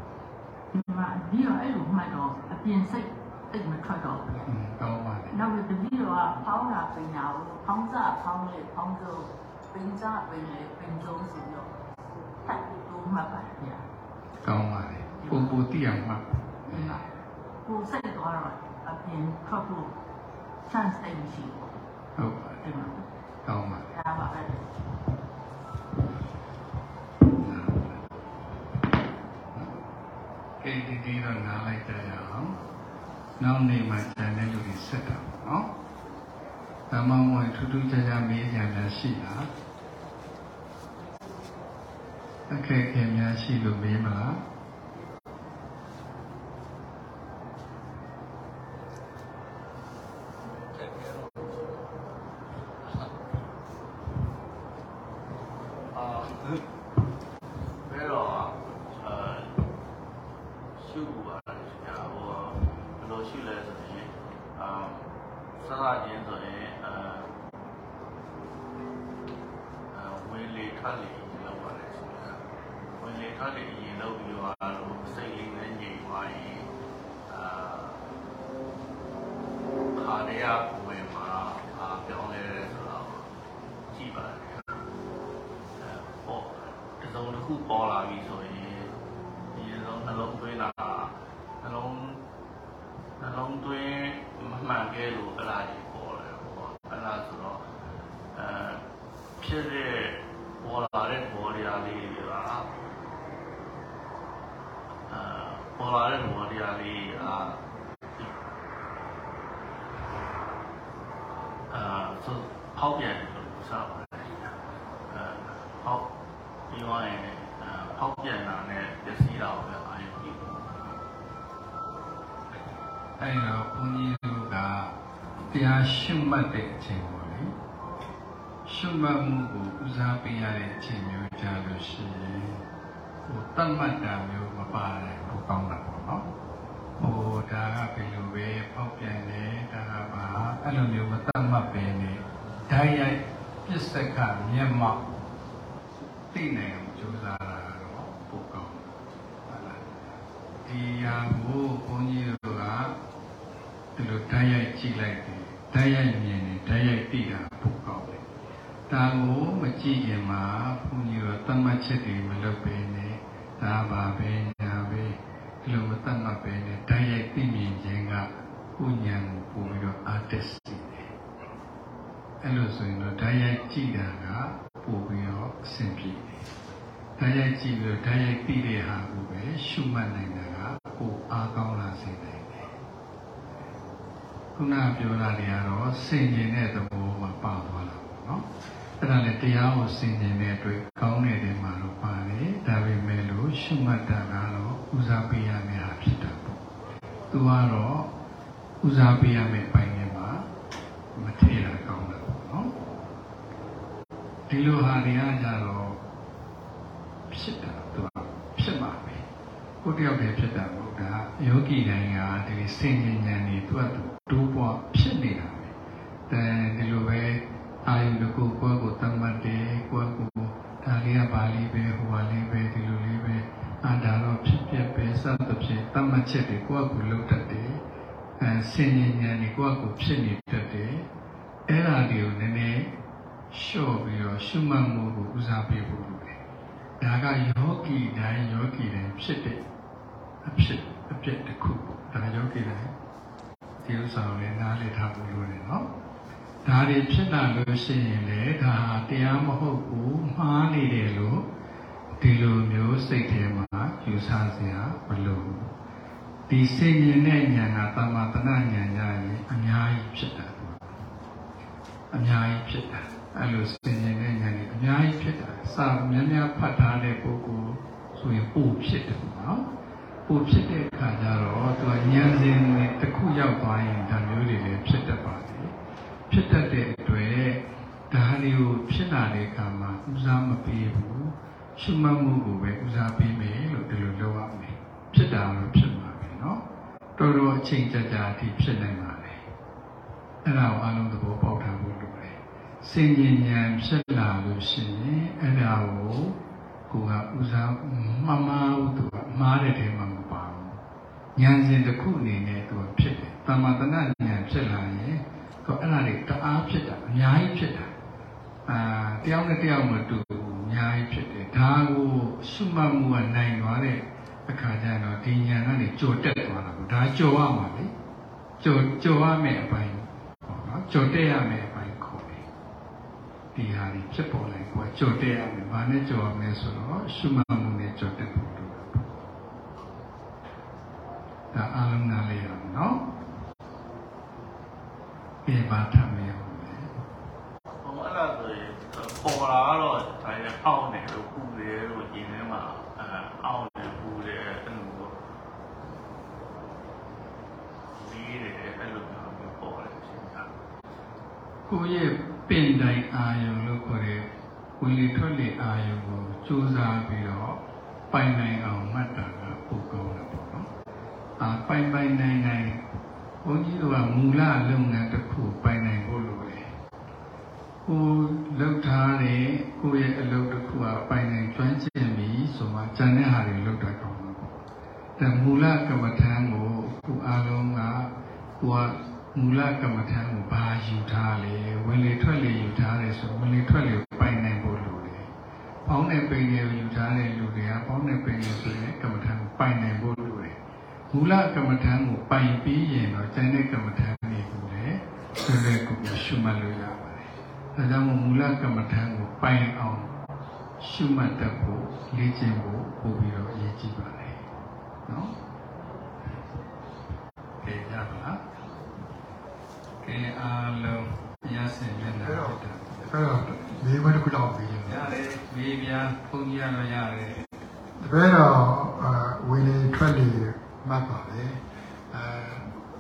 ဒီမှာဒီတော့အဲ့လိုမှတ်တော့အပြင်စိတ်တိတ်မထွက်တော့ဘူးอืมကောင်းပါလေနောက်ပြီးတပည့်တော်ကဖောင်းတာပင်တာကိုဖောင်းစားဖောင်းလေဖောင်းစိုးပင်စားပင်လေပင်စိုးဆိုတော့တတ်တူမှတ်ပါတယ်ဗျာကောင်းပါလေပူပူတိအောင်မှတ်ဒီမှာကိုယ်စိတ်သွားတော့အပြင်ထွက်ဖို့ chance တိတ်မရှိဘူးဟုတ်ပါဒီမှာကောင်းပါလေဒါပါပဲကဲဒီဒီတော့နားလိုက်ကြရအောင်နောက်နေ့မှကျန်တဲ့လူတွေဆက်တာပေါ့နော်ဓမ္မဝင်ထူးထူးခြားခြားမေးကြများရှိလားအခက်အခဲများရှိလို့မေးမလား သိတဲ့ဟာကိုပဲရှုမှတ်နိုင်တာကပိုအားကောင်းလာစေနိုင်တယ်ခုနပြောတာတွေကတော့စင်ကျင်တဲ့သဘောမှာပါသွားတာပေါ့နော်အဲ့ဒါလည်းတရားကိုစင်ကျင်တဲ့အတွက်ကောင်းတဲ့နေရာမှာတော့ပါတယ်ဒါပေမဲ့လို့ရှုမှတ်တာကတော့ဦးစားပေးရမယ့်ဟာဖြစ်တာပေါ့သူကတော့ဦးစားပေးရမယ့်ပိုင်းတွေမှာမထည့်တာကောင်းတာပေါ့နော်ဒီလိုဟာတွေကကြတော့ဖြစ်တာသူကဖြစ်မှာပဲ ကိုယ်တယောက်တည်းဖြစ်တာမဟုတ်တာယောဂီတိုင်းကဒီစင်ဉာဏ်တွေသူ့အတူတိုးပွားဖြစ်နေတာပဲအဲဒီလိုပဲအာယုတကူကိုယ်ကိုတတ်မှတ်တယ်ကိုယ်ကိုဒါလေးကပါဠိပဲဟိုပါလေးပဲဒီလိုလေးပဲအာဒါတော့ဖြစ်တတ်မှတ်ချက်တွေကိုယ့်အကူလုပ်တတ်တယ်အဲစင်ញဉာဏ်တွေကိုယ့်အကူဖြစ်နေတတ်တယ်အဲ့ဒါတွေကိုနည်းနည်းလျှော့ပြီးတော့ရှုမှတ်မှုကိုဦးစားပေးဖို့လိုတယ်ဒါကယောဂီတိုင်းယောဂီတိုင်းဖြစ်တဲ့ အဖြစ်အပြစ်တစ်ခုဒါယောဂီတိုင်းဒီဥစ္စာကိုလည်းနားလည်ထားဖို့လိုတယ်နော်ဒါတွေဖြစ်လာလို့ရှိရင်လေဒါဟာတရားမဟုတ်ဘူးမှားနေတယ်လို့ဒီလိုမျိုးစိတ်ထဲမှာယူဆစရာမလိုဘူးဒီစိတ်ဉာဏ်နဲ့ဉာဏ်ကတမတနာဉာဏ်ရရင်အများကြီးဖြစ်တာအများကြီးဖြစ်တာအဲ့လိုစိတ်ဉာဏ်နဲ့ဉာဏ်ကြီးအများကြီးဖြစ်တာစာများများဖတ်ထားတဲ့ပုဂ္ဂိုလ်ဆိုရင်ပို့ဖြစ်တယ်နော် ပို့ဖြစ်တဲ့အခါကျတော့သူကဉာဏ်စဉ်တစ်ခုရောက်သွားရင်ဒါမျိုးတွေလည်းဖြစ်တတ်ပါတယ်ဖြစ်တတ်တဲ့အတွက်ဒါတွေကိုဖြစ်လာတဲ့အခါမှာဦးစားမပေးဘူးရှုမှတ်မှုကိုပဲဦးစားပေးမယ်လို့ဒီလိုလုပ်ရမယ်ဖြစ်တာလို့ဖြစ်မှာပဲเนาะတော်တော်အချိန်ကြာကြာအထိဖြစ်နိုင်ပါလေအဲ့ဒါကိုအလုံးသဘောပေါက်ထားဖို့လိုတယ်စင်ញဉာဏ်ဖြစ်လာလို့ရှိရင်အဲ့ဒါကို ကိုကဦးစားမမဟုတ်သူကမှားတဲ့တဲမှာမပါဘူးဉာဏ်စဉ်တစ်ခုအနေနဲ့သူကဖြစ်တယ်တမတနာဉာဏ်ဖြစ်လာရင်ကိုအဲ့ဒါတွေတအားဖြစ်တာအများကြီးဖြစ်တာအာတယောက်နဲ့တယောက်မတူဘူးအများကြီးဖြစ်တယ်ဒါကိုရှုမှတ်မှုကနိုင်သွားတဲ့အခါကျတော့ဒီဉာဏ်ကနေကြော်တက်သွားတာကိုဒါကြော်ရမှာလေကြော်ကြော်ရမယ်အပိုင်းပေါ့နော်ကြော်တက်ရမယ်အပိုင်းခေါ်တယ် ဒီဟာကြီးဖြစ်ပေါ်လာကိုကြော်တက်ရမယ်ဘာနဲ့ကြော်ရမလဲဆိုတော့ရှုမှတ်မှုနဲ့ကြော်တက်ဖို့လိုတာပေါ့ဒါအားလုံးနားလည်ရအောင်နော်ပြေပါထမယ်ဟုတ်တယ်ဟိုအဲ့ဒါဆိုရင်ပေါ်လာတော့ဒါရအောက်နေလို့ပူတယ်လို့ဒီထဲမှာအဲအောက်နေပူတယ်အဲ့လိုပေါ့ဒီတယ်အဲ့လိုမျိုးပေါ်တယ်ရှင်းတာကိုယ့်ရဲ့ ပင်တိုင်းအာယုံလို့ခေါ်တဲ့ဝင်လေထွက်လေအာယုံကိုစူးစမ်းပြီးတော့ပိုင်နိုင်အောင်မှတ်တာကပိုကောင်းတယ်ပေါ့နော်။အာပိုင်ပိုင်နိုင်နိုင်ဘုန်းကြီးတို့ကမူလလုပ်ငန်းတစ်ခုပိုင်နိုင်ဖို့လိုတယ်။ကိုလုပ်ထားတဲ့ကိုယ့်ရဲ့အလုပ်တစ်ခုကပိုင်နိုင်ကျွမ်းကျင်ပြီဆိုမှကျန်တဲ့ဟာတွေလုပ်တတ်ကောင်းမှာပေါ့။ဒါမူလကမ္မထံကိုကိုအားလုံးကကိုက မူလကမ္မထံကိုဘာယူထားလဲဝင်လေထွက်လေယူထားတယ်ဆိုဝင်လေထွက်လေကိုပိုင်နိုင်ဖို့လိုတယ်။ပေါင်းတဲ့ပိန်တွေကိုယူထားတဲ့လူတွေကပေါင်းတဲ့ပိန်တွေဆိုရင်ကမ္မထံကိုပိုင်နိုင်ဖို့လိုတယ်။မူလကမ္မထံကိုပိုင်ပြီးရင်တော့ကျန်တဲ့ကမ္မထံတွေကိုလည်းဆွေးနွေးကိုရှုမှတ်လို့ရပါတယ်။ဒါကြောင့်မို့မူလကမ္မထံကိုပိုင်အောင်ရှုမှတ်တတ်ဖို့လေ့ကျင့်ဖို့ပို့ပြီးတော့အရေးကြီးပါတယ်။နော်။ကြည့်ကြပါလား။ ကဲအားလုံးရစင်မျက်နှာဖြစ်တာအဲ့တော့မိမတစ်ခုလောက်ပြီးရင်ရတယ်မေးပြဘုန်းကြီးကတော့ရတယ်တကယ်တော့အာဝင်လေထွက်လေမှတ်ပါပဲအဲ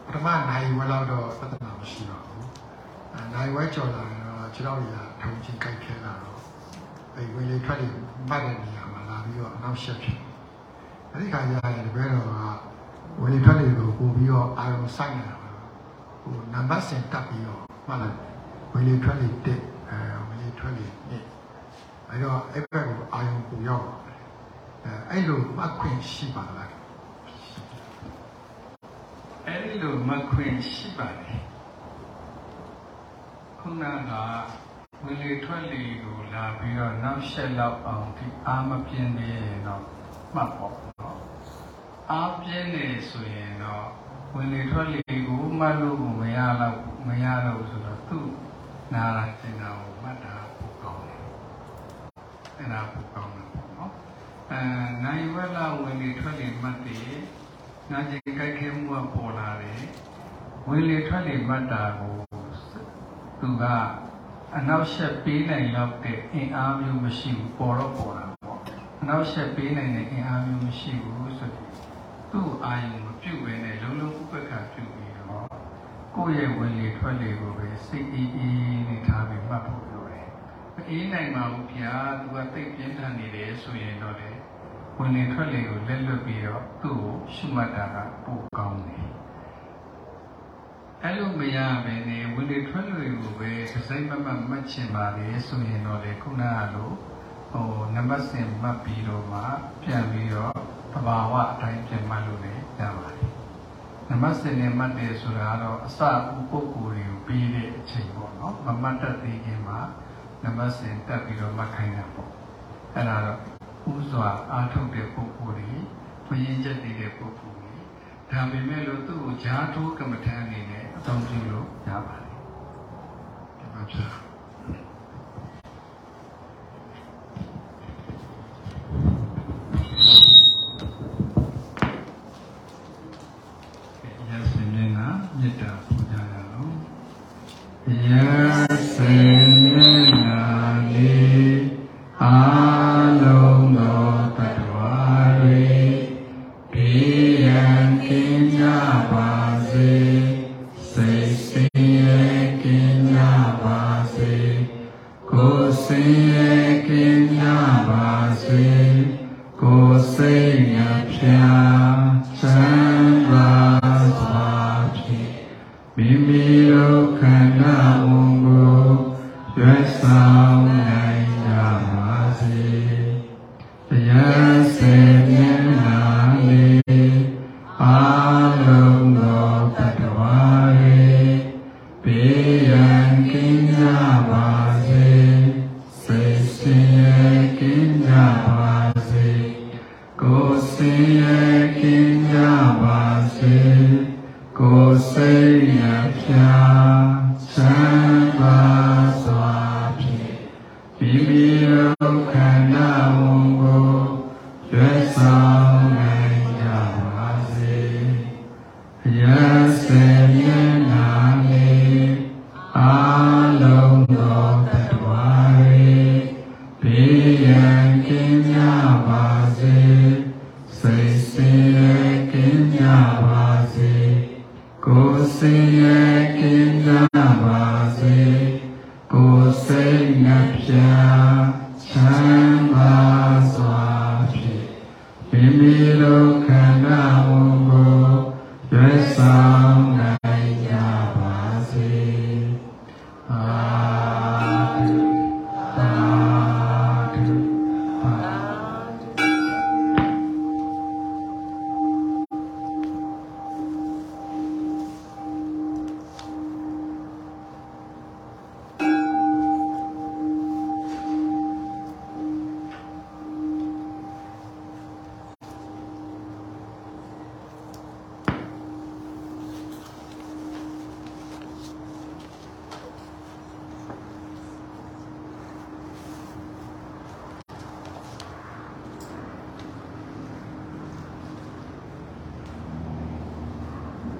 ပထမနိုင်ဝဲလောက်တော့ပြဿနာမရှိပါဘူးအဲနိုင်ဝဲကြော်လာရင်တော့ခြေထောက်ရထုံချင်းကြိုက်ခဲလာတော့အဲဝင်လေထွက်လေမှတ်တဲ့နေရာမှာလာပြီးတော့အနောက်ရှက်ဖြစ်အဲဒီခါကျရင်တကယ်တော့ဝင်လေထွက်လေကိုပို့ပြီးတော့အာရုံစိုက်နေတာပါ ဟိုနံပါတ်စင်တက်ပြီးတော့မှတ်လိုက်ဝင်လေထွက်လေတက်အဲဝင်လေထွက်လေနှစ်အဲတော့အဲ့ဘက်ကိုအာရုံပူရောက်အဲအဲ့လိုမှတ်ခွင့်ရှိပါလားအဲ့ဒီလိုမခွင့်ရှိပါတယ်ခုနကဝင်လေထွက်လေကိုလာပြီးတော့နောက်ဆက်လောက်အောင်ဒီအာမပြင်းနေရင်တော့မှတ်ပေါ့နော်အာပြင်းနေဆိုရင်တော့ ဝင်လေထွက်လေကိုမှတ်လို့ကိုမရတော့မရတော့ဆိုတော့သူ့နာလာကျင်တာကိုမှတ်တာပိုကောင်းတယ်အဲ့ဒါပိုကောင်းတယ်ပေါ့နော်အဲနိုင်ဝက်လာဝင်လေထွက်လေမှတ်တယ်နာကျင်ကြိုက်ခဲမှုကပေါ်လာတယ်ဝင်လေထွက်လေမှတ်တာကိုသူကအနောက်ဆက်ပေးနိုင်လောက်တဲ့အင်အားမျိုးမရှိဘူးပေါ်တော့ပေါ်တာပေါ့အနောက်ဆက်ပေးနိုင်တဲ့အင်အားမျိုးမရှိဘူးဆိုပြီးသူ့အာယုံမပြုတ်ဘဲနဲ့ ကိုယ့်ရဲ့ဝင်လေထွက်လေကိုပဲစိတ်အေးအေးနဲ့ထားပြီးမှတ်ဖို့လိုတယ်။မအေးနိုင်ပါဘူးဗျာ။သူကသိပြင်းထန်နေတယ်ဆိုရင်တော့လေဝင်လေထွက်လေကိုလက်လွတ်ပြီးတော့သူ့ကိုရှုမှတ်တာကပိုကောင်းတယ်။အဲ့လိုမရဘဲနဲ့ဝင်လေထွက်လေကိုပဲစစိတ်မမမှတ်ချင်ပါလေဆိုရင်တော့လေခုနကလိုဟိုနံပါတ်စင်မှတ်ပြီးတော့မှပြန်ပြီးတော့သဘာဝအတိုင်းပြန်မှတ်လို့လည်းရပါတယ်။ မစင်နေမှတ်တယ်ဆိုတာကတော့အစအပုဂ္ဂိုလ်တွေကိုပြီးတဲ့အချိန်ပေါ့နော်မမှတ်တတ်သေးခင်မှာနမစင်တက်ပြီးတော့မှတ်ခိုင်းတာပေါ့အဲ့ဒါတော့ဥစွာအားထုတ်တဲ့ပုဂ္ဂိုလ်တွေဘယင်ချက်နေတဲ့ပုဂ္ဂိုလ်တွေဒါပေမဲ့လို့သူ့ကိုဈာထိုးကမ္မထံအနေနဲ့အသုံးပြုလို့ရပါတယ်ဒီမှာဖြစ်